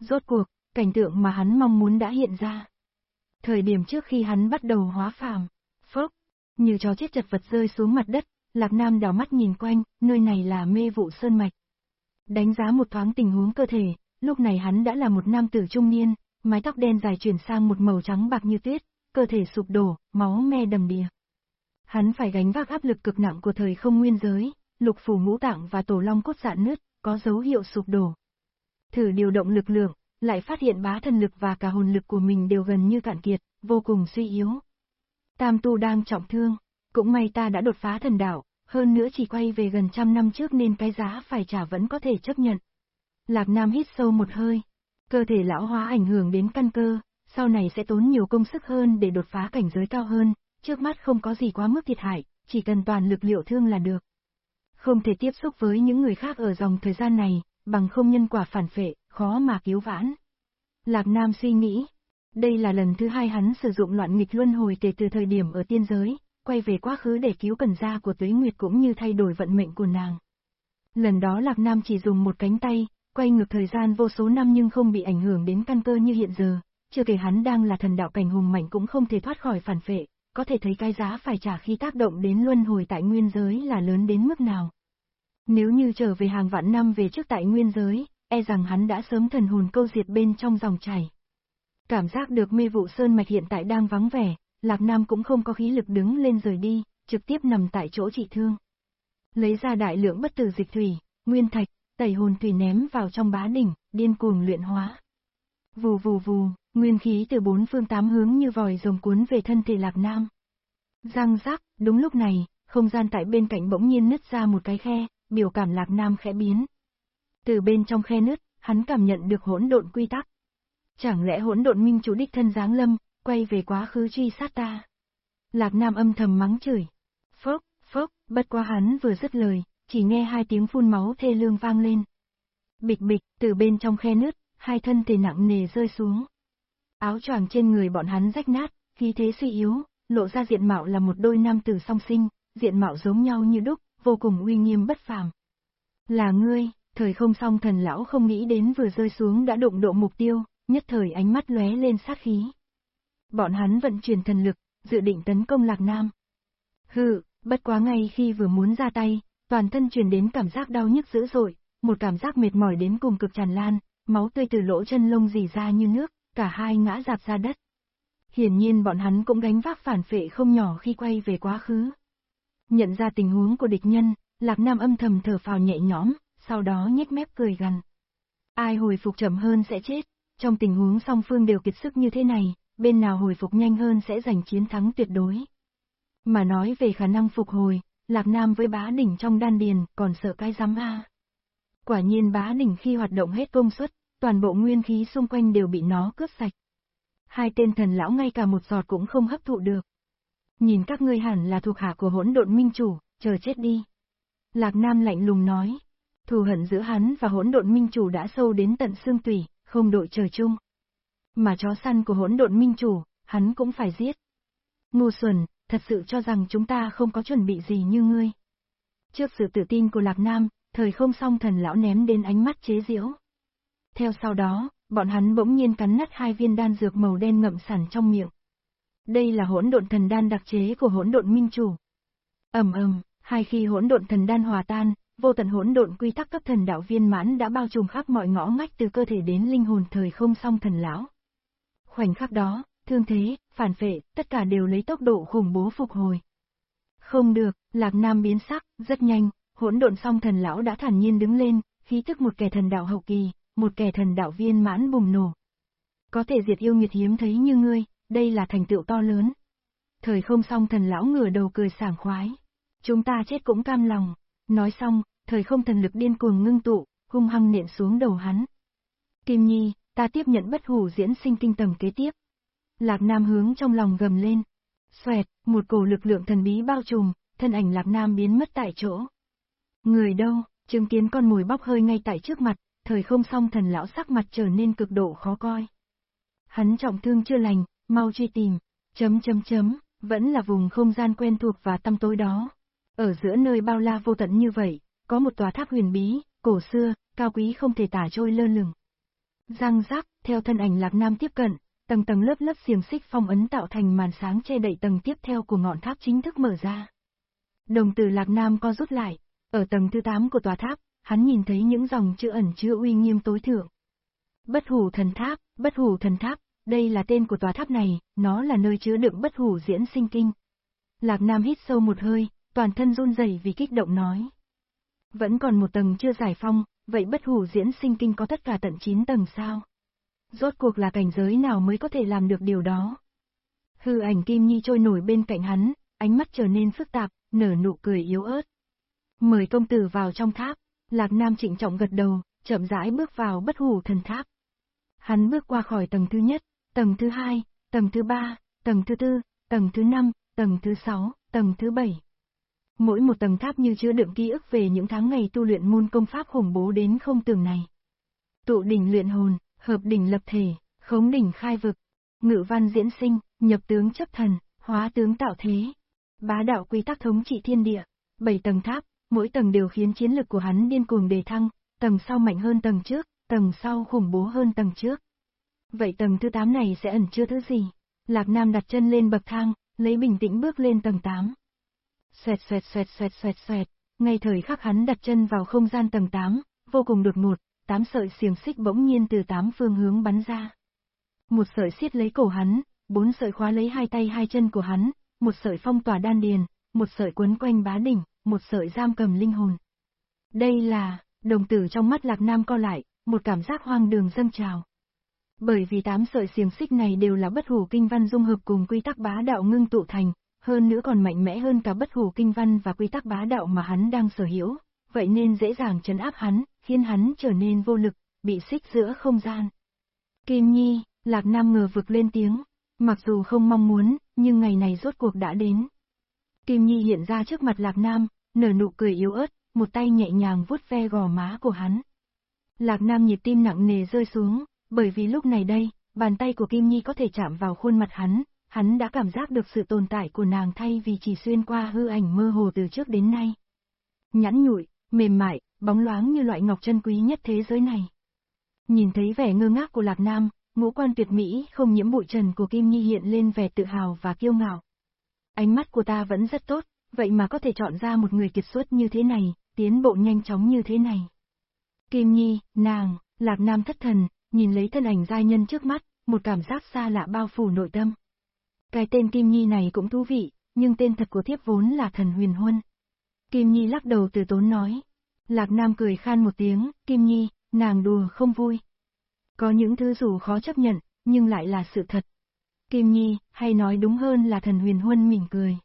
Rốt cuộc, cảnh tượng mà hắn mong muốn đã hiện ra. Thời điểm trước khi hắn bắt đầu hóa phàm, phốc, như chó chết chật vật rơi xuống mặt đất, Lạc Nam đảo mắt nhìn quanh, nơi này là mê vụ sơn mạch. Đánh giá một thoáng tình huống cơ thể, lúc này hắn đã là một nam tử trung niên, mái tóc đen dài chuyển sang một màu trắng bạc như tuyết, cơ thể sụp đổ, máu me đầm đìa. Hắn phải gánh vác áp lực cực nặng của thời không nguyên giới, lục phủ ngũ tạng và tổ long cốt dạn nứt, có dấu hiệu sụp đổ. Thử điều động lực lượng, lại phát hiện bá thần lực và cả hồn lực của mình đều gần như cạn kiệt, vô cùng suy yếu. Tam tu đang trọng thương, cũng may ta đã đột phá thần đạo, hơn nữa chỉ quay về gần trăm năm trước nên cái giá phải trả vẫn có thể chấp nhận. Lạc Nam hít sâu một hơi, cơ thể lão hóa ảnh hưởng đến căn cơ, sau này sẽ tốn nhiều công sức hơn để đột phá cảnh giới cao hơn, trước mắt không có gì quá mức thiệt hại, chỉ cần toàn lực liệu thương là được. Không thể tiếp xúc với những người khác ở dòng thời gian này, bằng không nhân quả phản phệ, khó mà cứu vãn. Lạc Nam suy nghĩ, đây là lần thứ hai hắn sử dụng loạn nghịch luân hồi kể từ thời điểm ở tiên giới, quay về quá khứ để cứu cần gia của Tuế Nguyệt cũng như thay đổi vận mệnh của nàng. Lần đó Lạc Nam chỉ dùng một cánh tay, quay ngược thời gian vô số năm nhưng không bị ảnh hưởng đến căn cơ như hiện giờ, chưa kể hắn đang là thần đạo cảnh hùng mạnh cũng không thể thoát khỏi phản phệ, có thể thấy cái giá phải trả khi tác động đến luân hồi tại nguyên giới là lớn đến mức nào. Nếu như trở về hàng vạn năm về trước tại nguyên giới, e rằng hắn đã sớm thần hồn câu diệt bên trong dòng chảy. Cảm giác được mê vụ sơn mạch hiện tại đang vắng vẻ, Lạc Nam cũng không có khí lực đứng lên rời đi, trực tiếp nằm tại chỗ trị thương. Lấy ra đại lượng bất tử dịch thủy, nguyên thạch, tẩy hồn thủy ném vào trong bá đỉnh, điên cuồng luyện hóa. Vù vù vù, nguyên khí từ bốn phương tám hướng như vòi rồng cuốn về thân thể Lạc Nam. Răng rắc, đúng lúc này, không gian tại bên cạnh bỗng nhiên nứt ra một cái khe, biểu cảm Lạc Nam khẽ biến. Từ bên trong khe nứt, hắn cảm nhận được hỗn độn quy tắc. Chẳng lẽ hỗn độn minh chủ đích thân giáng lâm, quay về quá khứ truy sát ta? Lạc Nam âm thầm mắng chửi. Phốc, phốc, bất quá hắn vừa dứt lời, chỉ nghe hai tiếng phun máu thê lương vang lên. Bịch bịch, từ bên trong khe nứt, hai thân thể nặng nề rơi xuống. Áo choàng trên người bọn hắn rách nát, khí thế suy yếu, lộ ra diện mạo là một đôi nam tử song sinh, diện mạo giống nhau như đúc, vô cùng uy nghiêm bất phàm. Là ngươi, thời không song thần lão không nghĩ đến vừa rơi xuống đã đụng độ mục tiêu, nhất thời ánh mắt lóe lên sát khí. Bọn hắn vận chuyển thần lực, dự định tấn công Lạc Nam. Hừ, bất quá ngay khi vừa muốn ra tay, toàn thân truyền đến cảm giác đau nhức dữ dội, một cảm giác mệt mỏi đến cùng cực tràn lan, máu tươi từ lỗ chân lông dì ra như nước, cả hai ngã dạp ra đất. Hiển nhiên bọn hắn cũng gánh vác phản phệ không nhỏ khi quay về quá khứ. Nhận ra tình huống của địch nhân, Lạc Nam âm thầm thở phào nhẹ nhõm, sau đó nhếch mép cười gằn. Ai hồi phục chậm hơn sẽ chết, trong tình huống song phương đều kiệt sức như thế này, bên nào hồi phục nhanh hơn sẽ giành chiến thắng tuyệt đối. Mà nói về khả năng phục hồi, Lạc Nam với bá đỉnh trong đan điền còn sợ cái giám a. Quả nhiên bá đỉnh khi hoạt động hết công suất, toàn bộ nguyên khí xung quanh đều bị nó cướp sạch. Hai tên thần lão ngay cả một giọt cũng không hấp thụ được. Nhìn các ngươi hẳn là thuộc hạ của hỗn độn minh chủ, chờ chết đi. Lạc Nam lạnh lùng nói, thù hận giữa hắn và hỗn độn minh chủ đã sâu đến tận xương tủy, không đội trời chung. Mà chó săn của hỗn độn minh chủ, hắn cũng phải giết. Ngu xuẩn, thật sự cho rằng chúng ta không có chuẩn bị gì như ngươi. Trước sự tự tin của Lạc Nam, thời không song thần lão ném đến ánh mắt chế giễu. Theo sau đó, bọn hắn bỗng nhiên cắn nát hai viên đan dược màu đen ngậm sẵn trong miệng. Đây là hỗn độn thần đan đặc chế của hỗn độn minh chủ. Ầm ầm, hai khi hỗn độn thần đan hòa tan, vô tận hỗn độn quy tắc cấp thần đạo viên mãn đã bao trùm khắp mọi ngõ ngách từ cơ thể đến linh hồn thời không song thần lão. Khoảnh khắc đó, thương thế, phản phệ, tất cả đều lấy tốc độ khủng bố phục hồi. Không được, Lạc Nam biến sắc, rất nhanh, hỗn độn song thần lão đã thản nhiên đứng lên, khí thức một kẻ thần đạo hậu kỳ, một kẻ thần đạo viên mãn bùng nổ. Có thể diệt yêu nghiệt hiếm thấy như ngươi, đây là thành tựu to lớn. Thời không song thần lão ngửa đầu cười sảng khoái. Chúng ta chết cũng cam lòng. Nói xong, thời không thần lực điên cuồng ngưng tụ, hung hăng nện xuống đầu hắn. Kim Nhi, ta tiếp nhận bất hủ diễn sinh kinh tầng kế tiếp. Lạc Nam hướng trong lòng gầm lên. Xoẹt, một cổ lực lượng thần bí bao trùm, thân ảnh Lạc Nam biến mất tại chỗ. Người đâu, chứng kiến con mồi bóc hơi ngay tại trước mặt, thời không song thần lão sắc mặt trở nên cực độ khó coi. Hắn trọng thương chưa lành, mau truy tìm, chấm chấm chấm, vẫn là vùng không gian quen thuộc và tăm tối đó. Ở giữa nơi bao la vô tận như vậy, có một tòa tháp huyền bí, cổ xưa, cao quý không thể tả trôi lơ lửng. Răng rắc, theo thân ảnh Lạc Nam tiếp cận, tầng tầng lớp lớp xiềng xích phong ấn tạo thành màn sáng che đậy tầng tiếp theo của ngọn tháp chính thức mở ra. Đồng tử Lạc Nam co rút lại, ở tầng thứ 8 của tòa tháp, hắn nhìn thấy những dòng chữ ẩn chứa uy nghiêm tối thượng. Bất hủ thần tháp, bất hủ thần tháp, đây là tên của tòa tháp này, nó là nơi chứa đựng bất hủ diễn sinh kinh. Lạc Nam hít sâu một hơi, toàn thân run rẩy vì kích động nói. Vẫn còn một tầng chưa giải phong, vậy bất hủ diễn sinh kinh có tất cả tận 9 tầng sao? Rốt cuộc là cảnh giới nào mới có thể làm được điều đó? Hư ảnh Kim Nhi trôi nổi bên cạnh hắn, ánh mắt trở nên phức tạp, nở nụ cười yếu ớt. Mời công tử vào trong tháp, Lạc Nam trịnh trọng gật đầu, chậm rãi bước vào bất hủ thần tháp. Hắn bước qua khỏi tầng thứ nhất, tầng thứ hai, tầng thứ ba, tầng thứ tư, tầng thứ năm, tầng thứ sáu, tầng thứ bảy. Mỗi một tầng tháp như chứa đựng ký ức về những tháng ngày tu luyện môn công pháp khủng bố đến không tưởng này. Tụ đỉnh luyện hồn, hợp đỉnh lập thể, khống đỉnh khai vực, ngự văn diễn sinh, nhập tướng chấp thần, hóa tướng tạo thế. Bá đạo quy tắc thống trị thiên địa, bảy tầng tháp, mỗi tầng đều khiến chiến lực của hắn điên cuồng đề thăng, tầng sau mạnh hơn tầng trước, tầng sau khủng bố hơn tầng trước. Vậy tầng thứ 8 này sẽ ẩn chứa thứ gì? Lạc Nam đặt chân lên bậc thang, lấy bình tĩnh bước lên tầng 8. Xoẹt xoẹt xoẹt xoẹt xoẹt xoẹt, ngay thời khắc hắn đặt chân vào không gian tầng 8, vô cùng đột ngột, tám sợi xiềng xích bỗng nhiên từ tám phương hướng bắn ra. Một sợi siết lấy cổ hắn, bốn sợi khóa lấy hai tay hai chân của hắn, một sợi phong tỏa đan điền, một sợi quấn quanh bá đỉnh, một sợi giam cầm linh hồn. Đây là, đồng tử trong mắt Lạc Nam co lại, một cảm giác hoang đường dâng trào. Bởi vì tám sợi xiềng xích này đều là bất hủ kinh văn dung hợp cùng quy tắc bá đạo ngưng tụ thành, hơn nữa còn mạnh mẽ hơn cả bất hủ kinh văn và quy tắc bá đạo mà hắn đang sở hữu, vậy nên dễ dàng chấn áp hắn, khiến hắn trở nên vô lực, bị xích giữa không gian. Kim Nhi, Lạc Nam ngờ vực lên tiếng, mặc dù không mong muốn, nhưng ngày này rốt cuộc đã đến. Kim Nhi hiện ra trước mặt Lạc Nam, nở nụ cười yếu ớt, một tay nhẹ nhàng vuốt ve gò má của hắn. Lạc Nam nhịp tim nặng nề rơi xuống, bởi vì lúc này đây, bàn tay của Kim Nhi có thể chạm vào khuôn mặt hắn, hắn đã cảm giác được sự tồn tại của nàng thay vì chỉ xuyên qua hư ảnh mơ hồ từ trước đến nay. Nhẵn nhụi, mềm mại, bóng loáng như loại ngọc chân quý nhất thế giới này. Nhìn thấy vẻ ngơ ngác của Lạc Nam, ngũ quan tuyệt mỹ không nhiễm bụi trần của Kim Nhi hiện lên vẻ tự hào và kiêu ngạo. Ánh mắt của ta vẫn rất tốt, vậy mà có thể chọn ra một người kiệt xuất như thế này, tiến bộ nhanh chóng như thế này. Kim Nhi, nàng, Lạc Nam thất thần, nhìn lấy thân ảnh giai nhân trước mắt, một cảm giác xa lạ bao phủ nội tâm. Cái tên Kim Nhi này cũng thú vị, nhưng tên thật của thiếp vốn là thần huyền huân. Kim Nhi lắc đầu từ tốn nói. Lạc Nam cười khan một tiếng, Kim Nhi, nàng đùa không vui. Có những thứ dù khó chấp nhận, nhưng lại là sự thật. Kim Nhi, hay nói đúng hơn là thần huyền huân mỉm cười.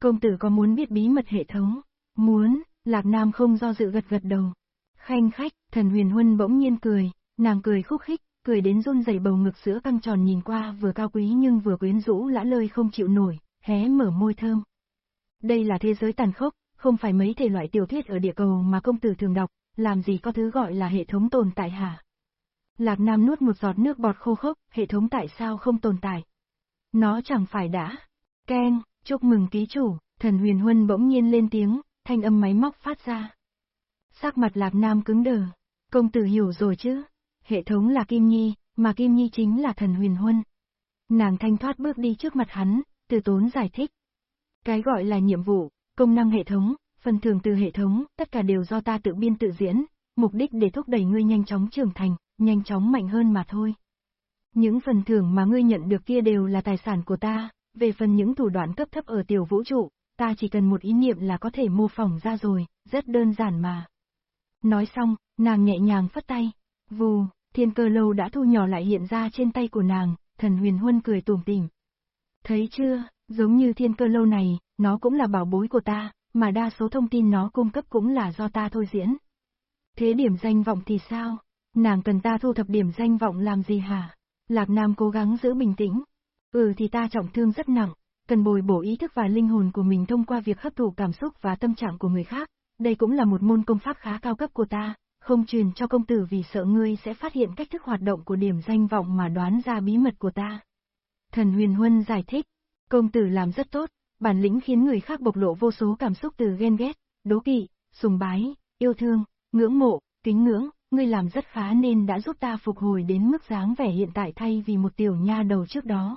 Công tử có muốn biết bí mật hệ thống? Muốn, Lạc Nam không do dự gật gật đầu. Khanh khách, thần huyền huân bỗng nhiên cười, nàng cười khúc khích, cười đến run rẩy bầu ngực sữa căng tròn nhìn qua vừa cao quý nhưng vừa quyến rũ lã lơi không chịu nổi, hé mở môi thơm. Đây là thế giới tàn khốc, không phải mấy thể loại tiểu thuyết ở địa cầu mà công tử thường đọc, làm gì có thứ gọi là hệ thống tồn tại hả? Lạc Nam nuốt một giọt nước bọt khô khốc, hệ thống tại sao không tồn tại? Nó chẳng phải đã. Ken, chúc mừng ký chủ, thần huyền huân bỗng nhiên lên tiếng, thanh âm máy móc phát ra. Sắc mặt Lạc Nam cứng đờ. Công tử hiểu rồi chứ? Hệ thống là Kim Nhi, mà Kim Nhi chính là thần huyền huân. Nàng thanh thoát bước đi trước mặt hắn, từ tốn giải thích. Cái gọi là nhiệm vụ, công năng hệ thống, phần thưởng từ hệ thống, tất cả đều do ta tự biên tự diễn, mục đích để thúc đẩy ngươi nhanh chóng trưởng thành, nhanh chóng mạnh hơn mà thôi. Những phần thưởng mà ngươi nhận được kia đều là tài sản của ta, về phần những thủ đoạn cấp thấp ở tiểu vũ trụ, ta chỉ cần một ý niệm là có thể mô phỏng ra rồi, rất đơn giản mà. Nói xong, nàng nhẹ nhàng phất tay, vù, thiên cơ lâu đã thu nhỏ lại hiện ra trên tay của nàng, thần huyền huân cười tủm tỉm. Thấy chưa, giống như thiên cơ lâu này, nó cũng là bảo bối của ta, mà đa số thông tin nó cung cấp cũng là do ta thôi diễn. Thế điểm danh vọng thì sao? Nàng cần ta thu thập điểm danh vọng làm gì hả? Lạc Nam cố gắng giữ bình tĩnh. Ừ thì ta trọng thương rất nặng, cần bồi bổ ý thức và linh hồn của mình thông qua việc hấp thụ cảm xúc và tâm trạng của người khác. Đây cũng là một môn công pháp khá cao cấp của ta, không truyền cho công tử vì sợ ngươi sẽ phát hiện cách thức hoạt động của điểm danh vọng mà đoán ra bí mật của ta. Thần Huyền Huân giải thích, công tử làm rất tốt, bản lĩnh khiến người khác bộc lộ vô số cảm xúc từ ghen ghét, đố kỵ, sùng bái, yêu thương, ngưỡng mộ, kính ngưỡng, ngươi làm rất khá nên đã giúp ta phục hồi đến mức dáng vẻ hiện tại thay vì một tiểu nha đầu trước đó.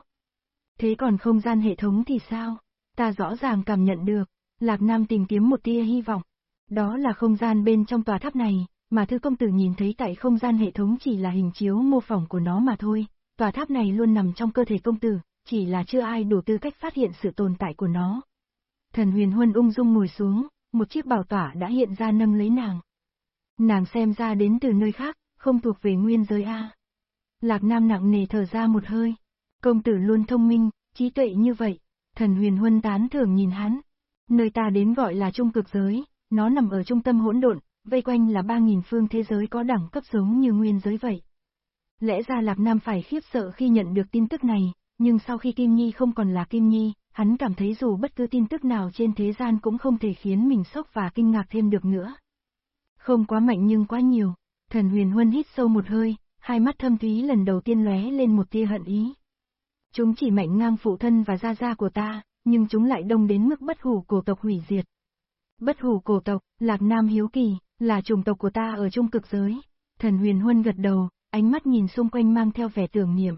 Thế còn không gian hệ thống thì sao? Ta rõ ràng cảm nhận được, Lạc Nam tìm kiếm một tia hy vọng. Đó là không gian bên trong tòa tháp này, mà thư công tử nhìn thấy tại không gian hệ thống chỉ là hình chiếu mô phỏng của nó mà thôi. Tòa tháp này luôn nằm trong cơ thể công tử, chỉ là chưa ai đủ tư cách phát hiện sự tồn tại của nó. Thần huyền huân ung dung ngồi xuống, một chiếc bảo tỏa đã hiện ra nâng lấy nàng. Nàng xem ra đến từ nơi khác, không thuộc về nguyên giới A. Lạc Nam nặng nề thở ra một hơi. Công tử luôn thông minh, trí tuệ như vậy. Thần huyền huân tán thưởng nhìn hắn. Nơi ta đến gọi là trung cực giới, nó nằm ở trung tâm hỗn độn, vây quanh là ba nghìn phương thế giới có đẳng cấp giống như nguyên giới vậy. Lẽ ra Lạc Nam phải khiếp sợ khi nhận được tin tức này, nhưng sau khi Kim Nhi không còn là Kim Nhi, hắn cảm thấy dù bất cứ tin tức nào trên thế gian cũng không thể khiến mình sốc và kinh ngạc thêm được nữa. Không quá mạnh nhưng quá nhiều, thần huyền huân hít sâu một hơi, hai mắt thâm thúy lần đầu tiên lóe lên một tia hận ý. Chúng chỉ mạnh ngang phụ thân và gia gia của ta, nhưng chúng lại đông đến mức bất hủ cổ tộc hủy diệt. Bất hủ cổ tộc, Lạc Nam Hiếu Kỳ, là chủng tộc của ta ở trung cực giới. Thần huyền huân gật đầu, ánh mắt nhìn xung quanh mang theo vẻ tưởng niệm.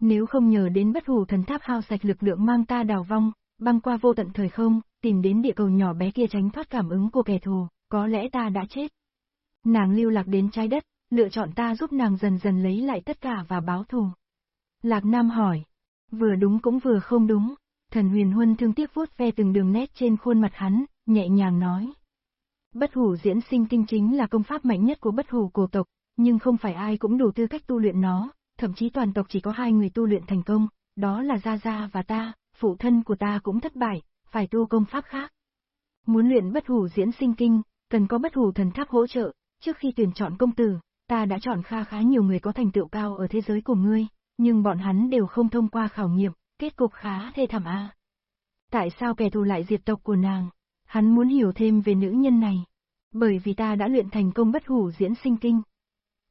Nếu không nhờ đến bất hủ thần tháp hao sạch lực lượng mang ta đào vong, băng qua vô tận thời không, tìm đến địa cầu nhỏ bé kia tránh thoát cảm ứng của kẻ thù, có lẽ ta đã chết. Nàng lưu lạc đến trái đất, lựa chọn ta giúp nàng dần dần lấy lại tất cả và báo thù. Lạc Nam hỏi, vừa đúng cũng vừa không đúng, thần huyền huân thương tiếc vuốt ve từng đường nét trên khuôn mặt hắn, nhẹ nhàng nói. Bất hủ diễn sinh kinh chính là công pháp mạnh nhất của bất hủ cổ tộc, nhưng không phải ai cũng đủ tư cách tu luyện nó, thậm chí toàn tộc chỉ có hai người tu luyện thành công, đó là Gia Gia và ta, phụ thân của ta cũng thất bại, phải tu công pháp khác. Muốn luyện bất hủ diễn sinh kinh, cần có bất hủ thần tháp hỗ trợ, trước khi tuyển chọn công tử, ta đã chọn kha khá nhiều người có thành tựu cao ở thế giới của ngươi, nhưng bọn hắn đều không thông qua khảo nghiệm, kết cục khá thê thảm a. Tại sao kẻ thù lại diệt tộc của nàng? Hắn muốn hiểu thêm về nữ nhân này. Bởi vì ta đã luyện thành công bất hủ diễn sinh kinh.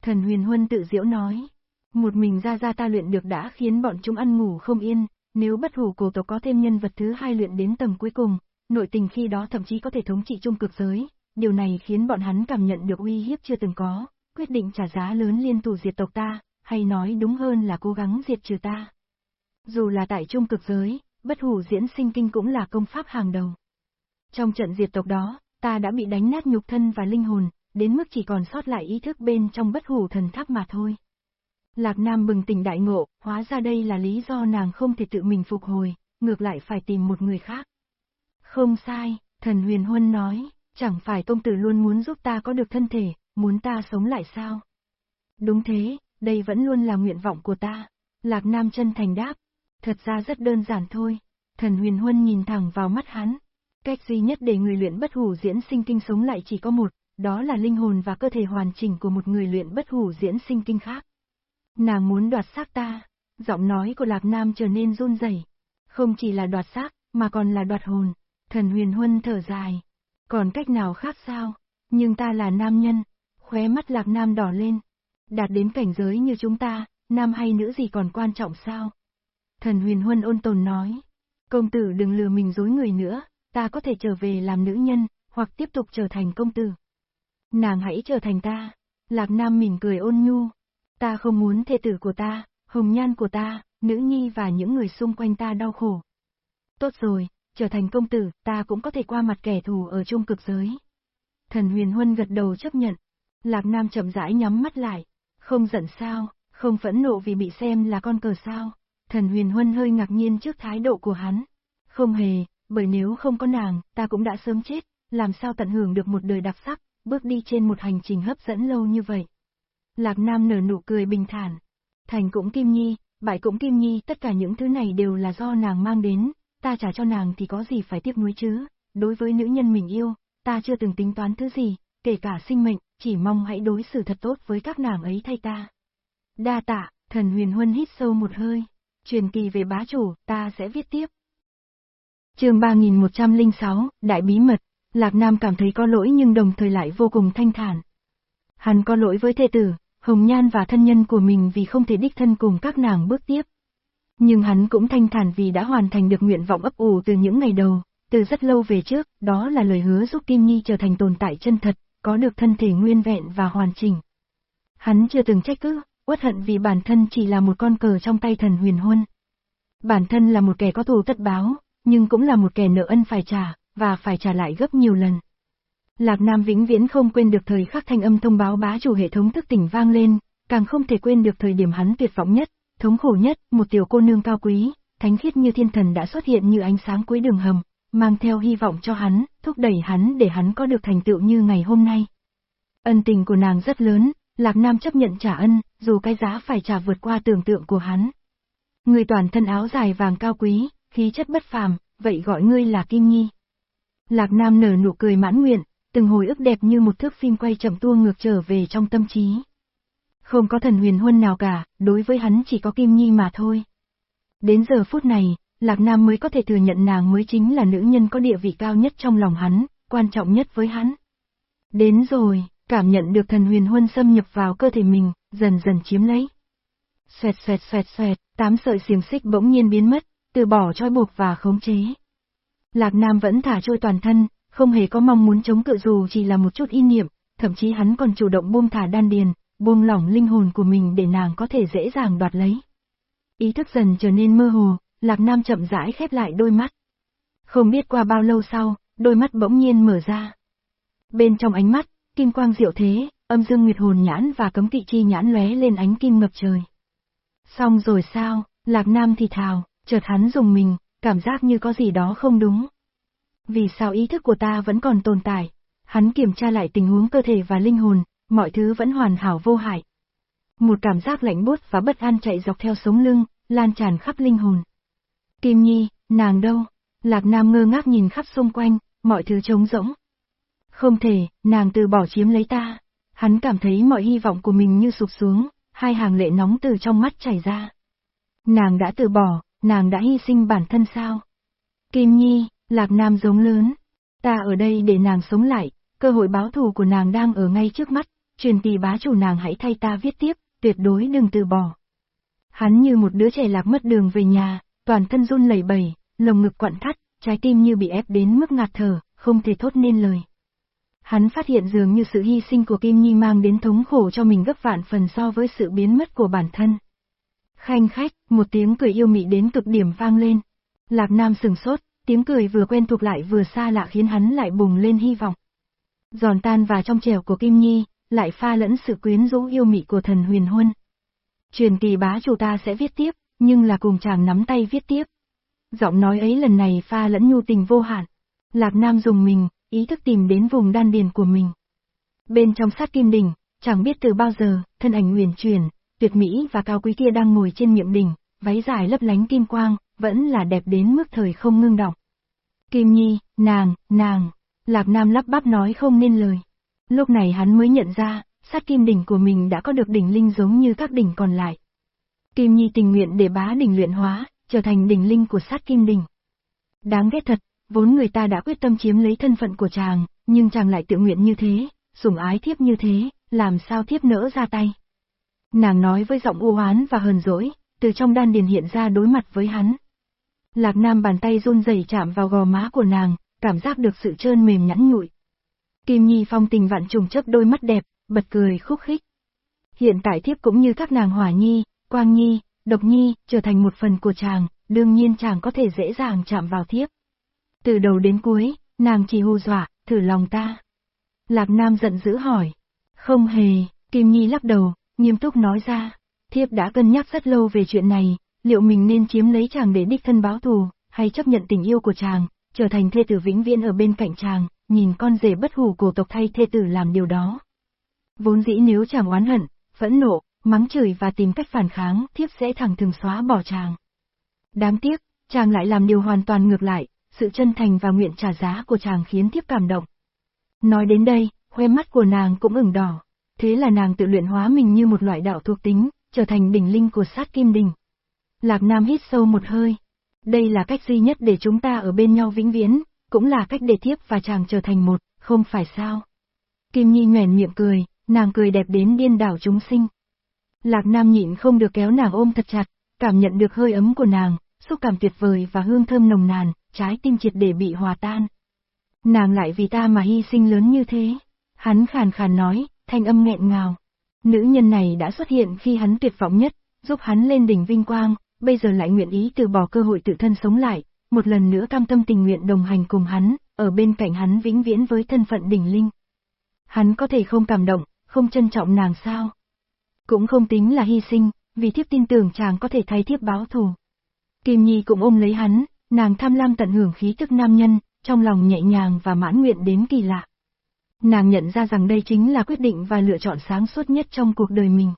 Thần huyền huân tự diễu nói. Một mình ra ra ta luyện được đã khiến bọn chúng ăn ngủ không yên, nếu bất hủ cổ tộc có thêm nhân vật thứ hai luyện đến tầm cuối cùng, nội tình khi đó thậm chí có thể thống trị trung cực giới, điều này khiến bọn hắn cảm nhận được uy hiếp chưa từng có, quyết định trả giá lớn liên tù diệt tộc ta, hay nói đúng hơn là cố gắng diệt trừ ta. Dù là tại trung cực giới, bất hủ diễn sinh kinh cũng là công pháp hàng đầu. Trong trận diệt tộc đó, ta đã bị đánh nát nhục thân và linh hồn, đến mức chỉ còn sót lại ý thức bên trong bất hủ thần tháp mà thôi. Lạc Nam bừng tỉnh đại ngộ, hóa ra đây là lý do nàng không thể tự mình phục hồi, ngược lại phải tìm một người khác. Không sai, thần huyền huân nói, chẳng phải công tử luôn muốn giúp ta có được thân thể, muốn ta sống lại sao? Đúng thế, đây vẫn luôn là nguyện vọng của ta. Lạc Nam chân thành đáp, thật ra rất đơn giản thôi. Thần huyền huân nhìn thẳng vào mắt hắn. Cách duy nhất để người luyện bất hủ diễn sinh kinh sống lại chỉ có một, đó là linh hồn và cơ thể hoàn chỉnh của một người luyện bất hủ diễn sinh kinh khác. Nàng muốn đoạt xác ta, giọng nói của Lạc Nam trở nên run rẩy. Không chỉ là đoạt xác, mà còn là đoạt hồn. Thần huyền huân thở dài. Còn cách nào khác sao? Nhưng ta là nam nhân. Khóe mắt Lạc Nam đỏ lên. Đạt đến cảnh giới như chúng ta, nam hay nữ gì còn quan trọng sao? Thần huyền huân ôn tồn nói. Công tử đừng lừa mình dối người nữa, ta có thể trở về làm nữ nhân, hoặc tiếp tục trở thành công tử. Nàng hãy trở thành ta. Lạc Nam mỉm cười ôn nhu. Ta không muốn thê tử của ta, hồng nhan của ta, nữ nhi và những người xung quanh ta đau khổ. Tốt rồi, trở thành công tử, ta cũng có thể qua mặt kẻ thù ở trung cực giới. Thần huyền huân gật đầu chấp nhận. Lạc Nam chậm rãi nhắm mắt lại. Không giận sao, không phẫn nộ vì bị xem là con cờ sao. Thần huyền huân hơi ngạc nhiên trước thái độ của hắn. Không hề, bởi nếu không có nàng, ta cũng đã sớm chết, làm sao tận hưởng được một đời đặc sắc, bước đi trên một hành trình hấp dẫn lâu như vậy. Lạc Nam nở nụ cười bình thản. Thành cũng Kim Nhi, bại cũng Kim Nhi, tất cả những thứ này đều là do nàng mang đến, ta trả cho nàng thì có gì phải tiếc nuối chứ, đối với nữ nhân mình yêu, ta chưa từng tính toán thứ gì, kể cả sinh mệnh, chỉ mong hãy đối xử thật tốt với các nàng ấy thay ta. Đa tạ, thần huyền huân hít sâu một hơi, truyền kỳ về bá chủ, ta sẽ viết tiếp chương 3106, Đại Bí Mật, Lạc Nam cảm thấy có lỗi nhưng đồng thời lại vô cùng thanh thản. Hắn có lỗi với thê tử, Hồng Nhan và thân nhân của mình vì không thể đích thân cùng các nàng bước tiếp. Nhưng hắn cũng thanh thản vì đã hoàn thành được nguyện vọng ấp ủ từ những ngày đầu, từ rất lâu về trước, đó là lời hứa giúp Kim Nhi trở thành tồn tại chân thật, có được thân thể nguyên vẹn và hoàn chỉnh. Hắn chưa từng trách cứ, uất hận vì bản thân chỉ là một con cờ trong tay thần huyền huân. Bản thân là một kẻ có thù tất báo, nhưng cũng là một kẻ nợ ân phải trả, và phải trả lại gấp nhiều lần. Lạc Nam vĩnh viễn không quên được thời khắc thanh âm thông báo bá chủ hệ thống thức tỉnh vang lên, càng không thể quên được thời điểm hắn tuyệt vọng nhất, thống khổ nhất, một tiểu cô nương cao quý, thánh khiết như thiên thần đã xuất hiện như ánh sáng cuối đường hầm, mang theo hy vọng cho hắn, thúc đẩy hắn để hắn có được thành tựu như ngày hôm nay. Ân tình của nàng rất lớn, Lạc Nam chấp nhận trả ân, dù cái giá phải trả vượt qua tưởng tượng của hắn. Người toàn thân áo dài vàng cao quý, khí chất bất phàm, vậy gọi ngươi là Kim Nhi. Lạc Nam nở nụ cười mãn nguyện, từng hồi ức đẹp như một thước phim quay chậm tua ngược trở về trong tâm trí. Không có thần huyền huân nào cả, đối với hắn chỉ có Kim Nhi mà thôi. Đến giờ phút này, Lạc Nam mới có thể thừa nhận nàng mới chính là nữ nhân có địa vị cao nhất trong lòng hắn, quan trọng nhất với hắn. Đến rồi, cảm nhận được thần huyền huân xâm nhập vào cơ thể mình, dần dần chiếm lấy. Xoẹt xoẹt xoẹt xoẹt, tám sợi xiềng xích bỗng nhiên biến mất, từ bỏ trói buộc và khống chế. Lạc Nam vẫn thả trôi toàn thân, không hề có mong muốn chống cự dù chỉ là một chút ý niệm, thậm chí hắn còn chủ động buông thả đan điền, buông lỏng linh hồn của mình để nàng có thể dễ dàng đoạt lấy. Ý thức dần trở nên mơ hồ, Lạc Nam chậm rãi khép lại đôi mắt. Không biết qua bao lâu sau, đôi mắt bỗng nhiên mở ra. Bên trong ánh mắt, kim quang diệu thế, âm dương nguyệt hồn nhãn và cấm kỵ chi nhãn lóe lên ánh kim ngập trời. Xong rồi sao, Lạc Nam thì thào, chợt hắn dùng mình, cảm giác như có gì đó không đúng. Vì sao ý thức của ta vẫn còn tồn tại? Hắn kiểm tra lại tình huống cơ thể và linh hồn, mọi thứ vẫn hoàn hảo vô hại. Một cảm giác lạnh buốt và bất an chạy dọc theo sống lưng, lan tràn khắp linh hồn. Kim Nhi, nàng đâu? Lạc Nam ngơ ngác nhìn khắp xung quanh, mọi thứ trống rỗng. Không thể, nàng từ bỏ chiếm lấy ta. Hắn cảm thấy mọi hy vọng của mình như sụp xuống, hai hàng lệ nóng từ trong mắt chảy ra. Nàng đã từ bỏ, nàng đã hy sinh bản thân sao? Kim Nhi, Lạc Nam giống lớn. Ta ở đây để nàng sống lại, cơ hội báo thù của nàng đang ở ngay trước mắt, truyền tỷ bá chủ nàng hãy thay ta viết tiếp, tuyệt đối đừng từ bỏ. Hắn như một đứa trẻ lạc mất đường về nhà, toàn thân run lẩy bẩy, lồng ngực quặn thắt, trái tim như bị ép đến mức ngạt thở, không thể thốt nên lời. Hắn phát hiện dường như sự hy sinh của Kim Nhi mang đến thống khổ cho mình gấp vạn phần so với sự biến mất của bản thân. Khanh khách, một tiếng cười yêu mị đến cực điểm vang lên. Lạc Nam sừng sốt, tiếng cười vừa quen thuộc lại vừa xa lạ khiến hắn lại bùng lên hy vọng. Giòn tan và trong trẻo của Kim Nhi, lại pha lẫn sự quyến rũ yêu mị của thần huyền huân. Truyền kỳ bá chủ ta sẽ viết tiếp, nhưng là cùng chàng nắm tay viết tiếp. Giọng nói ấy lần này pha lẫn nhu tình vô hạn. Lạc Nam dùng mình, ý thức tìm đến vùng đan điền của mình. Bên trong sát kim đỉnh, chẳng biết từ bao giờ, thân ảnh huyền chuyển, tuyệt mỹ và cao quý kia đang ngồi trên miệng đỉnh, váy dài lấp lánh kim quang, vẫn là đẹp đến mức thời không ngưng động. Kim Nhi, nàng, nàng, Lạc Nam lắp bắp nói không nên lời. Lúc này hắn mới nhận ra, sát kim đỉnh của mình đã có được đỉnh linh giống như các đỉnh còn lại. Kim Nhi tình nguyện để bá đỉnh luyện hóa, trở thành đỉnh linh của sát kim đỉnh. Đáng ghét thật, vốn người ta đã quyết tâm chiếm lấy thân phận của chàng, nhưng chàng lại tự nguyện như thế, sủng ái thiếp như thế, làm sao thiếp nỡ ra tay. Nàng nói với giọng u oán và hờn dỗi, từ trong đan điền hiện ra đối mặt với hắn. Lạc Nam bàn tay run rẩy chạm vào gò má của nàng, cảm giác được sự trơn mềm nhẵn nhụi. Kim Nhi phong tình vạn trùng chấp đôi mắt đẹp, bật cười khúc khích. Hiện tại thiếp cũng như các nàng Hỏa Nhi, Quang Nhi, Độc Nhi, trở thành một phần của chàng, đương nhiên chàng có thể dễ dàng chạm vào thiếp. Từ đầu đến cuối, nàng chỉ hù dọa, thử lòng ta. Lạc Nam giận dữ hỏi. Không hề, Kim Nhi lắc đầu, nghiêm túc nói ra. Thiếp đã cân nhắc rất lâu về chuyện này, liệu mình nên chiếm lấy chàng để đích thân báo thù, hay chấp nhận tình yêu của chàng, trở thành thê tử vĩnh viễn ở bên cạnh chàng, nhìn con rể bất hủ cổ tộc thay thê tử làm điều đó. Vốn dĩ nếu chàng oán hận, phẫn nộ, mắng chửi và tìm cách phản kháng, thiếp sẽ thẳng thừng xóa bỏ chàng. Đáng tiếc, chàng lại làm điều hoàn toàn ngược lại, sự chân thành và nguyện trả giá của chàng khiến thiếp cảm động. Nói đến đây, khoe mắt của nàng cũng ửng đỏ, thế là nàng tự luyện hóa mình như một loại đạo thuộc tính, trở thành đỉnh linh của sát kim đình. Lạc Nam hít sâu một hơi. Đây là cách duy nhất để chúng ta ở bên nhau vĩnh viễn, cũng là cách để thiếp và chàng trở thành một, không phải sao. Kim Nhi nhoẻn miệng cười, nàng cười đẹp đến điên đảo chúng sinh. Lạc Nam nhịn không được kéo nàng ôm thật chặt, cảm nhận được hơi ấm của nàng, xúc cảm tuyệt vời và hương thơm nồng nàn, trái tim triệt để bị hòa tan. Nàng lại vì ta mà hy sinh lớn như thế. Hắn khàn khàn nói, thanh âm nghẹn ngào. Nữ nhân này đã xuất hiện khi hắn tuyệt vọng nhất, giúp hắn lên đỉnh vinh quang, bây giờ lại nguyện ý từ bỏ cơ hội tự thân sống lại, một lần nữa cam tâm tình nguyện đồng hành cùng hắn, ở bên cạnh hắn vĩnh viễn với thân phận đỉnh linh. Hắn có thể không cảm động, không trân trọng nàng sao? Cũng không tính là hy sinh, vì thiếp tin tưởng chàng có thể thay thiếp báo thù. Kim Nhi cũng ôm lấy hắn, nàng tham lam tận hưởng khí tức nam nhân, trong lòng nhẹ nhàng và mãn nguyện đến kỳ lạ. Nàng nhận ra rằng đây chính là quyết định và lựa chọn sáng suốt nhất trong cuộc đời mình.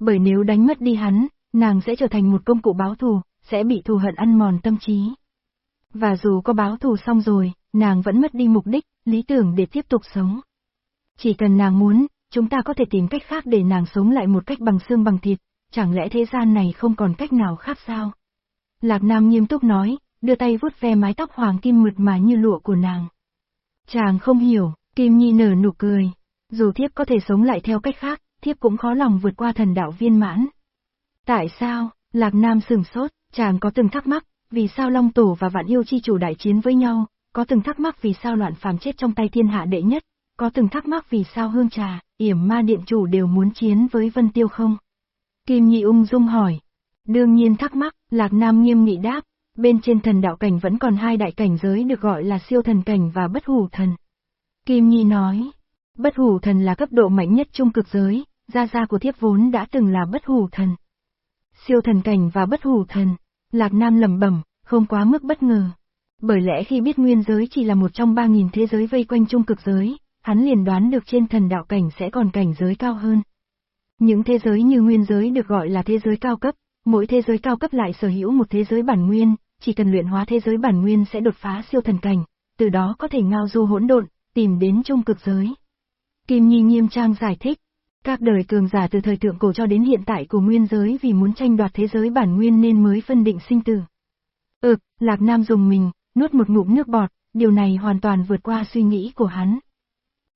Bởi nếu đánh mất đi hắn, nàng sẽ trở thành một công cụ báo thù, sẽ bị thù hận ăn mòn tâm trí. Và dù có báo thù xong rồi, nàng vẫn mất đi mục đích, lý tưởng để tiếp tục sống. Chỉ cần nàng muốn, chúng ta có thể tìm cách khác để nàng sống lại một cách bằng xương bằng thịt, chẳng lẽ thế gian này không còn cách nào khác sao? Lạc Nam nghiêm túc nói, đưa tay vuốt ve mái tóc hoàng kim mượt mà như lụa của nàng. Chàng không hiểu, Kim Nhi nở nụ cười. Dù thiếp có thể sống lại theo cách khác, thiếp cũng khó lòng vượt qua thần đạo viên mãn. Tại sao, Lạc Nam sừng sốt, chàng có từng thắc mắc, vì sao Long Tổ và Vạn Yêu Chi chủ đại chiến với nhau, có từng thắc mắc vì sao loạn phàm chết trong tay thiên hạ đệ nhất, có từng thắc mắc vì sao Hương Trà, Yểm Ma Điện chủ đều muốn chiến với Vân Tiêu không? Kim Nhi ung dung hỏi. Đương nhiên thắc mắc, Lạc Nam nghiêm nghị đáp, bên trên thần đạo cảnh vẫn còn hai đại cảnh giới được gọi là siêu thần cảnh và bất hủ thần. Kim Nhi nói, bất hủ thần là cấp độ mạnh nhất trung cực giới, gia gia của thiếp vốn đã từng là bất hủ thần. Siêu thần cảnh và bất hủ thần, Lạc Nam lầm bẩm, không quá mức bất ngờ. Bởi lẽ khi biết nguyên giới chỉ là một trong ba nghìn thế giới vây quanh trung cực giới, hắn liền đoán được trên thần đạo cảnh sẽ còn cảnh giới cao hơn. Những thế giới như nguyên giới được gọi là thế giới cao cấp, mỗi thế giới cao cấp lại sở hữu một thế giới bản nguyên, chỉ cần luyện hóa thế giới bản nguyên sẽ đột phá siêu thần cảnh, từ đó có thể ngao du hỗn độn, tìm đến trung cực giới. Kim Nhi nghiêm trang giải thích, các đời cường giả từ thời thượng cổ cho đến hiện tại của nguyên giới vì muốn tranh đoạt thế giới bản nguyên nên mới phân định sinh tử. Ừ, Lạc Nam dùng mình, nuốt một ngụm nước bọt, điều này hoàn toàn vượt qua suy nghĩ của hắn.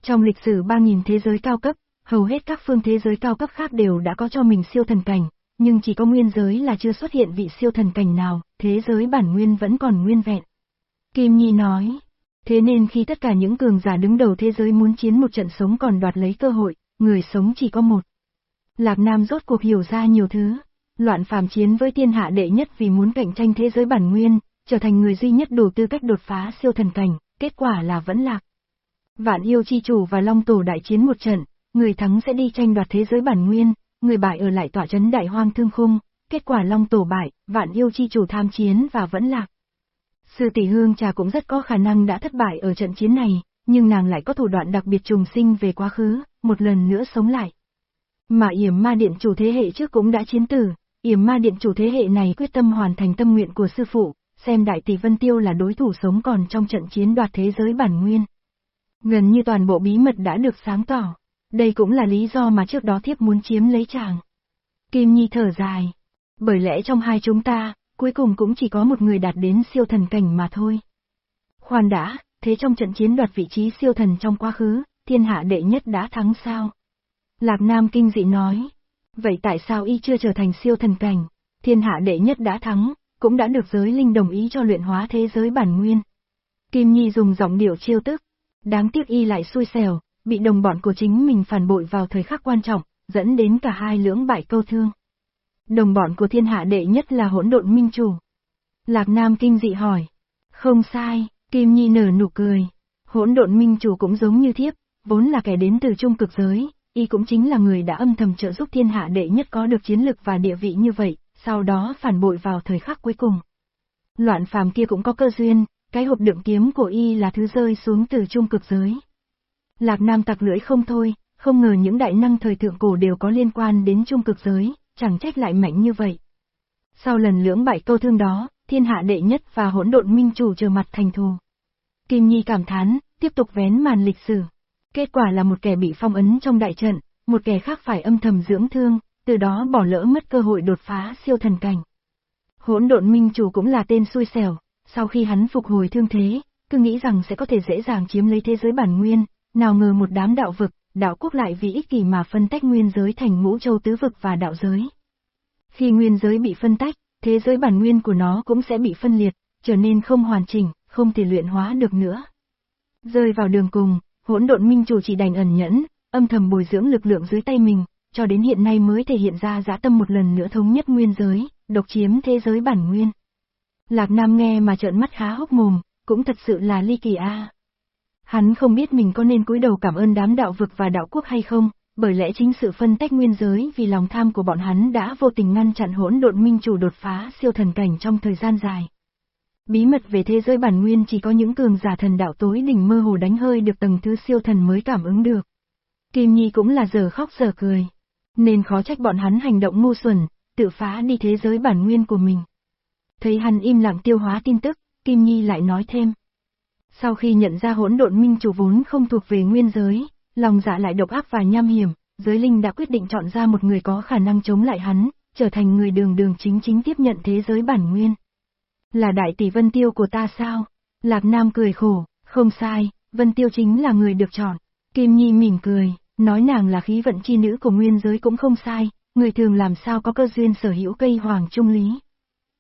Trong lịch sử 3.000 thế giới cao cấp, hầu hết các phương thế giới cao cấp khác đều đã có cho mình siêu thần cảnh, nhưng chỉ có nguyên giới là chưa xuất hiện vị siêu thần cảnh nào, thế giới bản nguyên vẫn còn nguyên vẹn. Kim Nhi nói, thế nên khi tất cả những cường giả đứng đầu thế giới muốn chiến một trận sống còn đoạt lấy cơ hội, người sống chỉ có một. Lạc Nam rốt cuộc hiểu ra nhiều thứ, loạn phàm chiến với thiên hạ đệ nhất vì muốn cạnh tranh thế giới bản nguyên, trở thành người duy nhất đủ tư cách đột phá siêu thần cảnh, kết quả là vẫn lạc. Vạn yêu chi chủ và Long Tổ đại chiến một trận, người thắng sẽ đi tranh đoạt thế giới bản nguyên, người bại ở lại tỏa chấn đại hoang thương khung, kết quả Long Tổ bại, vạn yêu chi chủ tham chiến và vẫn lạc. Sư tỷ hương trà cũng rất có khả năng đã thất bại ở trận chiến này, nhưng nàng lại có thủ đoạn đặc biệt trùng sinh về quá khứ, một lần nữa sống lại. Mà yểm ma điện chủ thế hệ trước cũng đã chiến tử, yểm ma điện chủ thế hệ này quyết tâm hoàn thành tâm nguyện của sư phụ, xem đại tỷ Vân Tiêu là đối thủ sống còn trong trận chiến đoạt thế giới bản nguyên. Gần như toàn bộ bí mật đã được sáng tỏ. Đây cũng là lý do mà trước đó thiếp muốn chiếm lấy chàng. Kim Nhi thở dài. Bởi lẽ trong hai chúng ta, cuối cùng cũng chỉ có một người đạt đến siêu thần cảnh mà thôi. Khoan đã, thế trong trận chiến đoạt vị trí siêu thần trong quá khứ, thiên hạ đệ nhất đã thắng sao? Lạc Nam kinh dị nói. Vậy tại sao y chưa trở thành siêu thần cảnh? Thiên hạ đệ nhất đã thắng, cũng đã được giới linh đồng ý cho luyện hóa thế giới bản nguyên. Kim Nhi dùng giọng điệu chiêu tức. Đáng tiếc y lại xui xẻo, bị đồng bọn của chính mình phản bội vào thời khắc quan trọng, dẫn đến cả hai lưỡng bại câu thương. Đồng bọn của thiên hạ đệ nhất là hỗn độn minh chủ. Lạc Nam kinh dị hỏi. Không sai, Kim Nhi nở nụ cười. Hỗn độn minh chủ cũng giống như thiếp, vốn là kẻ đến từ trung cực giới, y cũng chính là người đã âm thầm trợ giúp thiên hạ đệ nhất có được chiến lực và địa vị như vậy, sau đó phản bội vào thời khắc cuối cùng. Loạn phàm kia cũng có cơ duyên, cái hộp đựng kiếm của y là thứ rơi xuống từ trung cực giới. Lạc Nam tặc lưỡi không thôi, không ngờ những đại năng thời thượng cổ đều có liên quan đến trung cực giới, chẳng trách lại mạnh như vậy. Sau lần lưỡng bại câu thương đó, thiên hạ đệ nhất và hỗn độn minh chủ chờ mặt thành thù. Kim Nhi cảm thán, tiếp tục vén màn lịch sử. Kết quả là một kẻ bị phong ấn trong đại trận, một kẻ khác phải âm thầm dưỡng thương, từ đó bỏ lỡ mất cơ hội đột phá siêu thần cảnh. Hỗn độn minh chủ cũng là tên xui xẻo, sau khi hắn phục hồi thương thế, cứ nghĩ rằng sẽ có thể dễ dàng chiếm lấy thế giới bản nguyên, nào ngờ một đám đạo vực, đạo quốc lại vì ích kỷ mà phân tách nguyên giới thành ngũ châu tứ vực và đạo giới. Khi nguyên giới bị phân tách, thế giới bản nguyên của nó cũng sẽ bị phân liệt, trở nên không hoàn chỉnh, không thể luyện hóa được nữa. Rơi vào đường cùng, hỗn độn minh chủ chỉ đành ẩn nhẫn, âm thầm bồi dưỡng lực lượng dưới tay mình, cho đến hiện nay mới thể hiện ra dã tâm một lần nữa thống nhất nguyên giới, độc chiếm thế giới bản nguyên. Lạc Nam nghe mà trợn mắt khá hốc mồm, cũng thật sự là ly kỳ a. Hắn không biết mình có nên cúi đầu cảm ơn đám đạo vực và đạo quốc hay không, bởi lẽ chính sự phân tách nguyên giới vì lòng tham của bọn hắn đã vô tình ngăn chặn hỗn độn minh chủ đột phá siêu thần cảnh trong thời gian dài. Bí mật về thế giới bản nguyên chỉ có những cường giả thần đạo tối đỉnh mơ hồ đánh hơi được tầng thứ siêu thần mới cảm ứng được. Kim Nhi cũng là giờ khóc giờ cười. Nên khó trách bọn hắn hành động ngu xuẩn, tự phá đi thế giới bản nguyên của mình. Thấy hắn im lặng tiêu hóa tin tức, Kim Nhi lại nói thêm. Sau khi nhận ra hỗn độn minh chủ vốn không thuộc về nguyên giới, lòng dạ lại độc ác và nham hiểm, giới linh đã quyết định chọn ra một người có khả năng chống lại hắn, trở thành người đường đường chính chính tiếp nhận thế giới bản nguyên. Là đại tỷ Vân Tiêu của ta sao? Lạc Nam cười khổ, không sai, Vân Tiêu chính là người được chọn. Kim Nhi mỉm cười, nói nàng là khí vận chi nữ của nguyên giới cũng không sai, người thường làm sao có cơ duyên sở hữu cây hoàng trung lý.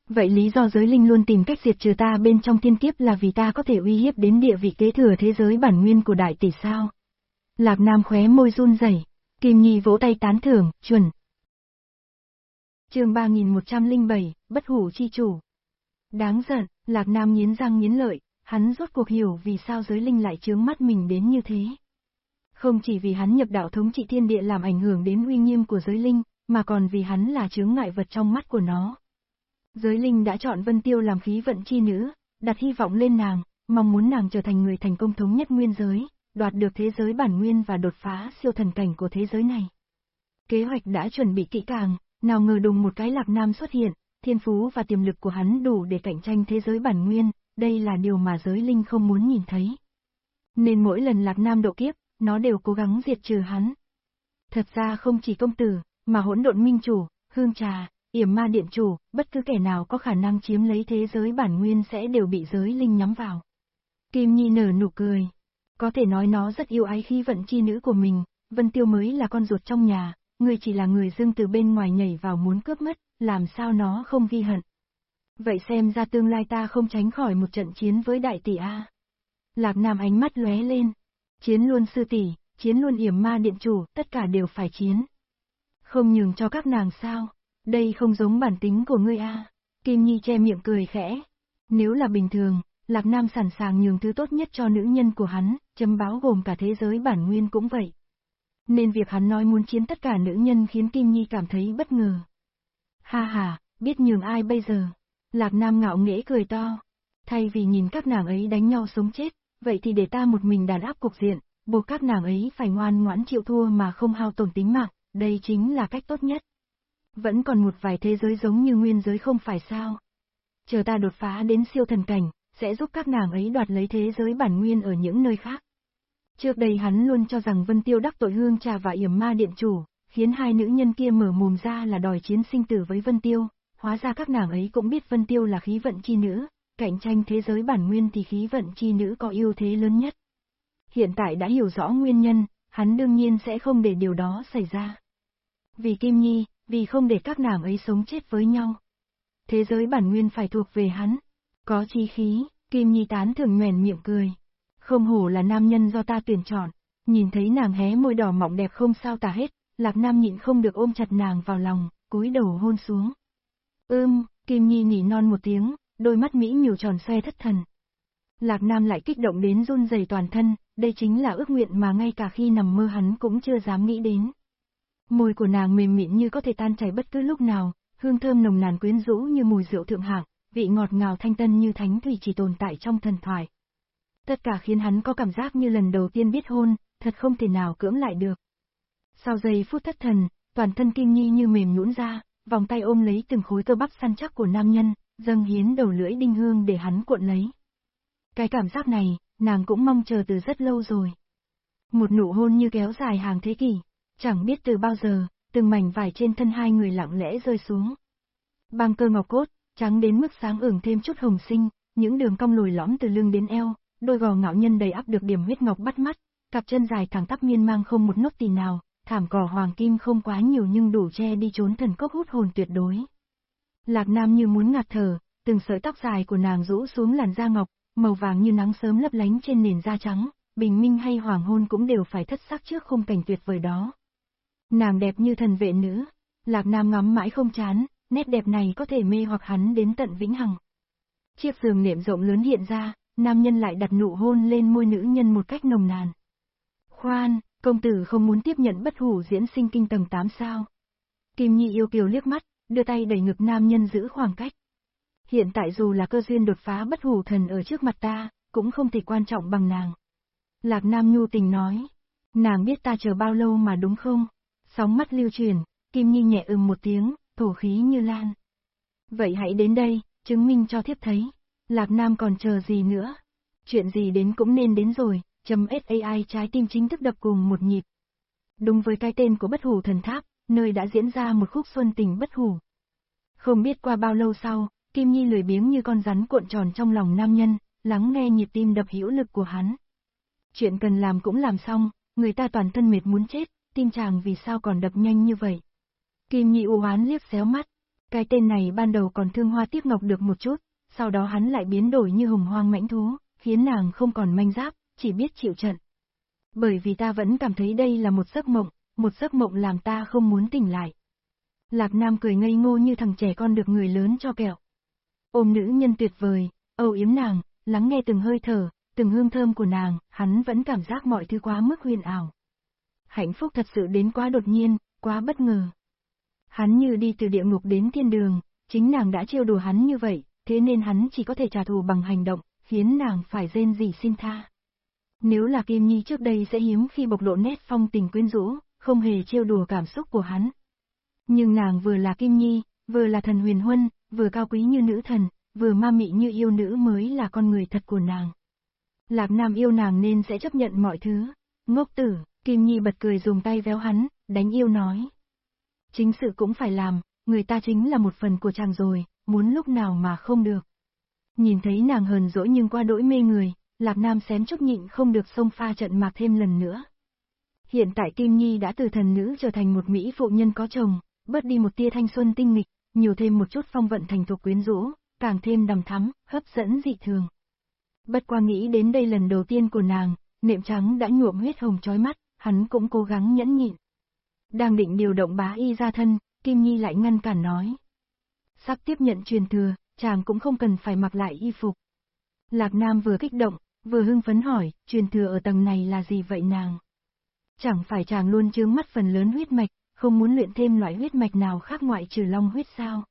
Vậy lý do giới linh luôn tìm cách diệt trừ ta bên trong thiên kiếp là vì ta có thể uy hiếp đến địa vị kế thừa thế giới bản nguyên của đại tỷ sao? Lạc Nam khóe môi run rẩy, Kim Nhi vỗ tay tán thưởng, chuẩn. chương 3107, bất hủ chi chủ. Đáng giận, Lạc Nam nghiến răng nghiến lợi, hắn rốt cuộc hiểu vì sao giới linh lại chướng mắt mình đến như thế. Không chỉ vì hắn nhập đạo thống trị thiên địa làm ảnh hưởng đến uy nghiêm của giới linh, mà còn vì hắn là chướng ngại vật trong mắt của nó. Giới linh đã chọn Vân Tiêu làm khí vận chi nữ, đặt hy vọng lên nàng, mong muốn nàng trở thành người thành công thống nhất nguyên giới, đoạt được thế giới bản nguyên và đột phá siêu thần cảnh của thế giới này. Kế hoạch đã chuẩn bị kỹ càng, nào ngờ đùng một cái lạc nam xuất hiện, thiên phú và tiềm lực của hắn đủ để cạnh tranh thế giới bản nguyên, đây là điều mà giới linh không muốn nhìn thấy. Nên mỗi lần lạc nam độ kiếp, nó đều cố gắng diệt trừ hắn. Thật ra không chỉ công tử, mà hỗn độn minh chủ, hương trà, yểm ma điện chủ, bất cứ kẻ nào có khả năng chiếm lấy thế giới bản nguyên sẽ đều bị giới linh nhắm vào. Kim Nhi nở nụ cười. Có thể nói nó rất yêu ái khi vận chi nữ của mình, Vân Tiêu mới là con ruột trong nhà, người chỉ là người dương từ bên ngoài nhảy vào muốn cướp mất, làm sao nó không ghi hận. Vậy xem ra tương lai ta không tránh khỏi một trận chiến với đại tỷ A. Lạc Nam ánh mắt lóe lên. Chiến luôn sư tỷ, chiến luôn yểm ma điện chủ, tất cả đều phải chiến. Không nhường cho các nàng sao, đây không giống bản tính của ngươi A. Kim Nhi che miệng cười khẽ. Nếu là bình thường, Lạc Nam sẵn sàng nhường thứ tốt nhất cho nữ nhân của hắn, chấm báo gồm cả thế giới bản nguyên cũng vậy. Nên việc hắn nói muốn chiến tất cả nữ nhân khiến Kim Nhi cảm thấy bất ngờ. Ha ha, biết nhường ai bây giờ? Lạc Nam ngạo nghễ cười to. Thay vì nhìn các nàng ấy đánh nhau sống chết, vậy thì để ta một mình đàn áp cục diện, buộc các nàng ấy phải ngoan ngoãn chịu thua mà không hao tổn tính mạng, đây chính là cách tốt nhất. Vẫn còn một vài thế giới giống như nguyên giới không phải sao. Chờ ta đột phá đến siêu thần cảnh, sẽ giúp các nàng ấy đoạt lấy thế giới bản nguyên ở những nơi khác. Trước đây hắn luôn cho rằng Vân Tiêu đắc tội hương trà và yểm ma điện chủ, khiến hai nữ nhân kia mở mồm ra là đòi chiến sinh tử với Vân Tiêu, hóa ra các nàng ấy cũng biết Vân Tiêu là khí vận chi nữ, cạnh tranh thế giới bản nguyên thì khí vận chi nữ có ưu thế lớn nhất. Hiện tại đã hiểu rõ nguyên nhân, hắn đương nhiên sẽ không để điều đó xảy ra. Vì Kim Nhi, vì không để các nàng ấy sống chết với nhau. Thế giới bản nguyên phải thuộc về hắn. Có chi khí, Kim Nhi tán thường nhoèn miệng cười. Không hổ là nam nhân do ta tuyển chọn, nhìn thấy nàng hé môi đỏ mọng đẹp không sao tả hết, Lạc Nam nhịn không được ôm chặt nàng vào lòng, cúi đầu hôn xuống. Ưm, Kim Nhi nỉ non một tiếng, đôi mắt Mỹ miều tròn xoe thất thần. Lạc Nam lại kích động đến run rẩy toàn thân, đây chính là ước nguyện mà ngay cả khi nằm mơ hắn cũng chưa dám nghĩ đến. Môi của nàng mềm mịn như có thể tan chảy bất cứ lúc nào, hương thơm nồng nàn quyến rũ như mùi rượu thượng hạng, vị ngọt ngào thanh tân như thánh thủy chỉ tồn tại trong thần thoại. Tất cả khiến hắn có cảm giác như lần đầu tiên biết hôn, thật không thể nào cưỡng lại được. Sau giây phút thất thần, toàn thân Kim Nhi như mềm nhũn ra, vòng tay ôm lấy từng khối cơ bắp săn chắc của nam nhân, dâng hiến đầu lưỡi đinh hương để hắn cuộn lấy. Cái cảm giác này, nàng cũng mong chờ từ rất lâu rồi. Một nụ hôn như kéo dài hàng thế kỷ, chẳng biết từ bao giờ, từng mảnh vải trên thân hai người lặng lẽ rơi xuống. Băng cơ ngọc cốt, trắng đến mức sáng ửng thêm chút hồng sinh, những đường cong lồi lõm từ lưng đến eo, đôi gò ngạo nhân đầy áp được điểm huyết ngọc bắt mắt, cặp chân dài thẳng tắp miên mang không một nốt tì nào, thảm cỏ hoàng kim không quá nhiều nhưng đủ che đi trốn thần cốc hút hồn tuyệt đối. Lạc Nam như muốn ngạt thở, từng sợi tóc dài của nàng rũ xuống làn da ngọc, màu vàng như nắng sớm lấp lánh trên nền da trắng, bình minh hay hoàng hôn cũng đều phải thất sắc trước khung cảnh tuyệt vời đó. Nàng đẹp như thần vệ nữ, Lạc Nam ngắm mãi không chán, nét đẹp này có thể mê hoặc hắn đến tận vĩnh hằng. Chiếc giường nệm rộng lớn hiện ra, nam nhân lại đặt nụ hôn lên môi nữ nhân một cách nồng nàn. Khoan, công tử không muốn tiếp nhận bất hủ diễn sinh kinh tầng 8 sao? Kim Nhi yêu kiều liếc mắt, đưa tay đẩy ngực nam nhân giữ khoảng cách. Hiện tại dù là cơ duyên đột phá bất hủ thần ở trước mặt ta, cũng không thể quan trọng bằng nàng. Lạc Nam nhu tình nói, nàng biết ta chờ bao lâu mà đúng không? Sóng mắt lưu truyền, Kim Nhi nhẹ ừm một tiếng, thổ khí như lan. Vậy hãy đến đây, chứng minh cho thiếp thấy. Lạc Nam còn chờ gì nữa? Chuyện gì đến cũng nên đến rồi, chấm SAI trái tim chính thức đập cùng một nhịp. Đúng với cái tên của bất hủ thần tháp, nơi đã diễn ra một khúc xuân tình bất hủ. Không biết qua bao lâu sau, Kim Nhi lười biếng như con rắn cuộn tròn trong lòng nam nhân, lắng nghe nhịp tim đập hữu lực của hắn. Chuyện cần làm cũng làm xong, người ta toàn thân mệt muốn chết, tim chàng vì sao còn đập nhanh như vậy. Kim nhị u hoán liếc xéo mắt, cái tên này ban đầu còn thương hoa tiếc ngọc được một chút, sau đó hắn lại biến đổi như hùng hoang mãnh thú, khiến nàng không còn manh giáp, chỉ biết chịu trận. Bởi vì ta vẫn cảm thấy đây là một giấc mộng, một giấc mộng làm ta không muốn tỉnh lại. Lạc Nam cười ngây ngô như thằng trẻ con được người lớn cho kẹo. Ôm nữ nhân tuyệt vời, âu yếm nàng, lắng nghe từng hơi thở, từng hương thơm của nàng, hắn vẫn cảm giác mọi thứ quá mức huyền ảo. Hạnh phúc thật sự đến quá đột nhiên, quá bất ngờ. Hắn như đi từ địa ngục đến thiên đường, chính nàng đã trêu đùa hắn như vậy, thế nên hắn chỉ có thể trả thù bằng hành động, khiến nàng phải rên rỉ xin tha. Nếu là Kim Nhi trước đây sẽ hiếm khi bộc lộ nét phong tình quyến rũ, không hề trêu đùa cảm xúc của hắn. Nhưng nàng vừa là Kim Nhi, vừa là thần huyền huân, vừa cao quý như nữ thần, vừa ma mị như yêu nữ mới là con người thật của nàng. Lạc Nam yêu nàng nên sẽ chấp nhận mọi thứ. Ngốc tử, Kim Nhi bật cười dùng tay véo hắn, đánh yêu nói. Chính sự cũng phải làm, người ta chính là một phần của chàng rồi, muốn lúc nào mà không được. Nhìn thấy nàng hờn dỗi nhưng qua đỗi mê người, Lạc Nam xém chút nhịn không được xông pha trận mạc thêm lần nữa. Hiện tại Kim Nhi đã từ thần nữ trở thành một Mỹ phụ nhân có chồng, bớt đi một tia thanh xuân tinh nghịch, nhiều thêm một chút phong vận thành thục quyến rũ, càng thêm đầm thắm, hấp dẫn dị thường. Bất qua nghĩ đến đây lần đầu tiên của nàng, niệm trắng đã nhuộm huyết hồng chói mắt, hắn cũng cố gắng nhẫn nhịn. Đang định điều động bá y ra thân, Kim Nhi lại ngăn cản nói. Sắp tiếp nhận truyền thừa, chàng cũng không cần phải mặc lại y phục. Lạc Nam vừa kích động, vừa hưng phấn hỏi, truyền thừa ở tầng này là gì vậy nàng? Chẳng phải chàng luôn chướng mắt phần lớn huyết mạch, không muốn luyện thêm loại huyết mạch nào khác ngoại trừ long huyết sao?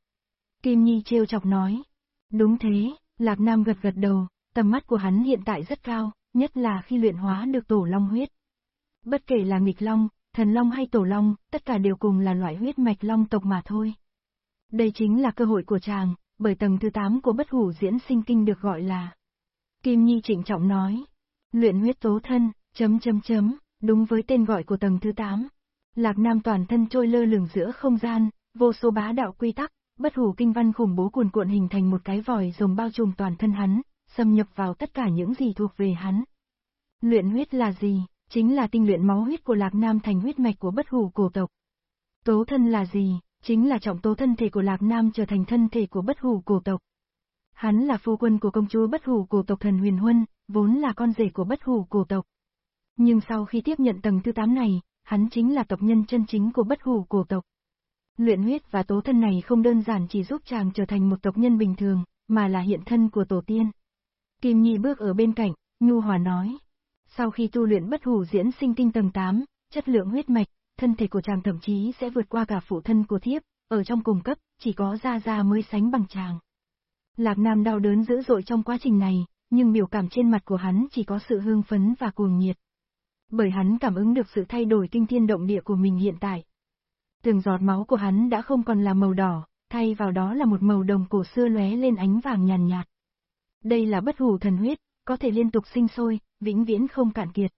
Kim Nhi trêu chọc nói. Đúng thế, Lạc Nam gật gật đầu, tầm mắt của hắn hiện tại rất cao, nhất là khi luyện hóa được tổ long huyết. Bất kể là nghịch long, thần long hay tổ long, tất cả đều cùng là loại huyết mạch long tộc mà thôi. Đây chính là cơ hội của chàng, bởi tầng thứ 8 của bất hủ diễn sinh kinh được gọi là. Kim Nhi trịnh trọng nói, luyện huyết tố thân, chấm chấm chấm, đúng với tên gọi của tầng thứ 8. Lạc Nam toàn thân trôi lơ lửng giữa không gian, vô số bá đạo quy tắc, bất hủ kinh văn khủng bố cuồn cuộn hình thành một cái vòi rồng bao trùm toàn thân hắn, xâm nhập vào tất cả những gì thuộc về hắn. Luyện huyết là gì? Chính là tinh luyện máu huyết của Lạc Nam thành huyết mạch của bất hủ cổ tộc. Tố thân là gì? Chính là trọng tố thân thể của Lạc Nam trở thành thân thể của bất hủ cổ tộc. Hắn là phu quân của công chúa bất hủ cổ tộc thần huyền huân, vốn là con rể của bất hủ cổ tộc. Nhưng sau khi tiếp nhận tầng thứ 8 này, hắn chính là tộc nhân chân chính của bất hủ cổ tộc. Luyện huyết và tố thân này không đơn giản chỉ giúp chàng trở thành một tộc nhân bình thường, mà là hiện thân của tổ tiên. Kim Nhi bước ở bên cạnh, Nhu Hòa nói. Sau khi tu luyện bất hủ diễn sinh tinh tầng 8, chất lượng huyết mạch, thân thể của chàng thậm chí sẽ vượt qua cả phụ thân của thiếp, ở trong cùng cấp, chỉ có Gia Gia mới sánh bằng chàng. Lạc Nam đau đớn dữ dội trong quá trình này, nhưng biểu cảm trên mặt của hắn chỉ có sự hương phấn và cuồng nhiệt. Bởi hắn cảm ứng được sự thay đổi kinh thiên động địa của mình hiện tại. Từng giọt máu của hắn đã không còn là màu đỏ, thay vào đó là một màu đồng cổ xưa lóe lên ánh vàng nhàn nhạt. Đây là bất hủ thần huyết, có thể liên tục sinh sôi, vĩnh viễn không cạn kiệt.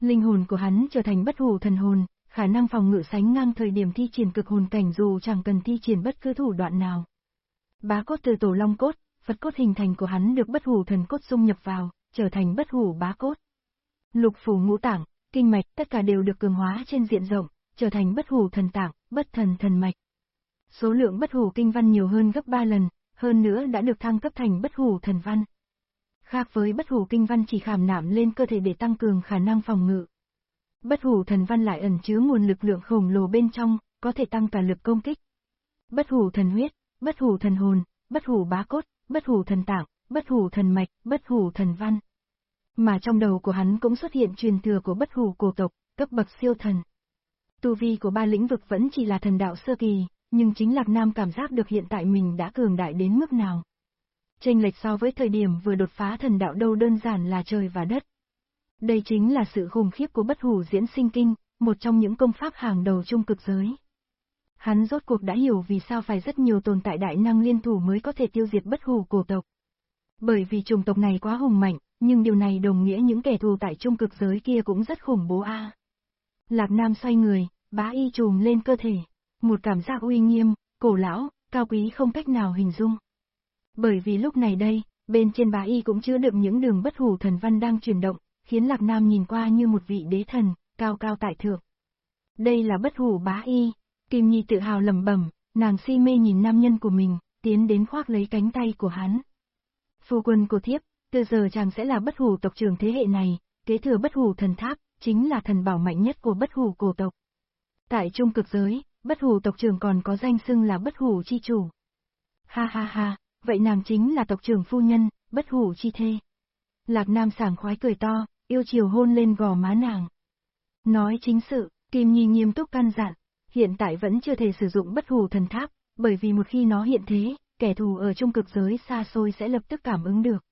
Linh hồn của hắn trở thành bất hủ thần hồn, khả năng phòng ngự sánh ngang thời điểm thi triển cực hồn cảnh dù chẳng cần thi triển bất cứ thủ đoạn nào. Bá cốt từ tổ long cốt, Phật cốt hình thành của hắn được bất hủ thần cốt dung nhập vào, trở thành bất hủ bá cốt. Lục phủ ngũ tạng, kinh mạch tất cả đều được cường hóa trên diện rộng, trở thành bất hủ thần tạng, bất thần thần mạch. Số lượng bất hủ kinh văn nhiều hơn gấp 3 lần, hơn nữa đã được thăng cấp thành bất hủ thần văn. Khác với bất hủ kinh văn chỉ khảm nạm lên cơ thể để tăng cường khả năng phòng ngự. Bất hủ thần văn lại ẩn chứa nguồn lực lượng khổng lồ bên trong, có thể tăng cả lực công kích. Bất hủ thần huyết, bất hủ thần hồn, bất hủ bá cốt, bất hủ thần tạng, bất hủ thần mạch, bất hủ thần văn. Mà trong đầu của hắn cũng xuất hiện truyền thừa của bất hủ cổ tộc, cấp bậc siêu thần. Tu vi của ba lĩnh vực vẫn chỉ là thần đạo sơ kỳ, nhưng chính Lạc Nam cảm giác được hiện tại mình đã cường đại đến mức nào. Tranh lệch so với thời điểm vừa đột phá thần đạo đâu đơn giản là trời và đất. Đây chính là sự khủng khiếp của bất hủ diễn sinh kinh, một trong những công pháp hàng đầu trung cực giới. Hắn rốt cuộc đã hiểu vì sao phải rất nhiều tồn tại đại năng liên thủ mới có thể tiêu diệt bất hủ cổ tộc. Bởi vì chủng tộc này quá hùng mạnh, nhưng điều này đồng nghĩa những kẻ thù tại trung cực giới kia cũng rất khủng bố a. Lạc Nam xoay người, bá y trùm lên cơ thể, một cảm giác uy nghiêm, cổ lão, cao quý không cách nào hình dung. Bởi vì lúc này đây, bên trên bá y cũng chứa đựng những đường bất hủ thần văn đang chuyển động, khiến Lạc Nam nhìn qua như một vị đế thần, cao cao tại thượng. Đây là bất hủ bá y, Kim Nhi tự hào lẩm bẩm, nàng si mê nhìn nam nhân của mình, tiến đến khoác lấy cánh tay của hắn. Phu quân của thiếp, từ giờ chàng sẽ là bất hủ tộc trưởng thế hệ này, kế thừa bất hủ thần tháp, chính là thần bảo mạnh nhất của bất hủ cổ tộc. Tại trung cực giới, bất hủ tộc trưởng còn có danh xưng là bất hủ chi chủ. Ha ha ha, vậy nàng chính là tộc trưởng phu nhân, bất hủ chi thê. Lạc Nam sảng khoái cười to, yêu chiều hôn lên gò má nàng. Nói chính sự, Kim Nhi nghiêm túc căn dặn, hiện tại vẫn chưa thể sử dụng bất hủ thần tháp, bởi vì một khi nó hiện thế, kẻ thù ở trung cực giới xa xôi sẽ lập tức cảm ứng được.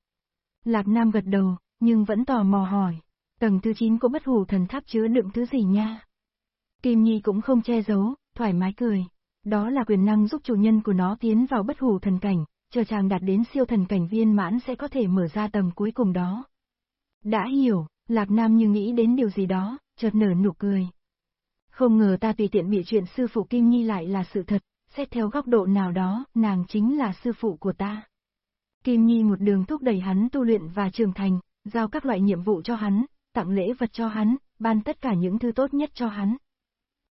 Lạc Nam gật đầu, nhưng vẫn tò mò hỏi, tầng thứ 9 của bất hủ thần tháp chứa đựng thứ gì nha? Kim Nhi cũng không che giấu, thoải mái cười. Đó là quyền năng giúp chủ nhân của nó tiến vào bất hủ thần cảnh, chờ chàng đạt đến siêu thần cảnh viên mãn sẽ có thể mở ra tầng cuối cùng đó. Đã hiểu, Lạc Nam như nghĩ đến điều gì đó, chợt nở nụ cười. Không ngờ ta tùy tiện bị chuyện sư phụ Kim Nhi lại là sự thật, xét theo góc độ nào đó, nàng chính là sư phụ của ta. Kim Nhi một đường thúc đẩy hắn tu luyện và trưởng thành, giao các loại nhiệm vụ cho hắn, tặng lễ vật cho hắn, ban tất cả những thứ tốt nhất cho hắn.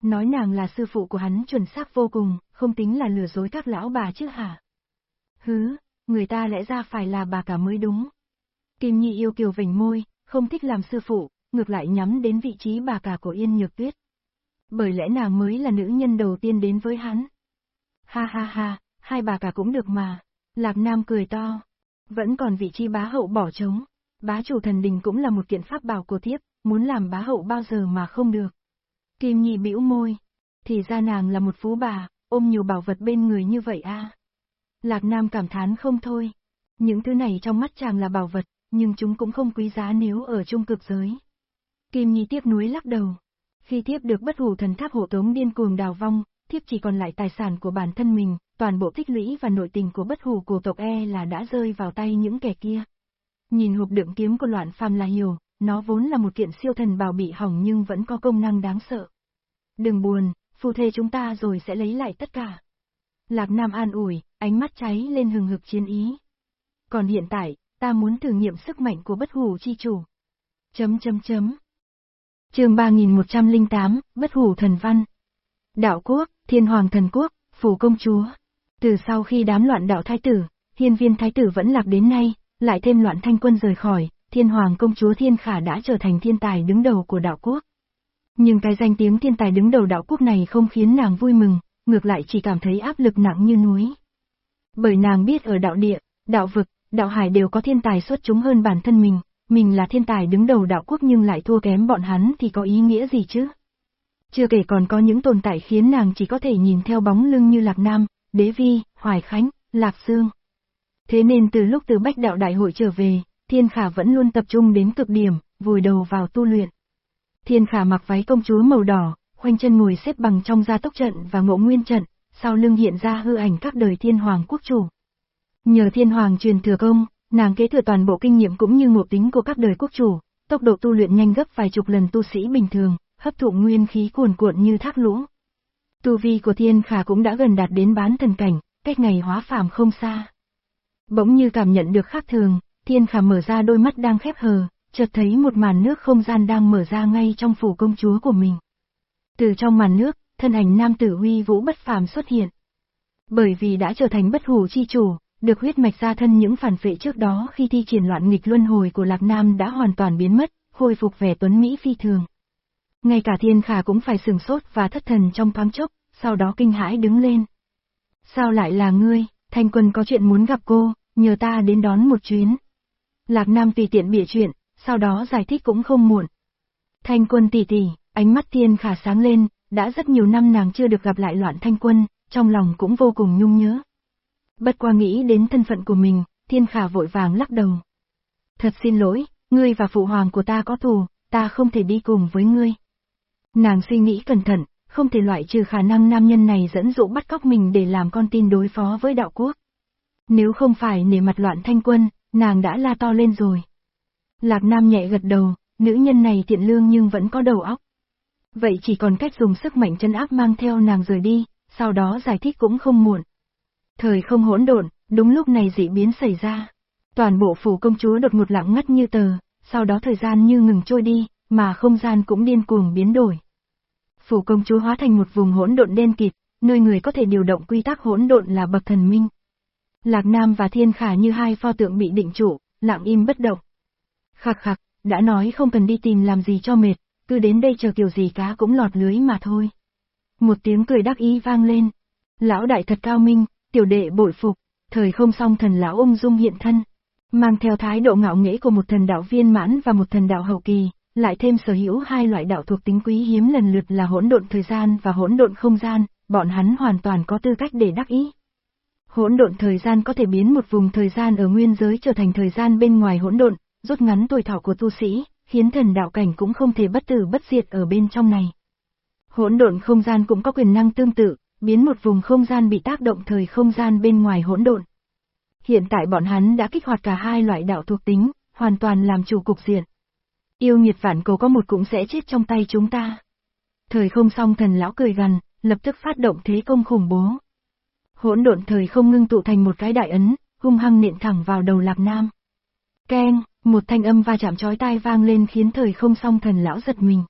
Nói nàng là sư phụ của hắn chuẩn xác vô cùng, không tính là lừa dối các lão bà chứ hả? Hứ, người ta lẽ ra phải là bà cả mới đúng. Kim Nhi yêu kiều vểnh môi, không thích làm sư phụ, ngược lại nhắm đến vị trí bà cả của Yên Nhược Tuyết. Bởi lẽ nàng mới là nữ nhân đầu tiên đến với hắn. Ha ha ha, hai bà cả cũng được mà. Lạc Nam cười to. Vẫn còn vị trí bá hậu bỏ trống. Bá chủ thần đình cũng là một kiện pháp bảo của thiếp, muốn làm bá hậu bao giờ mà không được. Kim Nhi bĩu môi. Thì ra nàng là một phú bà, ôm nhiều bảo vật bên người như vậy a. Lạc Nam cảm thán không thôi. Những thứ này trong mắt chàng là bảo vật, nhưng chúng cũng không quý giá nếu ở trung cực giới. Kim Nhi tiếc nuối lắc đầu. Khi tiếp được bất hủ thần tháp hộ tống điên cuồng đào vong, thiếp chỉ còn lại tài sản của bản thân mình, toàn bộ tích lũy và nội tình của bất hủ của tộc e là đã rơi vào tay những kẻ kia. Nhìn hộp đựng kiếm của loạn phàm là hiểu, nó vốn là một kiện siêu thần bảo bị hỏng nhưng vẫn có công năng đáng sợ. Đừng buồn, phù thê chúng ta rồi sẽ lấy lại tất cả. Lạc Nam an ủi, ánh mắt cháy lên hừng hực chiến ý. Còn hiện tại, ta muốn thử nghiệm sức mạnh của bất hủ chi chủ. Chấm chấm chấm. chương 3108, bất hủ thần văn. Đạo quốc, thiên hoàng thần quốc, phủ công chúa. Từ sau khi đám loạn đạo thái tử, hiên viên thái tử vẫn lạc đến nay, lại thêm loạn thanh quân rời khỏi, thiên hoàng công chúa thiên khả đã trở thành thiên tài đứng đầu của đạo quốc. Nhưng cái danh tiếng thiên tài đứng đầu đạo quốc này không khiến nàng vui mừng, ngược lại chỉ cảm thấy áp lực nặng như núi. Bởi nàng biết ở đạo địa, đạo vực, đạo hải đều có thiên tài xuất chúng hơn bản thân mình, mình là thiên tài đứng đầu đạo quốc nhưng lại thua kém bọn hắn thì có ý nghĩa gì chứ? Chưa kể còn có những tồn tại khiến nàng chỉ có thể nhìn theo bóng lưng như Lạc Nam, Đế Vi, Hoài Khánh, Lạc Sương. Thế nên từ lúc từ Bách Đạo Đại hội trở về, Thiên Khả vẫn luôn tập trung đến cực điểm, vùi đầu vào tu luyện. Thiên Khả mặc váy công chúa màu đỏ, khoanh chân ngồi xếp bằng trong gia tốc trận và ngộ nguyên trận, sau lưng hiện ra hư ảnh các đời thiên hoàng quốc chủ. Nhờ thiên hoàng truyền thừa công, nàng kế thừa toàn bộ kinh nghiệm cũng như ngộ tính của các đời quốc chủ, tốc độ tu luyện nhanh gấp vài chục lần tu sĩ bình thường, hấp thụ nguyên khí cuồn cuộn như thác lũ. Tu vi của thiên khả cũng đã gần đạt đến bán thần cảnh, cách ngày hóa phàm không xa. Bỗng như cảm nhận được khác thường, thiên khả mở ra đôi mắt đang khép hờ, chợt thấy một màn nước không gian đang mở ra ngay trong phủ công chúa của mình. Từ trong màn nước, thân ảnh nam tử huy vũ bất phàm xuất hiện. Bởi vì đã trở thành bất hủ chi chủ, được huyết mạch ra thân những phản phệ trước đó khi thi triển loạn nghịch luân hồi của Lạc Nam đã hoàn toàn biến mất, khôi phục vẻ tuấn Mỹ phi thường. Ngay cả thiên khả cũng phải sừng sốt và thất thần trong thoáng chốc, sau đó kinh hãi đứng lên. Sao lại là ngươi, thanh quân có chuyện muốn gặp cô, nhờ ta đến đón một chuyến. Lạc Nam tùy tiện bịa chuyện, sau đó giải thích cũng không muộn. Thanh quân tỷ tỷ, ánh mắt thiên khả sáng lên, đã rất nhiều năm nàng chưa được gặp lại loạn thanh quân, trong lòng cũng vô cùng nhung nhớ. Bất qua nghĩ đến thân phận của mình, thiên khả vội vàng lắc đầu. Thật xin lỗi, ngươi và phụ hoàng của ta có thù, ta không thể đi cùng với ngươi. Nàng suy nghĩ cẩn thận, không thể loại trừ khả năng nam nhân này dẫn dụ bắt cóc mình để làm con tin đối phó với đạo quốc. Nếu không phải nể mặt loạn thanh quân, nàng đã la to lên rồi. Lạc Nam nhẹ gật đầu, nữ nhân này thiện lương nhưng vẫn có đầu óc. Vậy chỉ còn cách dùng sức mạnh chân áp mang theo nàng rời đi, sau đó giải thích cũng không muộn. Thời không hỗn độn, đúng lúc này dị biến xảy ra. Toàn bộ phủ công chúa đột ngột lặng ngắt như tờ, sau đó thời gian như ngừng trôi đi, mà không gian cũng điên cuồng biến đổi. Phủ công chúa hóa thành một vùng hỗn độn đen kịt, nơi người có thể điều động quy tắc hỗn độn là bậc thần minh. Lạc Nam và Thiên Khả như hai pho tượng bị định trụ, lặng im bất động. Khắc khắc, đã nói không cần đi tìm làm gì cho mệt, cứ đến đây chờ kiểu gì cá cũng lọt lưới mà thôi. Một tiếng cười đắc ý vang lên. Lão đại thật cao minh, tiểu đệ bội phục, thời không song thần lão ung dung hiện thân. Mang theo thái độ ngạo nghễ của một thần đạo viên mãn và một thần đạo hậu kỳ, lại thêm sở hữu hai loại đạo thuộc tính quý hiếm lần lượt là hỗn độn thời gian và hỗn độn không gian, bọn hắn hoàn toàn có tư cách để đắc ý. Hỗn độn thời gian có thể biến một vùng thời gian ở nguyên giới trở thành thời gian bên ngoài hỗn độn, rút ngắn tuổi thọ của tu sĩ, khiến thần đạo cảnh cũng không thể bất tử bất diệt ở bên trong này. Hỗn độn không gian cũng có quyền năng tương tự, biến một vùng không gian bị tác động thời không gian bên ngoài hỗn độn. Hiện tại bọn hắn đã kích hoạt cả hai loại đạo thuộc tính, hoàn toàn làm chủ cục diện. Yêu nghiệt vạn cầu có một cũng sẽ chết trong tay chúng ta. Thời không song thần lão cười gằn, lập tức phát động thế công khủng bố. Hỗn độn thời không ngưng tụ thành một cái đại ấn, hung hăng nện thẳng vào đầu Lạc Nam. Keng, một thanh âm va chạm chói tai vang lên khiến thời không song thần lão giật mình.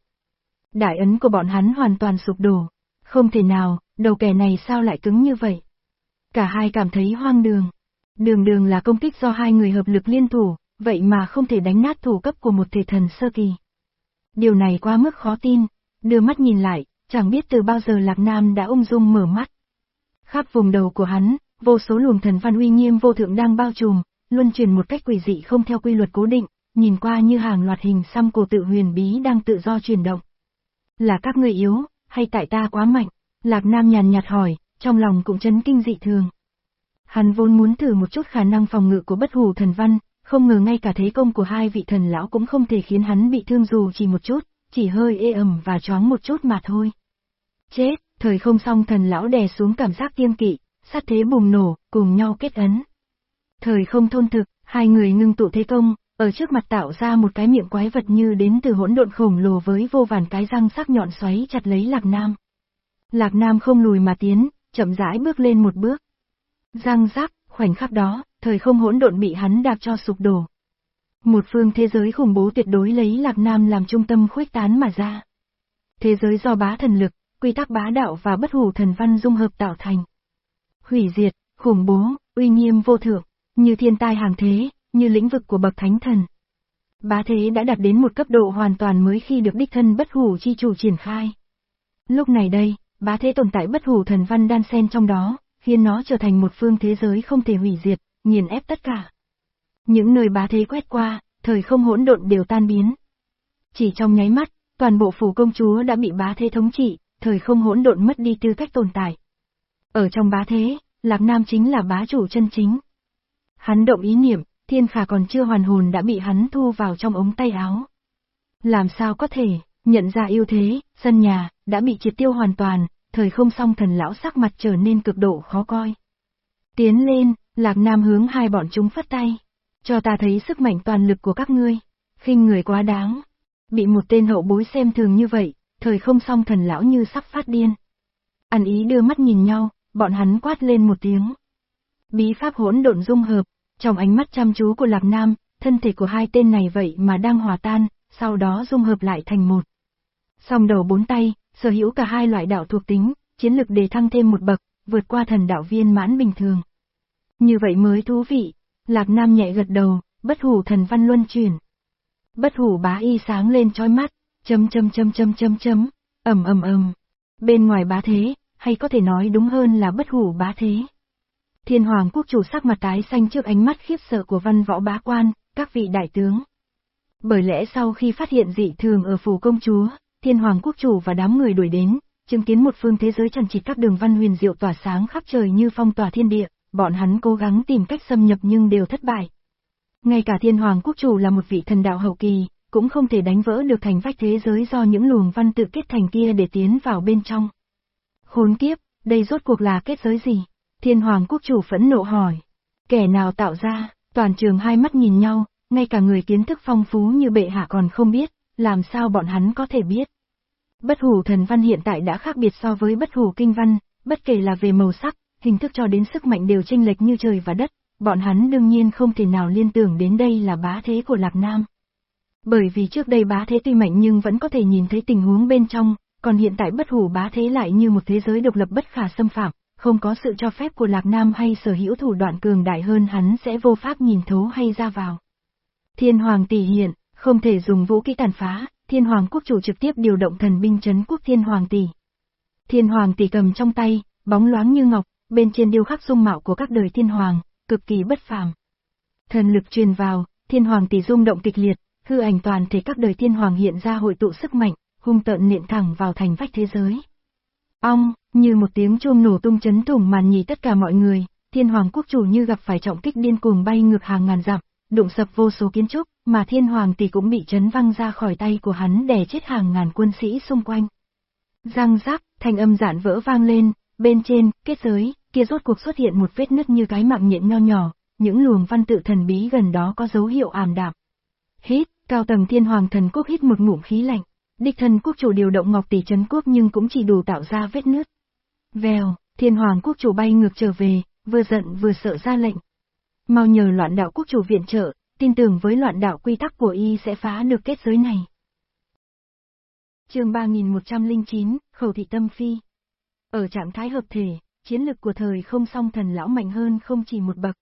Đại ấn của bọn hắn hoàn toàn sụp đổ. Không thể nào, đầu kẻ này sao lại cứng như vậy? Cả hai cảm thấy hoang đường. Đường đường là công kích do hai người hợp lực liên thủ, vậy mà không thể đánh nát thủ cấp của một thể thần sơ kỳ. Điều này quá mức khó tin, đưa mắt nhìn lại, chẳng biết từ bao giờ Lạc Nam đã ung dung mở mắt. Khắp vùng đầu của hắn, vô số luồng thần văn uy nghiêm vô thượng đang bao trùm, luân truyền một cách quỷ dị không theo quy luật cố định, nhìn qua như hàng loạt hình xăm cổ tự huyền bí đang tự do chuyển động. Là các người yếu, hay tại ta quá mạnh? Lạc Nam nhàn nhạt hỏi, trong lòng cũng chấn kinh dị thường. Hắn vốn muốn thử một chút khả năng phòng ngự của bất hủ thần văn, không ngờ ngay cả thế công của hai vị thần lão cũng không thể khiến hắn bị thương dù chỉ một chút, chỉ hơi ê ẩm và choáng một chút mà thôi. Chết, thời không xong thần lão đè xuống cảm giác kiêng kỵ, sát thế bùng nổ, cùng nhau kết ấn. Thời không thôn thực, hai người ngưng tụ thế công, ở trước mặt tạo ra một cái miệng quái vật như đến từ hỗn độn khổng lồ với vô vàn cái răng sắc nhọn xoáy chặt lấy Lạc Nam. Lạc Nam không lùi mà tiến, chậm rãi bước lên một bước. Răng rắc, khoảnh khắc đó, thời không hỗn độn bị hắn đạp cho sụp đổ. Một phương thế giới khủng bố tuyệt đối lấy Lạc Nam làm trung tâm khuếch tán mà ra. Thế giới do bá thần lực, quy tắc bá đạo và bất hủ thần văn dung hợp tạo thành. Hủy diệt, khủng bố, uy nghiêm vô thượng, như thiên tai hàng thế, như lĩnh vực của bậc thánh thần. Bá thế đã đạt đến một cấp độ hoàn toàn mới khi được đích thân bất hủ chi chủ triển khai. Lúc này đây, bá thế tồn tại bất hủ thần văn đan xen trong đó, khiến nó trở thành một phương thế giới không thể hủy diệt, nghiền ép tất cả. Những nơi bá thế quét qua, thời không hỗn độn đều tan biến. Chỉ trong nháy mắt, toàn bộ phủ công chúa đã bị bá thế thống trị, thời không hỗn độn mất đi tư cách tồn tại. Ở trong bá thế, Lạc Nam chính là bá chủ chân chính. Hắn động ý niệm, thiên khả còn chưa hoàn hồn đã bị hắn thu vào trong ống tay áo. Làm sao có thể, nhận ra yêu thế, sân nhà, đã bị triệt tiêu hoàn toàn, thời không song thần lão sắc mặt trở nên cực độ khó coi. Tiến lên, Lạc Nam hướng hai bọn chúng phất tay. Cho ta thấy sức mạnh toàn lực của các ngươi. khinh người quá đáng. Bị một tên hậu bối xem thường như vậy, thời không song thần lão như sắp phát điên. Ăn ý đưa mắt nhìn nhau, bọn hắn quát lên một tiếng. Bí pháp hỗn độn dung hợp, trong ánh mắt chăm chú của Lạc Nam, thân thể của hai tên này vậy mà đang hòa tan, sau đó dung hợp lại thành một. Song đầu bốn tay, sở hữu cả hai loại đạo thuộc tính, chiến lực đề thăng thêm một bậc, vượt qua thần đạo viên mãn bình thường. Như vậy mới thú vị, Lạc Nam nhẹ gật đầu, bất hủ thần văn luân chuyển. Bất hủ bá y sáng lên chói mắt, chấm chấm chấm chấm chấm chấm, ầm ầm ầm. Bên ngoài bá thế, hay có thể nói đúng hơn là bất hủ bá thế. Thiên Hoàng quốc chủ sắc mặt tái xanh trước ánh mắt khiếp sợ của văn võ bá quan, các vị đại tướng. Bởi lẽ sau khi phát hiện dị thường ở phủ công chúa, Thiên Hoàng quốc chủ và đám người đuổi đến, chứng kiến một phương thế giới tràn trịt các đường văn huyền diệu tỏa sáng khắp trời như phong tỏa thiên địa, bọn hắn cố gắng tìm cách xâm nhập nhưng đều thất bại. Ngay cả Thiên Hoàng quốc chủ là một vị thần đạo hậu kỳ, cũng không thể đánh vỡ được thành vách thế giới do những luồng văn tự kết thành kia để tiến vào bên trong. Khốn kiếp, đây rốt cuộc là kết giới gì? Thiên Hoàng quốc chủ phẫn nộ hỏi. Kẻ nào tạo ra, toàn trường hai mắt nhìn nhau, ngay cả người kiến thức phong phú như bệ hạ còn không biết, làm sao bọn hắn có thể biết. Bất hủ thần văn hiện tại đã khác biệt so với bất hủ kinh văn, bất kể là về màu sắc, hình thức cho đến sức mạnh đều chênh lệch như trời và đất, bọn hắn đương nhiên không thể nào liên tưởng đến đây là bá thế của Lạc Nam. Bởi vì trước đây bá thế tuy mạnh nhưng vẫn có thể nhìn thấy tình huống bên trong, còn hiện tại bất hủ bá thế lại như một thế giới độc lập bất khả xâm phạm, không có sự cho phép của Lạc Nam hay sở hữu thủ đoạn cường đại hơn hắn sẽ vô pháp nhìn thấu hay ra vào. Thiên Hoàng tỷ hiện, không thể dùng vũ kỹ tàn phá, Thiên Hoàng quốc chủ trực tiếp điều động thần binh chấn quốc Thiên Hoàng tỷ. Thiên Hoàng tỷ cầm trong tay, bóng loáng như ngọc, bên trên điêu khắc dung mạo của các đời Thiên Hoàng, cực kỳ bất phàm. Thần lực truyền vào, Thiên Hoàng tỷ rung động kịch liệt, hư ảnh toàn thể các đời Thiên Hoàng hiện ra hội tụ sức mạnh, hung tợn niệm thẳng vào thành vách thế giới. Ong, như một tiếng chuông nổ tung chấn thủng màn nhì tất cả mọi người, Thiên Hoàng quốc chủ như gặp phải trọng kích điên cuồng bay ngược hàng ngàn dặm, đụng sập vô số kiến trúc, mà thiên hoàng tỷ cũng bị chấn văng ra khỏi tay của hắn đè chết hàng ngàn quân sĩ xung quanh. Răng rắc, thanh âm giản vỡ vang lên, bên trên, kết giới, kia rốt cuộc xuất hiện một vết nứt như cái mạng nhện nho nhỏ, những luồng văn tự thần bí gần đó có dấu hiệu ảm đạm. Hít, cao tầng thiên hoàng thần quốc hít một ngụm khí lạnh, địch thần quốc chủ điều động ngọc tỷ chấn quốc nhưng cũng chỉ đủ tạo ra vết nứt. Vèo, thiên hoàng quốc chủ bay ngược trở về, vừa giận vừa sợ ra lệnh, mau nhờ loạn đạo quốc chủ viện trợ, tin tưởng với loạn đạo quy tắc của y sẽ phá được kết giới này. chương 3109, Khẩu thị tâm phi. Ở trạng thái hợp thể, chiến lực của thời không song thần lão mạnh hơn không chỉ một bậc.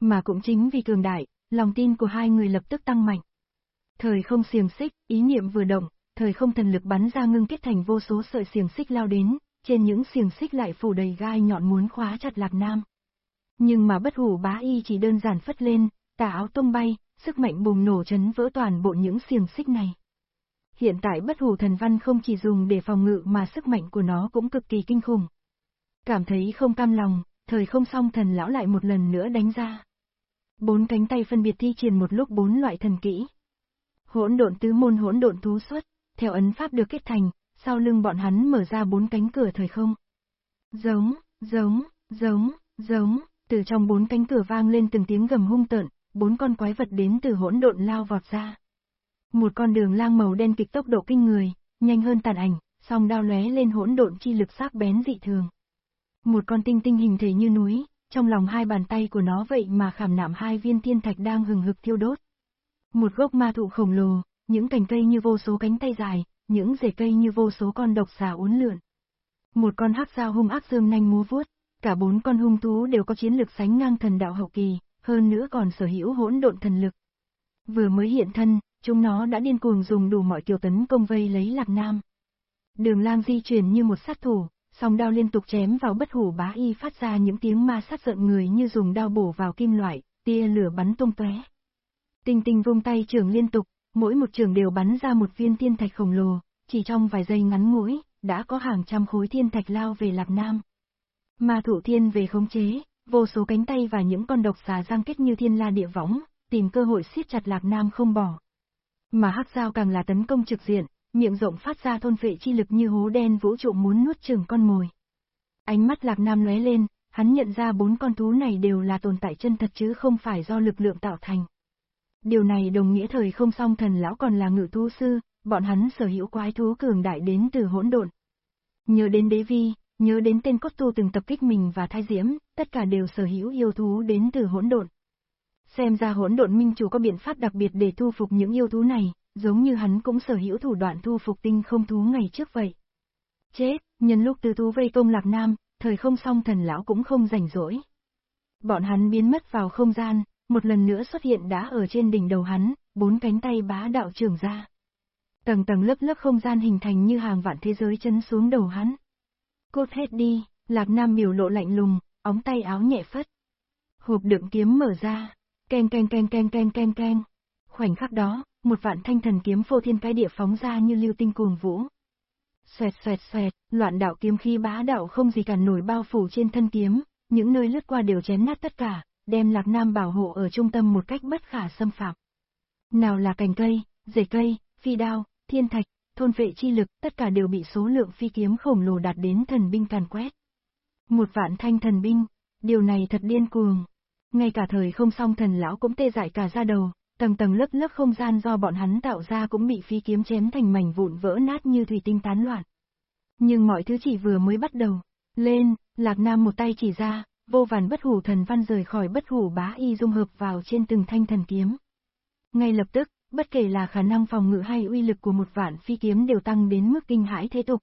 Mà cũng chính vì cường đại, lòng tin của hai người lập tức tăng mạnh. Thời không xiềng xích, ý niệm vừa động, thời không thần lực bắn ra ngưng kết thành vô số sợi xiềng xích lao đến, trên những xiềng xích lại phủ đầy gai nhọn muốn khóa chặt Lạc Nam. Nhưng mà bất hủ bá y chỉ đơn giản phất lên, tà áo tung bay, sức mạnh bùng nổ chấn vỡ toàn bộ những xiềng xích này. Hiện tại bất hủ thần văn không chỉ dùng để phòng ngự mà sức mạnh của nó cũng cực kỳ kinh khủng. Cảm thấy không cam lòng, thời không xong thần lão lại một lần nữa đánh ra. Bốn cánh tay phân biệt thi triển một lúc bốn loại thần kỹ. Hỗn độn tứ môn hỗn độn thú xuất, theo ấn pháp được kết thành, sau lưng bọn hắn mở ra bốn cánh cửa thời không. Giống, giống, giống, giống, từ trong bốn cánh cửa vang lên từng tiếng gầm hung tợn, bốn con quái vật đến từ hỗn độn lao vọt ra. Một con đường lang màu đen kịch tốc độ kinh người, nhanh hơn tàn ảnh, song đao lóe lên hỗn độn chi lực sắc bén dị thường. Một con tinh tinh hình thể như núi, trong lòng hai bàn tay của nó vậy mà khảm nạm hai viên thiên thạch đang hừng hực thiêu đốt. Một gốc ma thụ khổng lồ, những cành cây như vô số cánh tay dài, những rễ cây như vô số con độc xà uốn lượn. Một con hắc dao hung ác dương nhanh múa vuốt, Cả bốn con hung thú đều có chiến lực sánh ngang thần đạo hậu kỳ, hơn nữa còn sở hữu hỗn độn thần lực. Vừa mới hiện thân, chúng nó đã điên cuồng dùng đủ mọi kiểu tấn công vây lấy Lạc Nam. Đường lang di chuyển như một sát thủ, song đao liên tục chém vào bất hủ bá y phát ra những tiếng ma sát giận người như dùng đao bổ vào kim loại, tia lửa bắn tung tóe. Tinh tinh vung tay trường liên tục, mỗi một trường đều bắn ra một viên thiên thạch khổng lồ, chỉ trong vài giây ngắn ngủi, đã có hàng trăm khối thiên thạch lao về lạp Nam. mà thủ thiên về khống chế, vô số cánh tay và những con độc xà răng kết như thiên la địa võng, tìm cơ hội siết chặt lạp Nam không bỏ. Mà hắc dao càng là tấn công trực diện, miệng rộng phát ra thôn vệ chi lực như hố đen vũ trụ muốn nuốt chửng con mồi. Ánh mắt lạp Nam lóe lên, hắn nhận ra bốn con thú này đều là tồn tại chân thật chứ không phải do lực lượng tạo thành. Điều này đồng nghĩa thời không song thần lão còn là ngự thú sư, bọn hắn sở hữu quái thú cường đại đến từ hỗn độn. Nhớ đến đế vi, Nhớ đến tên cốt tu từng tập kích mình và thai diễm, tất cả đều sở hữu yêu thú đến từ hỗn độn. Xem ra hỗn độn minh chủ có biện pháp đặc biệt để thu phục những yêu thú này, giống như hắn cũng sở hữu thủ đoạn thu phục tinh không thú ngày trước vậy. Chết, nhân lúc từ thú vây công lạc nam, thời không song thần lão cũng không rảnh rỗi. Bọn hắn biến mất vào không gian, một lần nữa xuất hiện đã ở trên đỉnh đầu hắn, bốn cánh tay bá đạo trưởng ra. Tầng tầng lớp lớp không gian hình thành như hàng vạn thế giới chấn xuống đầu hắn. Cốt hết đi, Lạc Nam biểu lộ lạnh lùng, óng tay áo nhẹ phất. Hộp đựng kiếm mở ra, keng keng keng keng keng keng keng. Khoảnh khắc đó, một vạn thanh thần kiếm phô thiên cái địa phóng ra như lưu tinh cuồng vũ. Xoẹt xoẹt xoẹt, loạn đạo kiếm khí bá đạo không gì cản nổi bao phủ trên thân kiếm, những nơi lướt qua đều chém nát tất cả, đem Lạc Nam bảo hộ ở trung tâm một cách bất khả xâm phạm. Nào là cành cây, rễ cây, phi đao, thiên thạch, thôn vệ chi lực, tất cả đều bị số lượng phi kiếm khổng lồ đạt đến thần binh càn quét. Một vạn thanh thần binh, điều này thật điên cuồng. Ngay cả thời không song thần lão cũng tê dại cả ra đầu, tầng tầng lớp lớp không gian do bọn hắn tạo ra cũng bị phi kiếm chém thành mảnh vụn vỡ nát như thủy tinh tán loạn. Nhưng mọi thứ chỉ vừa mới bắt đầu. Lên, Lạc Nam một tay chỉ ra, vô vàn bất hủ thần văn rời khỏi bất hủ bá y dung hợp vào trên từng thanh thần kiếm. Ngay lập tức, bất kể là khả năng phòng ngự hay uy lực của một vạn phi kiếm đều tăng đến mức kinh hãi thế tục.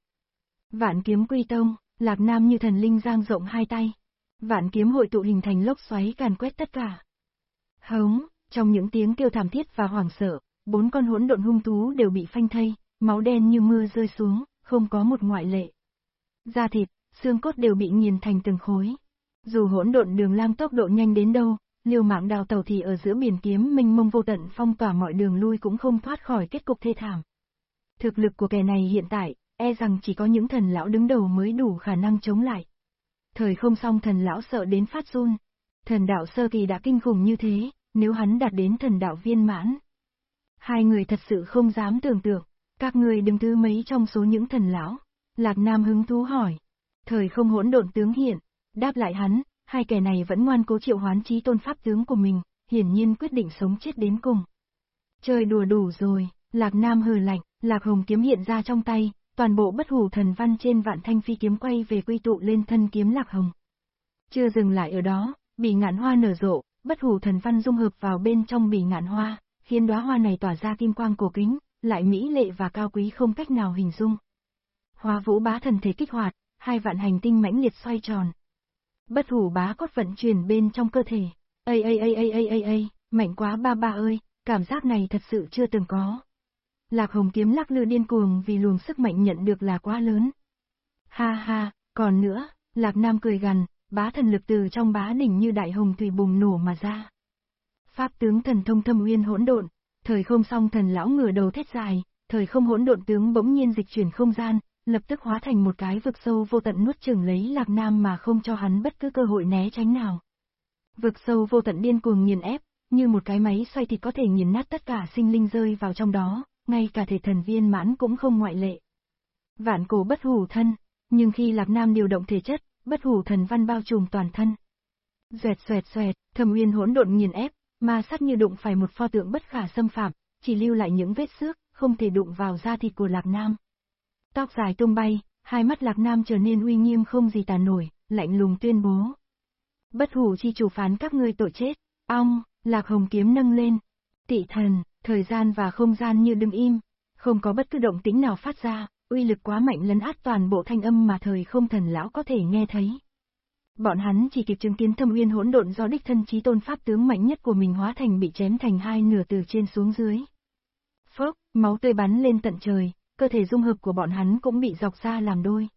Vạn kiếm quy tông, Lạc Nam như thần linh giang rộng hai tay. Vạn kiếm hội tụ hình thành lốc xoáy càn quét tất cả. Hống, trong những tiếng kêu thảm thiết và hoảng sợ, bốn con hỗn độn hung thú đều bị phanh thây, máu đen như mưa rơi xuống, không có một ngoại lệ. Da thịt, xương cốt đều bị nghiền thành từng khối. Dù hỗn độn đường lang tốc độ nhanh đến đâu, liều mạng đào tàu thì ở giữa biển kiếm minh mông vô tận phong tỏa mọi đường lui cũng không thoát khỏi kết cục thê thảm. Thực lực của kẻ này hiện tại, e rằng chỉ có những thần lão đứng đầu mới đủ khả năng chống lại. Thời không xong thần lão sợ đến phát run. Thần đạo sơ kỳ đã kinh khủng như thế, nếu hắn đạt đến thần đạo viên mãn. Hai người thật sự không dám tưởng tượng, các người đứng thứ mấy trong số những thần lão. Lạc Nam hứng thú hỏi. Thời không hỗn độn tướng hiện, đáp lại hắn, hai kẻ này vẫn ngoan cố triệu hoán trí tôn pháp tướng của mình, hiển nhiên quyết định sống chết đến cùng. Chơi đùa đủ rồi, Lạc Nam hừ lạnh, Lạc Hồng kiếm hiện ra trong tay, toàn bộ bất hủ thần văn trên vạn thanh phi kiếm quay về quy tụ lên thân kiếm Lạc Hồng. Chưa dừng lại ở đó, bị ngạn hoa nở rộ, bất hủ thần văn dung hợp vào bên trong bì ngạn hoa, khiến đóa hoa này tỏa ra kim quang cổ kính, lại mỹ lệ và cao quý không cách nào hình dung. Hoa vũ bá thần thể kích hoạt, hai vạn hành tinh mãnh liệt xoay tròn. Bất hủ bá cốt vận chuyển bên trong cơ thể. Ây ây ây ây ây ây ây, mạnh quá ba ba ơi, cảm giác này thật sự chưa từng có. Lạc hồng kiếm lắc lư điên cuồng vì luồng sức mạnh nhận được là quá lớn. Ha ha, còn nữa, Lạc Nam cười gằn, bá thần lực từ trong bá đỉnh như đại hồng thủy bùng nổ mà ra. Pháp tướng thần thông thâm uyên hỗn độn, thời không song thần lão ngửa đầu thét dài, thời không hỗn độn tướng bỗng nhiên dịch chuyển không gian, lập tức hóa thành một cái vực sâu vô tận nuốt chừng lấy Lạc Nam mà không cho hắn bất cứ cơ hội né tránh nào. Vực sâu vô tận điên cuồng nghiền ép, như một cái máy xoay thịt có thể nghiền nát tất cả sinh linh rơi vào trong đó, ngay cả thể thần viên mãn cũng không ngoại lệ. Vạn cổ bất hủ thân, nhưng khi Lạc Nam điều động thể chất, bất hủ thần văn bao trùm toàn thân. Xoẹt xoẹt xoẹt, thầm uyên hỗn độn nghiền ép, ma sát như đụng phải một pho tượng bất khả xâm phạm, chỉ lưu lại những vết xước, không thể đụng vào da thịt của Lạc Nam. Tóc dài tung bay, hai mắt Lạc Nam trở nên uy nghiêm không gì tàn nổi, lạnh lùng tuyên bố. Bất hủ chi chủ phán các ngươi tội chết, ong, Lạc Hồng kiếm nâng lên. Tị thần, thời gian và không gian như đứng im, không có bất cứ động tĩnh nào phát ra, uy lực quá mạnh lấn át toàn bộ thanh âm mà thời không thần lão có thể nghe thấy. Bọn hắn chỉ kịp chứng kiến thâm uyên hỗn độn do đích thân trí tôn pháp tướng mạnh nhất của mình hóa thành bị chém thành hai nửa từ trên xuống dưới. Phốc, máu tươi bắn lên tận trời, cơ thể dung hợp của bọn hắn cũng bị dọc ra làm đôi.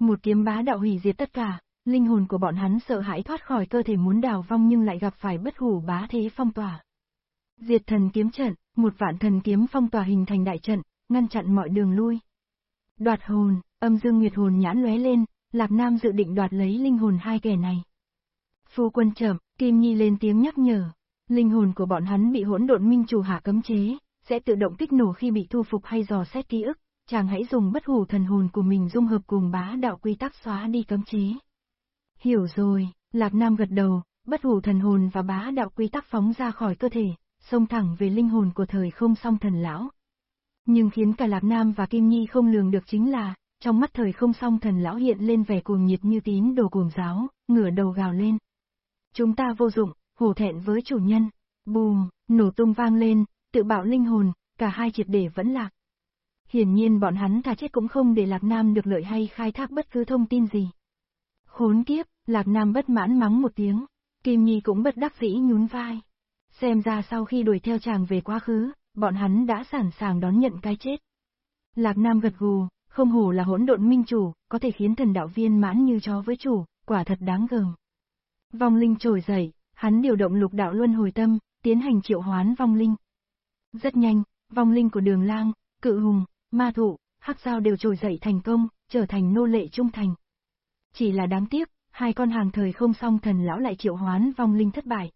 Một kiếm bá đạo hủy diệt tất cả, linh hồn của bọn hắn sợ hãi thoát khỏi cơ thể muốn đào vong nhưng lại gặp phải bất hủ bá thế phong tỏa. Diệt thần kiếm trận, một vạn thần kiếm phong tỏa hình thành đại trận, ngăn chặn mọi đường lui. Đoạt hồn, âm dương nguyệt hồn nhãn lóe lên, Lạc Nam dự định đoạt lấy linh hồn hai kẻ này. Phu quân chậm, Kim Nhi lên tiếng nhắc nhở. Linh hồn của bọn hắn bị hỗn độn minh chủ hạ cấm chế, sẽ tự động kích nổ khi bị thu phục hay dò xét ký ức, chàng hãy dùng bất hủ thần hồn của mình dung hợp cùng bá đạo quy tắc xóa đi cấm chế. Hiểu rồi, Lạc Nam gật đầu, bất hủ thần hồn và bá đạo quy tắc phóng ra khỏi cơ thể, xông thẳng về linh hồn của thời không song thần lão. Nhưng khiến cả Lạc Nam và Kim Nhi không lường được chính là, trong mắt thời không song thần lão hiện lên vẻ cuồng nhiệt như tín đồ cuồng giáo, ngửa đầu gào lên. Chúng ta vô dụng, hổ thẹn với chủ nhân. Bùm, nổ tung vang lên, tự bạo linh hồn, cả hai triệt để vẫn lạc. Hiển nhiên bọn hắn thà chết cũng không để Lạc Nam được lợi hay khai thác bất cứ thông tin gì. Khốn kiếp, Lạc Nam bất mãn mắng một tiếng, Kim Nhi cũng bất đắc dĩ nhún vai. Xem ra sau khi đuổi theo chàng về quá khứ, bọn hắn đã sẵn sàng đón nhận cái chết. Lạc Nam gật gù, không hổ là hỗn độn minh chủ, có thể khiến thần đạo viên mãn như chó với chủ, quả thật đáng gờm. Vong linh trồi dậy, hắn điều động lục đạo luân hồi tâm, tiến hành triệu hoán vong linh. Rất nhanh, vong linh của đường lang, cự hùng, ma thụ, hắc giao đều trồi dậy thành công, trở thành nô lệ trung thành. Chỉ là đáng tiếc, hai con hàng thời không song thần lão lại triệu hoán vong linh thất bại.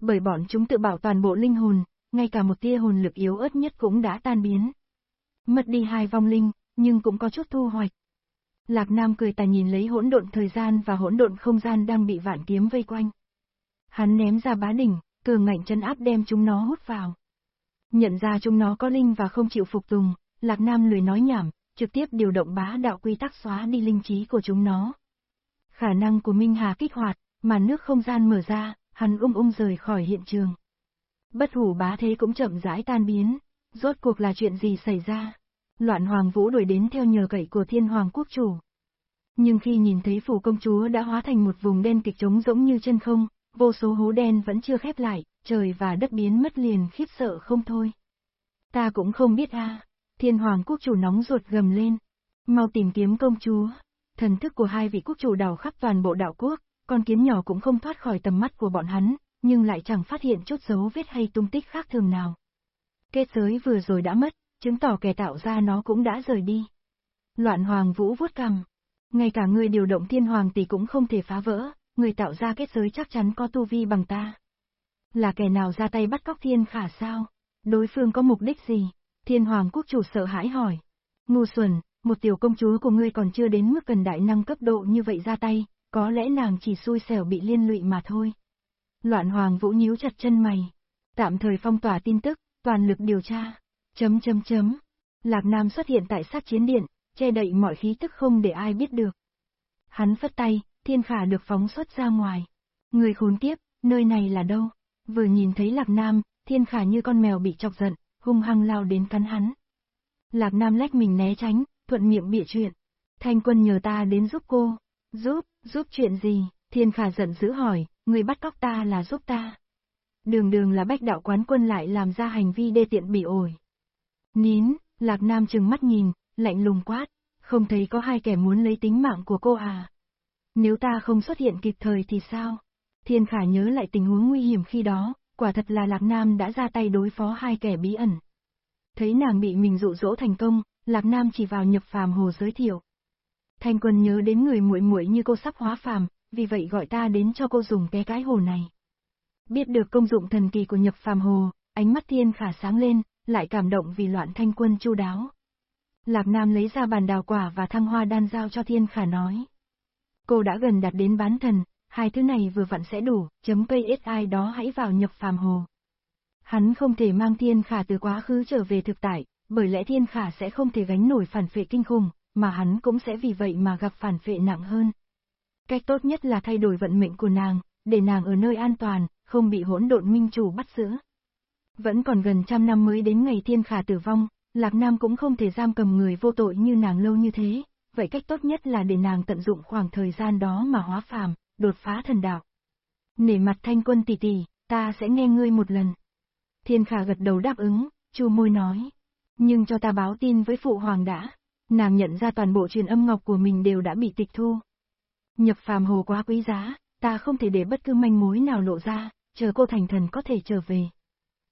Bởi bọn chúng tự bảo toàn bộ linh hồn, ngay cả một tia hồn lực yếu ớt nhất cũng đã tan biến. Mất đi hai vong linh, nhưng cũng có chút thu hoạch. Lạc Nam cười tà nhìn lấy hỗn độn thời gian và hỗn độn không gian đang bị vạn kiếm vây quanh. Hắn ném ra bá đỉnh, cường ngạnh chân áp đem chúng nó hút vào. Nhận ra chúng nó có linh và không chịu phục tùng, Lạc Nam lười nói nhảm, trực tiếp điều động bá đạo quy tắc xóa đi linh trí của chúng nó. Khả năng của Minh Hà kích hoạt, màn nước không gian mở ra, hắn ung ung rời khỏi hiện trường. Bất hủ bá thế cũng chậm rãi tan biến, rốt cuộc là chuyện gì xảy ra? Loạn hoàng vũ đuổi đến theo nhờ cậy của thiên hoàng quốc chủ. Nhưng khi nhìn thấy phủ công chúa đã hóa thành một vùng đen kịch trống rỗng như chân không, vô số hố đen vẫn chưa khép lại, trời và đất biến mất liền khiếp sợ không thôi. Ta cũng không biết a. thiên hoàng quốc chủ nóng ruột gầm lên. Mau tìm kiếm công chúa. Thần thức của hai vị quốc chủ đảo khắp toàn bộ đạo quốc, con kiến nhỏ cũng không thoát khỏi tầm mắt của bọn hắn, nhưng lại chẳng phát hiện chút dấu vết hay tung tích khác thường nào. Kết giới vừa rồi đã mất, chứng tỏ kẻ tạo ra nó cũng đã rời đi. Loạn hoàng vũ vuốt cằm. Ngay cả người điều động thiên hoàng tỷ cũng không thể phá vỡ, người tạo ra kết giới chắc chắn có tu vi bằng ta. Là kẻ nào ra tay bắt cóc thiên khả sao? Đối phương có mục đích gì? Thiên hoàng quốc chủ sợ hãi hỏi. Ngu xuẩn, một tiểu công chúa của ngươi còn chưa đến mức cần đại năng cấp độ như vậy ra tay, có lẽ nàng chỉ xui xẻo bị liên lụy mà thôi. Loạn hoàng vũ nhíu chặt chân mày. Tạm thời phong tỏa tin tức, toàn lực điều tra. Chấm chấm chấm. Lạc Nam xuất hiện tại sát chiến điện, che đậy mọi khí tức không để ai biết được. Hắn phất tay, thiên khả được phóng xuất ra ngoài. Người khốn kiếp, nơi này là đâu? Vừa nhìn thấy Lạc Nam, thiên khả như con mèo bị chọc giận, hung hăng lao đến cắn hắn. Lạc Nam lách mình né tránh, thuận miệng bịa chuyện. Thanh quân nhờ ta đến giúp cô. Giúp, giúp chuyện gì? Thiên khả giận dữ hỏi, người bắt cóc ta là giúp ta. Đường đường là bách đạo quán quân lại làm ra hành vi đê tiện bị ổi. Nín, Lạc Nam chừng mắt nhìn, lạnh lùng quát, không thấy có hai kẻ muốn lấy tính mạng của cô à. Nếu ta không xuất hiện kịp thời thì sao? Thiên Khả nhớ lại tình huống nguy hiểm khi đó, quả thật là Lạc Nam đã ra tay đối phó hai kẻ bí ẩn. Thấy nàng bị mình dụ dỗ thành công, Lạc Nam chỉ vào nhập phàm hồ giới thiệu. Thanh quân nhớ đến người muội muội như cô sắp hóa phàm, vì vậy gọi ta đến cho cô dùng cái cái hồ này. Biết được công dụng thần kỳ của nhập phàm hồ, ánh mắt thiên khả sáng lên, lại cảm động vì loạn thanh quân chu đáo. Lạc Nam lấy ra bàn đào quả và thăng hoa đan giao cho thiên khả nói. Cô đã gần đạt đến bán thần, hai thứ này vừa vặn sẽ đủ, chấm cây ai đó hãy vào nhập phàm hồ. Hắn không thể mang thiên khả từ quá khứ trở về thực tại, bởi lẽ thiên khả sẽ không thể gánh nổi phản phệ kinh khủng, mà hắn cũng sẽ vì vậy mà gặp phản phệ nặng hơn. Cách tốt nhất là thay đổi vận mệnh của nàng, để nàng ở nơi an toàn, không bị hỗn độn minh chủ bắt giữ. Vẫn còn gần trăm năm mới đến ngày thiên khả tử vong, Lạc Nam cũng không thể giam cầm người vô tội như nàng lâu như thế, vậy cách tốt nhất là để nàng tận dụng khoảng thời gian đó mà hóa phàm, đột phá thần đạo. Nể mặt thanh quân tỷ tỷ, ta sẽ nghe ngươi một lần. Thiên khả gật đầu đáp ứng, chu môi nói. Nhưng cho ta báo tin với phụ hoàng đã. Nàng nhận ra toàn bộ truyền âm ngọc của mình đều đã bị tịch thu. Nhập phàm hồ quá quý giá, ta không thể để bất cứ manh mối nào lộ ra, chờ cô thành thần có thể trở về.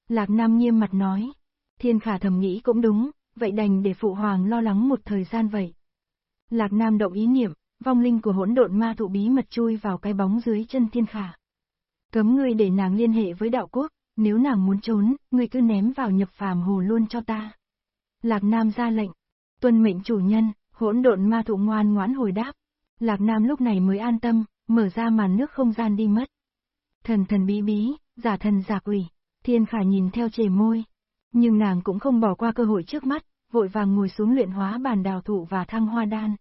Lạc Nam nghiêm mặt nói. Thiên khả thầm nghĩ cũng đúng, vậy đành để phụ hoàng lo lắng một thời gian vậy. Lạc Nam động ý niệm, vong linh của hỗn độn ma thụ bí mật chui vào cái bóng dưới chân thiên khả. Cấm ngươi để nàng liên hệ với đạo quốc, nếu nàng muốn trốn, ngươi cứ ném vào nhập phàm hồ luôn cho ta. Lạc Nam ra lệnh, tuân mệnh chủ nhân, hỗn độn ma thụ ngoan ngoãn hồi đáp. Lạc Nam lúc này mới an tâm, mở ra màn nước không gian đi mất. Thần thần bí bí, giả thần giả quỷ, thiên khả nhìn theo chề môi. Nhưng nàng cũng không bỏ qua cơ hội trước mắt, vội vàng ngồi xuống luyện hóa bàn đào thụ và thăng hoa đan.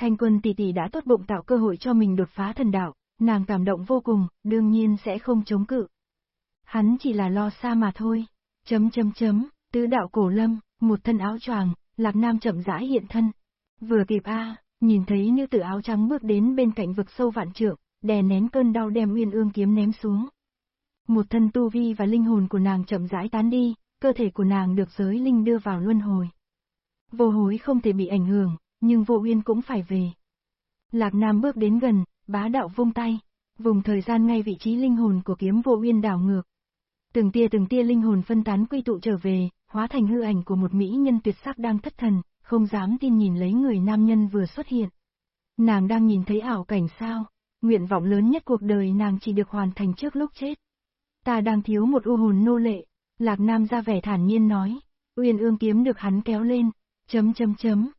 Thanh quân tỷ tỷ đã tốt bụng tạo cơ hội cho mình đột phá thần đạo, nàng cảm động vô cùng, đương nhiên sẽ không chống cự. Hắn chỉ là lo xa mà thôi. Chấm chấm chấm, tứ đạo cổ lâm, một thân áo choàng, lạc nam chậm rãi hiện thân. Vừa kịp a, nhìn thấy nữ tử áo trắng bước đến bên cạnh vực sâu vạn trượng, đè nén cơn đau đem uyên ương kiếm ném xuống. Một thân tu vi và linh hồn của nàng chậm rãi tán đi, cơ thể của nàng được giới linh đưa vào luân hồi. Vô hối không thể bị ảnh hưởng, nhưng vô uyên cũng phải về. Lạc Nam bước đến gần, bá đạo vung tay. vùng thời gian ngay vị trí linh hồn của kiếm vô uyên đảo ngược. Từng tia từng tia linh hồn phân tán quy tụ trở về, hóa thành hư ảnh của một mỹ nhân tuyệt sắc đang thất thần, không dám tin nhìn lấy người nam nhân vừa xuất hiện. Nàng đang nhìn thấy ảo cảnh sao, nguyện vọng lớn nhất cuộc đời nàng chỉ được hoàn thành trước lúc chết. Ta đang thiếu một u hồn nô lệ, Lạc Nam ra vẻ thản nhiên nói, uyên ương kiếm được hắn kéo lên, chấm chấm chấm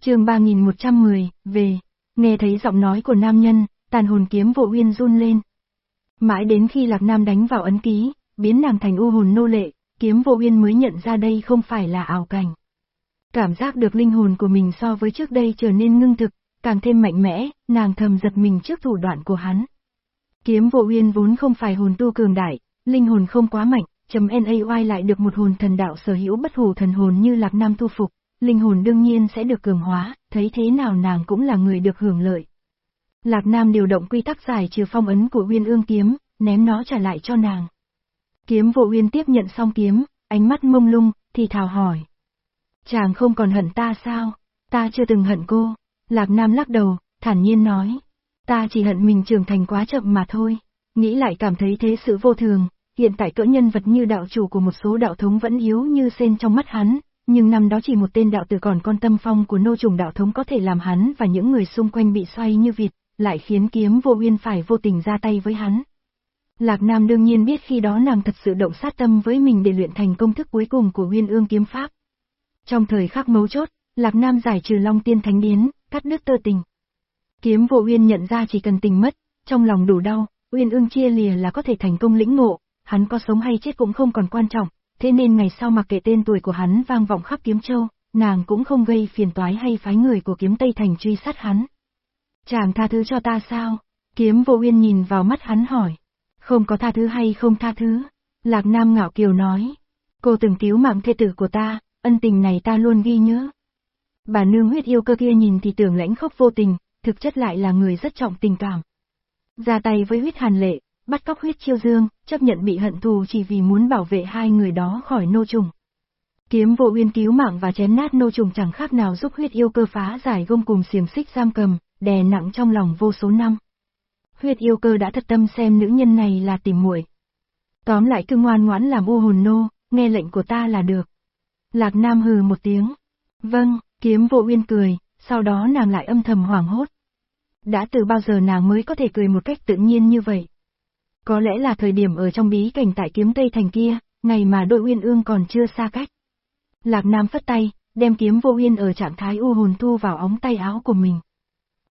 chương 3110, về, nghe thấy giọng nói của nam nhân, tàn hồn kiếm vô uyên run lên. Mãi đến khi Lạc Nam đánh vào ấn ký, biến nàng thành u hồn nô lệ, kiếm vô uyên mới nhận ra đây không phải là ảo cảnh. Cảm giác được linh hồn của mình so với trước đây trở nên ngưng thực, càng thêm mạnh mẽ, nàng thầm giật mình trước thủ đoạn của hắn. Kiếm vô uyên vốn không phải hồn tu cường đại, linh hồn không quá mạnh, chấm NAY lại được một hồn thần đạo sở hữu bất hủ thần hồn như Lạc Nam thu phục, linh hồn đương nhiên sẽ được cường hóa, thấy thế nào nàng cũng là người được hưởng lợi. Lạc Nam điều động quy tắc giải trừ phong ấn của Uyên Ương kiếm, ném nó trả lại cho nàng. Kiếm vô Uyên tiếp nhận xong kiếm, ánh mắt mông lung, thì thào hỏi. Chàng không còn hận ta sao? Ta chưa từng hận cô. Lạc Nam lắc đầu, thản nhiên nói. Ta chỉ hận mình trưởng thành quá chậm mà thôi. Nghĩ lại cảm thấy thế sự vô thường, hiện tại cỡ nhân vật như đạo chủ của một số đạo thống vẫn yếu như sen trong mắt hắn, nhưng năm đó chỉ một tên đạo tử còn con tâm phong của nô trùng đạo thống có thể làm hắn và những người xung quanh bị xoay như vịt, lại khiến kiếm vô uyên phải vô tình ra tay với hắn. Lạc Nam đương nhiên biết khi đó nàng thật sự động sát tâm với mình để luyện thành công thức cuối cùng của uyên ương kiếm pháp. Trong thời khắc mấu chốt, Lạc Nam giải trừ Long Tiên Thánh Điến, cắt đứt tơ tình. Kiếm vô uyên nhận ra chỉ cần tình mất, trong lòng đủ đau, uyên ương chia lìa là có thể thành công lĩnh ngộ, hắn có sống hay chết cũng không còn quan trọng, thế nên ngày sau mặc kệ tên tuổi của hắn vang vọng khắp kiếm châu, nàng cũng không gây phiền toái hay phái người của kiếm Tây Thành truy sát hắn. Chàng tha thứ cho ta sao? Kiếm vô uyên nhìn vào mắt hắn hỏi. Không có tha thứ hay không tha thứ? Lạc Nam ngạo kiều nói. Cô từng cứu mạng thê tử của ta, ân tình này ta luôn ghi nhớ. Bà nương huyết yêu cơ kia nhìn thì tưởng lãnh khốc vô tình, thực chất lại là người rất trọng tình cảm. Ra tay với huyết hàn lệ, bắt cóc huyết chiêu dương, chấp nhận bị hận thù chỉ vì muốn bảo vệ hai người đó khỏi nô trùng. Kiếm vô uyên cứu mạng và chém nát nô trùng chẳng khác nào giúp huyết yêu cơ phá giải gông cùng xiềng xích giam cầm, đè nặng trong lòng vô số năm. Huyết yêu cơ đã thật tâm xem nữ nhân này là tìm muội. Tóm lại cứ ngoan ngoãn làm u hồn nô, nghe lệnh của ta là được. Lạc Nam hừ một tiếng. Vâng, kiếm vô uyên cười, sau đó nàng lại âm thầm hoảng hốt. Đã từ bao giờ nàng mới có thể cười một cách tự nhiên như vậy? Có lẽ là thời điểm ở trong bí cảnh tại kiếm Tây Thành kia, ngày mà đội uyên ương còn chưa xa cách. Lạc Nam phất tay, đem kiếm vô uyên ở trạng thái u hồn thu vào ống tay áo của mình.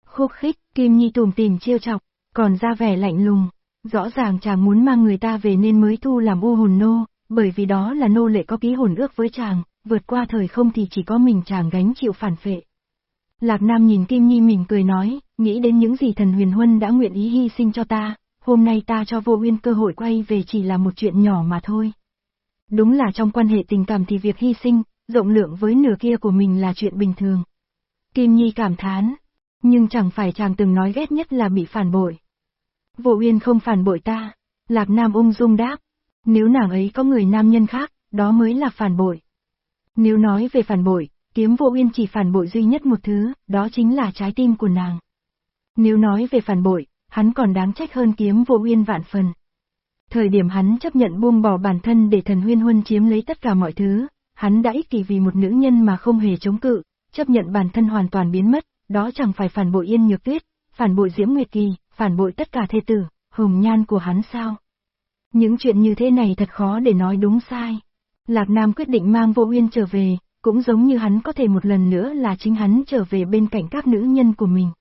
Khúc khích, Kim Nhi tùm tìm chiêu chọc, còn ra vẻ lạnh lùng. Rõ ràng chàng muốn mang người ta về nên mới thu làm u hồn nô, bởi vì đó là nô lệ có ký hồn ước với chàng, vượt qua thời không thì chỉ có mình chàng gánh chịu phản phệ. Lạc Nam nhìn Kim Nhi mỉm cười nói, nghĩ đến những gì thần huyền huân đã nguyện ý hy sinh cho ta, hôm nay ta cho vô uyên cơ hội quay về chỉ là một chuyện nhỏ mà thôi. Đúng là trong quan hệ tình cảm thì việc hy sinh, rộng lượng với nửa kia của mình là chuyện bình thường. Kim Nhi cảm thán, nhưng chẳng phải chàng từng nói ghét nhất là bị phản bội. Vô Uyên không phản bội ta, Lạc Nam ung dung đáp, nếu nàng ấy có người nam nhân khác, đó mới là phản bội. Nếu nói về phản bội, kiếm Vô Uyên chỉ phản bội duy nhất một thứ, đó chính là trái tim của nàng. Nếu nói về phản bội, hắn còn đáng trách hơn kiếm Vô Uyên vạn phần. Thời điểm hắn chấp nhận buông bỏ bản thân để thần huyên huân chiếm lấy tất cả mọi thứ, hắn đã ích kỷ vì một nữ nhân mà không hề chống cự, chấp nhận bản thân hoàn toàn biến mất, đó chẳng phải phản bội Yên Nhược Tuyết, phản bội Diễm Nguyệt Kỳ, phản bội tất cả thê tử, hồng nhan của hắn sao? Những chuyện như thế này thật khó để nói đúng sai. Lạc Nam quyết định mang Vô Uyên trở về, cũng giống như hắn có thể một lần nữa là chính hắn trở về bên cạnh các nữ nhân của mình.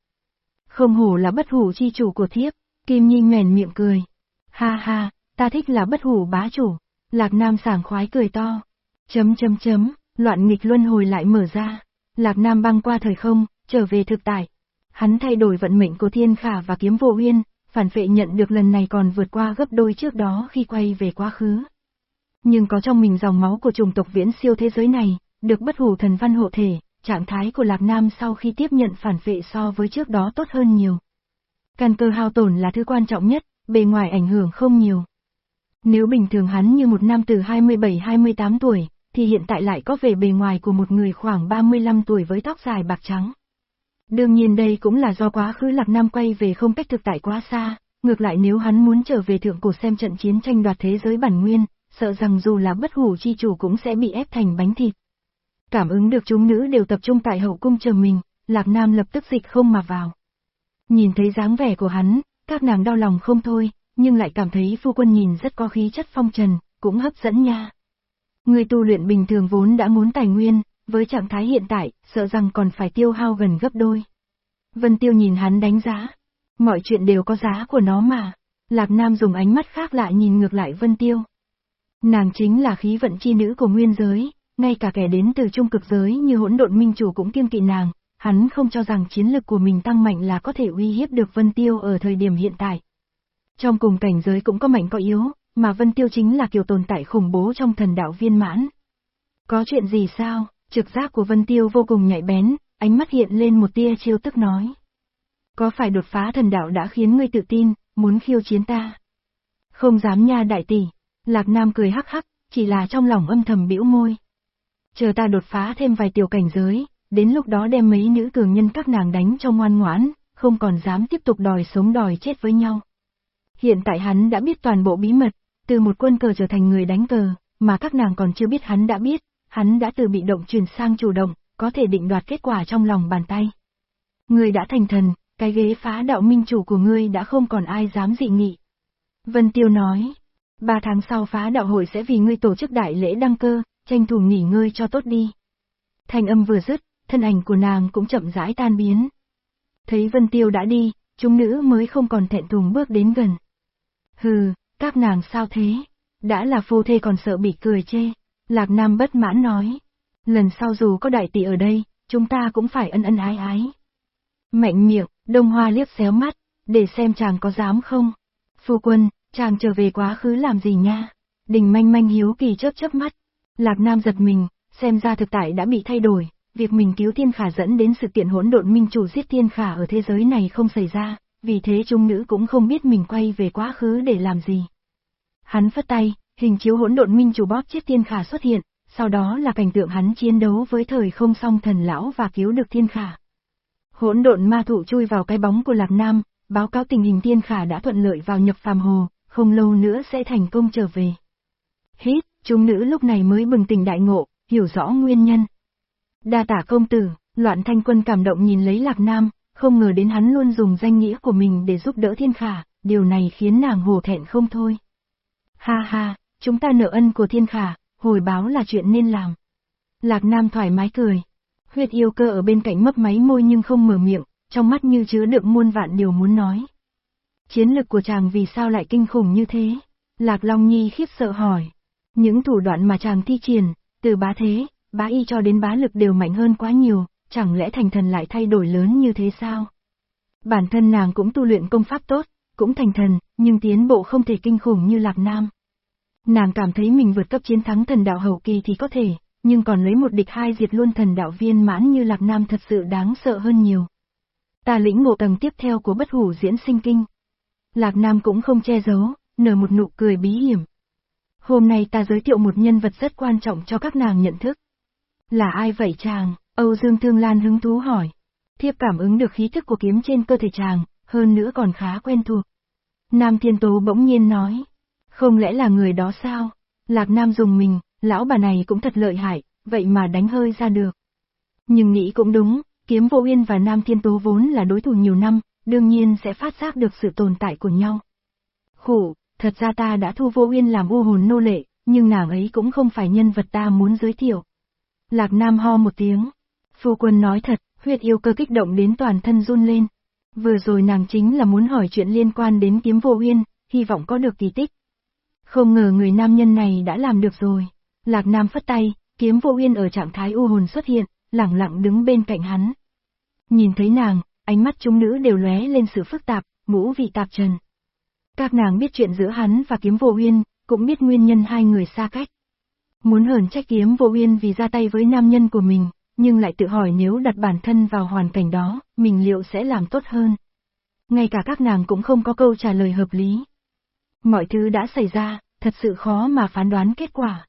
Không hổ là bất hủ chi chủ của thiếp, Kim Nhi mèn miệng cười. Ha ha, ta thích là bất hủ bá chủ. Lạc Nam sảng khoái cười to. Chấm chấm chấm, loạn nghịch luân hồi lại mở ra. Lạc Nam băng qua thời không, trở về thực tại. Hắn thay đổi vận mệnh của Thiên Khả và Kiếm Vô Uyên, phản phệ nhận được lần này còn vượt qua gấp đôi trước đó khi quay về quá khứ. Nhưng có trong mình dòng máu của chủng tộc viễn siêu thế giới này, được bất hủ thần văn hộ thể, trạng thái của Lạc Nam sau khi tiếp nhận phản vệ so với trước đó tốt hơn nhiều. Căn cơ hao tổn là thứ quan trọng nhất, bề ngoài ảnh hưởng không nhiều. Nếu bình thường hắn như một nam từ 27-28 tuổi, thì hiện tại lại có vẻ bề ngoài của một người khoảng 35 tuổi với tóc dài bạc trắng. Đương nhiên đây cũng là do quá khứ Lạc Nam quay về không cách thực tại quá xa, ngược lại nếu hắn muốn trở về thượng cổ xem trận chiến tranh đoạt thế giới bản nguyên, sợ rằng dù là bất hủ chi chủ cũng sẽ bị ép thành bánh thịt. Cảm ứng được chúng nữ đều tập trung tại hậu cung chờ mình, Lạc Nam lập tức dịch không mà vào. Nhìn thấy dáng vẻ của hắn, các nàng đau lòng không thôi, nhưng lại cảm thấy phu quân nhìn rất có khí chất phong trần, cũng hấp dẫn nha. Người tu luyện bình thường vốn đã muốn tài nguyên, với trạng thái hiện tại, sợ rằng còn phải tiêu hao gần gấp đôi. Vân Tiêu nhìn hắn đánh giá. Mọi chuyện đều có giá của nó mà. Lạc Nam dùng ánh mắt khác lạ nhìn ngược lại Vân Tiêu. Nàng chính là khí vận chi nữ của nguyên giới, ngay cả kẻ đến từ trung cực giới như hỗn độn minh chủ cũng kiêng kỵ nàng, hắn không cho rằng chiến lực của mình tăng mạnh là có thể uy hiếp được Vân Tiêu ở thời điểm hiện tại. Trong cùng cảnh giới cũng có mạnh có yếu, mà Vân Tiêu chính là kiểu tồn tại khủng bố trong thần đạo viên mãn. Có chuyện gì sao? Trực giác của Vân Tiêu vô cùng nhạy bén, ánh mắt hiện lên một tia chiêu tức nói. Có phải đột phá thần đạo đã khiến ngươi tự tin, muốn khiêu chiến ta? Không dám nha đại tỷ. Lạc Nam cười hắc hắc, chỉ là trong lòng âm thầm bĩu môi. Chờ ta đột phá thêm vài tiểu cảnh giới, đến lúc đó đem mấy nữ cường nhân các nàng đánh cho ngoan ngoãn, không còn dám tiếp tục đòi sống đòi chết với nhau. Hiện tại hắn đã biết toàn bộ bí mật, từ một quân cờ trở thành người đánh cờ, mà các nàng còn chưa biết hắn đã biết, hắn đã từ bị động chuyển sang chủ động, có thể định đoạt kết quả trong lòng bàn tay. Ngươi đã thành thần, cái ghế phá đạo minh chủ của ngươi đã không còn ai dám dị nghị. Vân Tiêu nói, ba tháng sau phá đạo hội sẽ vì ngươi tổ chức đại lễ đăng cơ, tranh thủ nghỉ ngơi cho tốt đi. Thanh âm vừa dứt, thân ảnh của nàng cũng chậm rãi tan biến. Thấy Vân Tiêu đã đi, chúng nữ mới không còn thẹn thùng bước đến gần. Hừ, các nàng sao thế? Đã là phu thê còn sợ bị cười chê. Lạc Nam bất mãn nói. Lần sau dù có đại tỷ ở đây, chúng ta cũng phải ân ân ái ái. Mạnh miệng, đông hoa liếc xéo mắt, để xem chàng có dám không. Phu quân, chàng trở về quá khứ làm gì nha? Đình manh manh hiếu kỳ chớp chớp mắt. Lạc Nam giật mình, xem ra thực tại đã bị thay đổi, việc mình cứu thiên khả dẫn đến sự kiện hỗn độn minh chủ giết thiên khả ở thế giới này không xảy ra, vì thế trung nữ cũng không biết mình quay về quá khứ để làm gì. Hắn phất tay, hình chiếu hỗn độn minh chủ bóp chết thiên khả xuất hiện, sau đó là cảnh tượng hắn chiến đấu với thời không song thần lão và cứu được thiên khả. Hỗn độn ma thụ chui vào cái bóng của Lạc Nam, báo cáo tình hình thiên khả đã thuận lợi vào nhập phàm hồ, không lâu nữa sẽ thành công trở về. Hít, chúng nữ lúc này mới bừng tỉnh đại ngộ, hiểu rõ nguyên nhân. Đa tả công tử, loạn thanh quân cảm động nhìn lấy Lạc Nam, không ngờ đến hắn luôn dùng danh nghĩa của mình để giúp đỡ thiên khả, điều này khiến nàng hổ thẹn không thôi. Ha ha, chúng ta nợ ân của thiên khả, hồi báo là chuyện nên làm. Lạc Nam thoải mái cười. Huyết yêu cơ ở bên cạnh mấp máy môi nhưng không mở miệng, trong mắt như chứa đựng muôn vạn điều muốn nói. Chiến lực của chàng vì sao lại kinh khủng như thế? Lạc Long Nhi khiếp sợ hỏi. Những thủ đoạn mà chàng thi triển, từ bá thế, bá y cho đến bá lực đều mạnh hơn quá nhiều, chẳng lẽ thành thần lại thay đổi lớn như thế sao? Bản thân nàng cũng tu luyện công pháp tốt, cũng thành thần, nhưng tiến bộ không thể kinh khủng như Lạc Nam. Nàng cảm thấy mình vượt cấp chiến thắng thần đạo hậu kỳ thì có thể, nhưng còn lấy một địch hai diệt luôn thần đạo viên mãn như Lạc Nam thật sự đáng sợ hơn nhiều. Ta lĩnh ngộ tầng tiếp theo của bất hủ diễn sinh kinh. Lạc Nam cũng không che giấu, nở một nụ cười bí hiểm. Hôm nay ta giới thiệu một nhân vật rất quan trọng cho các nàng nhận thức. Là ai vậy chàng? Âu Dương Thương Lan hứng thú hỏi. Thiếp cảm ứng được khí thức của kiếm trên cơ thể chàng, hơn nữa còn khá quen thuộc. Nam Thiên Tố bỗng nhiên nói. Không lẽ là người đó sao? Lạc Nam dùng mình, lão bà này cũng thật lợi hại, vậy mà đánh hơi ra được. Nhưng nghĩ cũng đúng, kiếm vô uyên và Nam Thiên Tố vốn là đối thủ nhiều năm, đương nhiên sẽ phát giác được sự tồn tại của nhau. Khổ, thật ra ta đã thu vô uyên làm u hồn nô lệ, nhưng nàng ấy cũng không phải nhân vật ta muốn giới thiệu. Lạc Nam ho một tiếng. Phu quân nói thật, huyết yêu cơ kích động đến toàn thân run lên. Vừa rồi nàng chính là muốn hỏi chuyện liên quan đến kiếm vô uyên, hy vọng có được kỳ tích. Không ngờ người nam nhân này đã làm được rồi. Lạc Nam phất tay, kiếm vô uyên ở trạng thái u hồn xuất hiện, lặng lặng đứng bên cạnh hắn. Nhìn thấy nàng, ánh mắt chúng nữ đều lóe lên sự phức tạp, ngũ vị tạp trần. Các nàng biết chuyện giữa hắn và kiếm vô uyên, cũng biết nguyên nhân hai người xa cách. Muốn hờn trách kiếm vô uyên vì ra tay với nam nhân của mình, nhưng lại tự hỏi nếu đặt bản thân vào hoàn cảnh đó, mình liệu sẽ làm tốt hơn. Ngay cả các nàng cũng không có câu trả lời hợp lý. Mọi thứ đã xảy ra, thật sự khó mà phán đoán kết quả.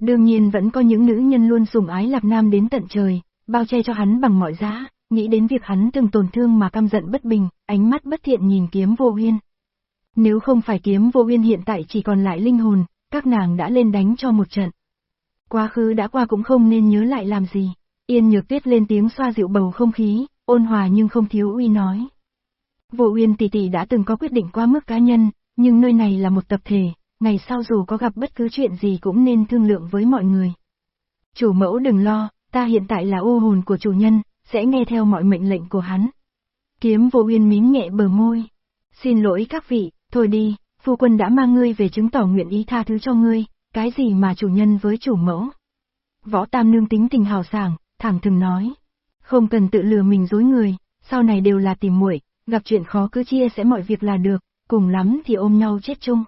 Đương nhiên vẫn có những nữ nhân luôn sủng ái Lạc Nam đến tận trời, bao che cho hắn bằng mọi giá, nghĩ đến việc hắn từng tổn thương mà căm giận bất bình, ánh mắt bất thiện nhìn kiếm vô uyên. Nếu không phải kiếm vô uyên hiện tại chỉ còn lại linh hồn, các nàng đã lên đánh cho một trận. Quá khứ đã qua cũng không nên nhớ lại làm gì. Yên nhược tuyết lên tiếng xoa dịu bầu không khí, ôn hòa nhưng không thiếu uy nói. Vô uyên tỷ tỷ đã từng có quyết định qua mức cá nhân, nhưng nơi này là một tập thể, ngày sau dù có gặp bất cứ chuyện gì cũng nên thương lượng với mọi người. Chủ mẫu đừng lo, ta hiện tại là ô hồn của chủ nhân, sẽ nghe theo mọi mệnh lệnh của hắn. Kiếm vô uyên mím nhẹ bờ môi. Xin lỗi các vị, thôi đi, phu quân đã mang ngươi về chứng tỏ nguyện ý tha thứ cho ngươi, cái gì mà chủ nhân với chủ mẫu. Võ Tam Nương tính tình hào sảng, thẳng thừng nói. Không cần tự lừa mình dối người, sau này đều là tìm muội, gặp chuyện khó cứ chia sẽ mọi việc là được, cùng lắm thì ôm nhau chết chung.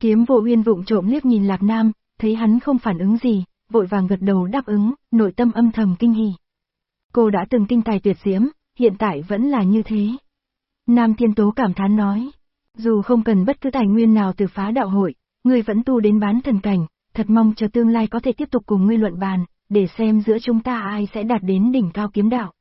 Kiếm vô uyên vụng trộm liếc nhìn Lạc Nam, thấy hắn không phản ứng gì, vội vàng gật đầu đáp ứng, nội tâm âm thầm kinh hỉ. Cô đã từng kinh tài tuyệt diễm, hiện tại vẫn là như thế. Nam Thiên Tố cảm thán nói, dù không cần bất cứ tài nguyên nào từ phá đạo hội, ngươi vẫn tu đến bán thần cảnh, thật mong cho tương lai có thể tiếp tục cùng ngươi luận bàn, để xem giữa chúng ta ai sẽ đạt đến đỉnh cao kiếm đạo.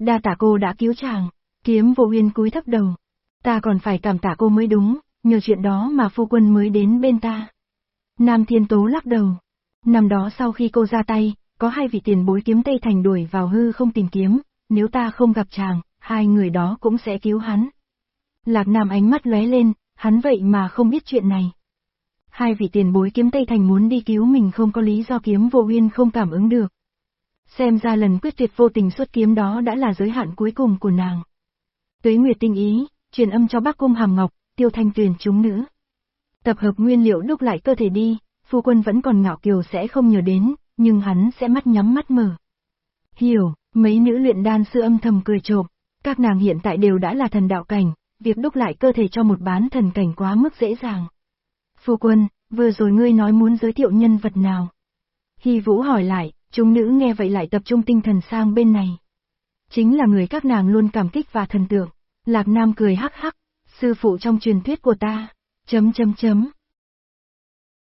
Đa tả cô đã cứu chàng, kiếm vô uyên cúi thấp đầu. Ta còn phải cảm tạ cô mới đúng, nhờ chuyện đó mà phu quân mới đến bên ta. Nam Thiên Tố lắc đầu. Năm đó sau khi cô ra tay, có hai vị tiền bối kiếm Tây Thành đuổi vào hư không tìm kiếm, nếu ta không gặp chàng, hai người đó cũng sẽ cứu hắn. Lạc Nam ánh mắt lóe lên, hắn vậy mà không biết chuyện này. Hai vị tiền bối kiếm Tây Thành muốn đi cứu mình không có lý do kiếm vô uyên không cảm ứng được. Xem ra lần quyết tuyệt vô tình xuất kiếm đó đã là giới hạn cuối cùng của nàng. Tuế Nguyệt tinh ý, truyền âm cho bác cung hàm ngọc, tiêu thanh tuyền chúng nữ. Tập hợp nguyên liệu đúc lại cơ thể đi, phu quân vẫn còn ngạo kiều sẽ không nhớ đến, nhưng hắn sẽ mắt nhắm mắt mở. Hiểu, mấy nữ luyện đan sư âm thầm cười trộm, các nàng hiện tại đều đã là thần đạo cảnh, việc đúc lại cơ thể cho một bán thần cảnh quá mức dễ dàng. Phu quân, vừa rồi ngươi nói muốn giới thiệu nhân vật nào? Hy Vũ hỏi lại, chúng nữ nghe vậy lại tập trung tinh thần sang bên này. Chính là người các nàng luôn cảm kích và thần tượng. Lạc Nam cười hắc hắc, sư phụ trong truyền thuyết của ta. Chấm chấm chấm.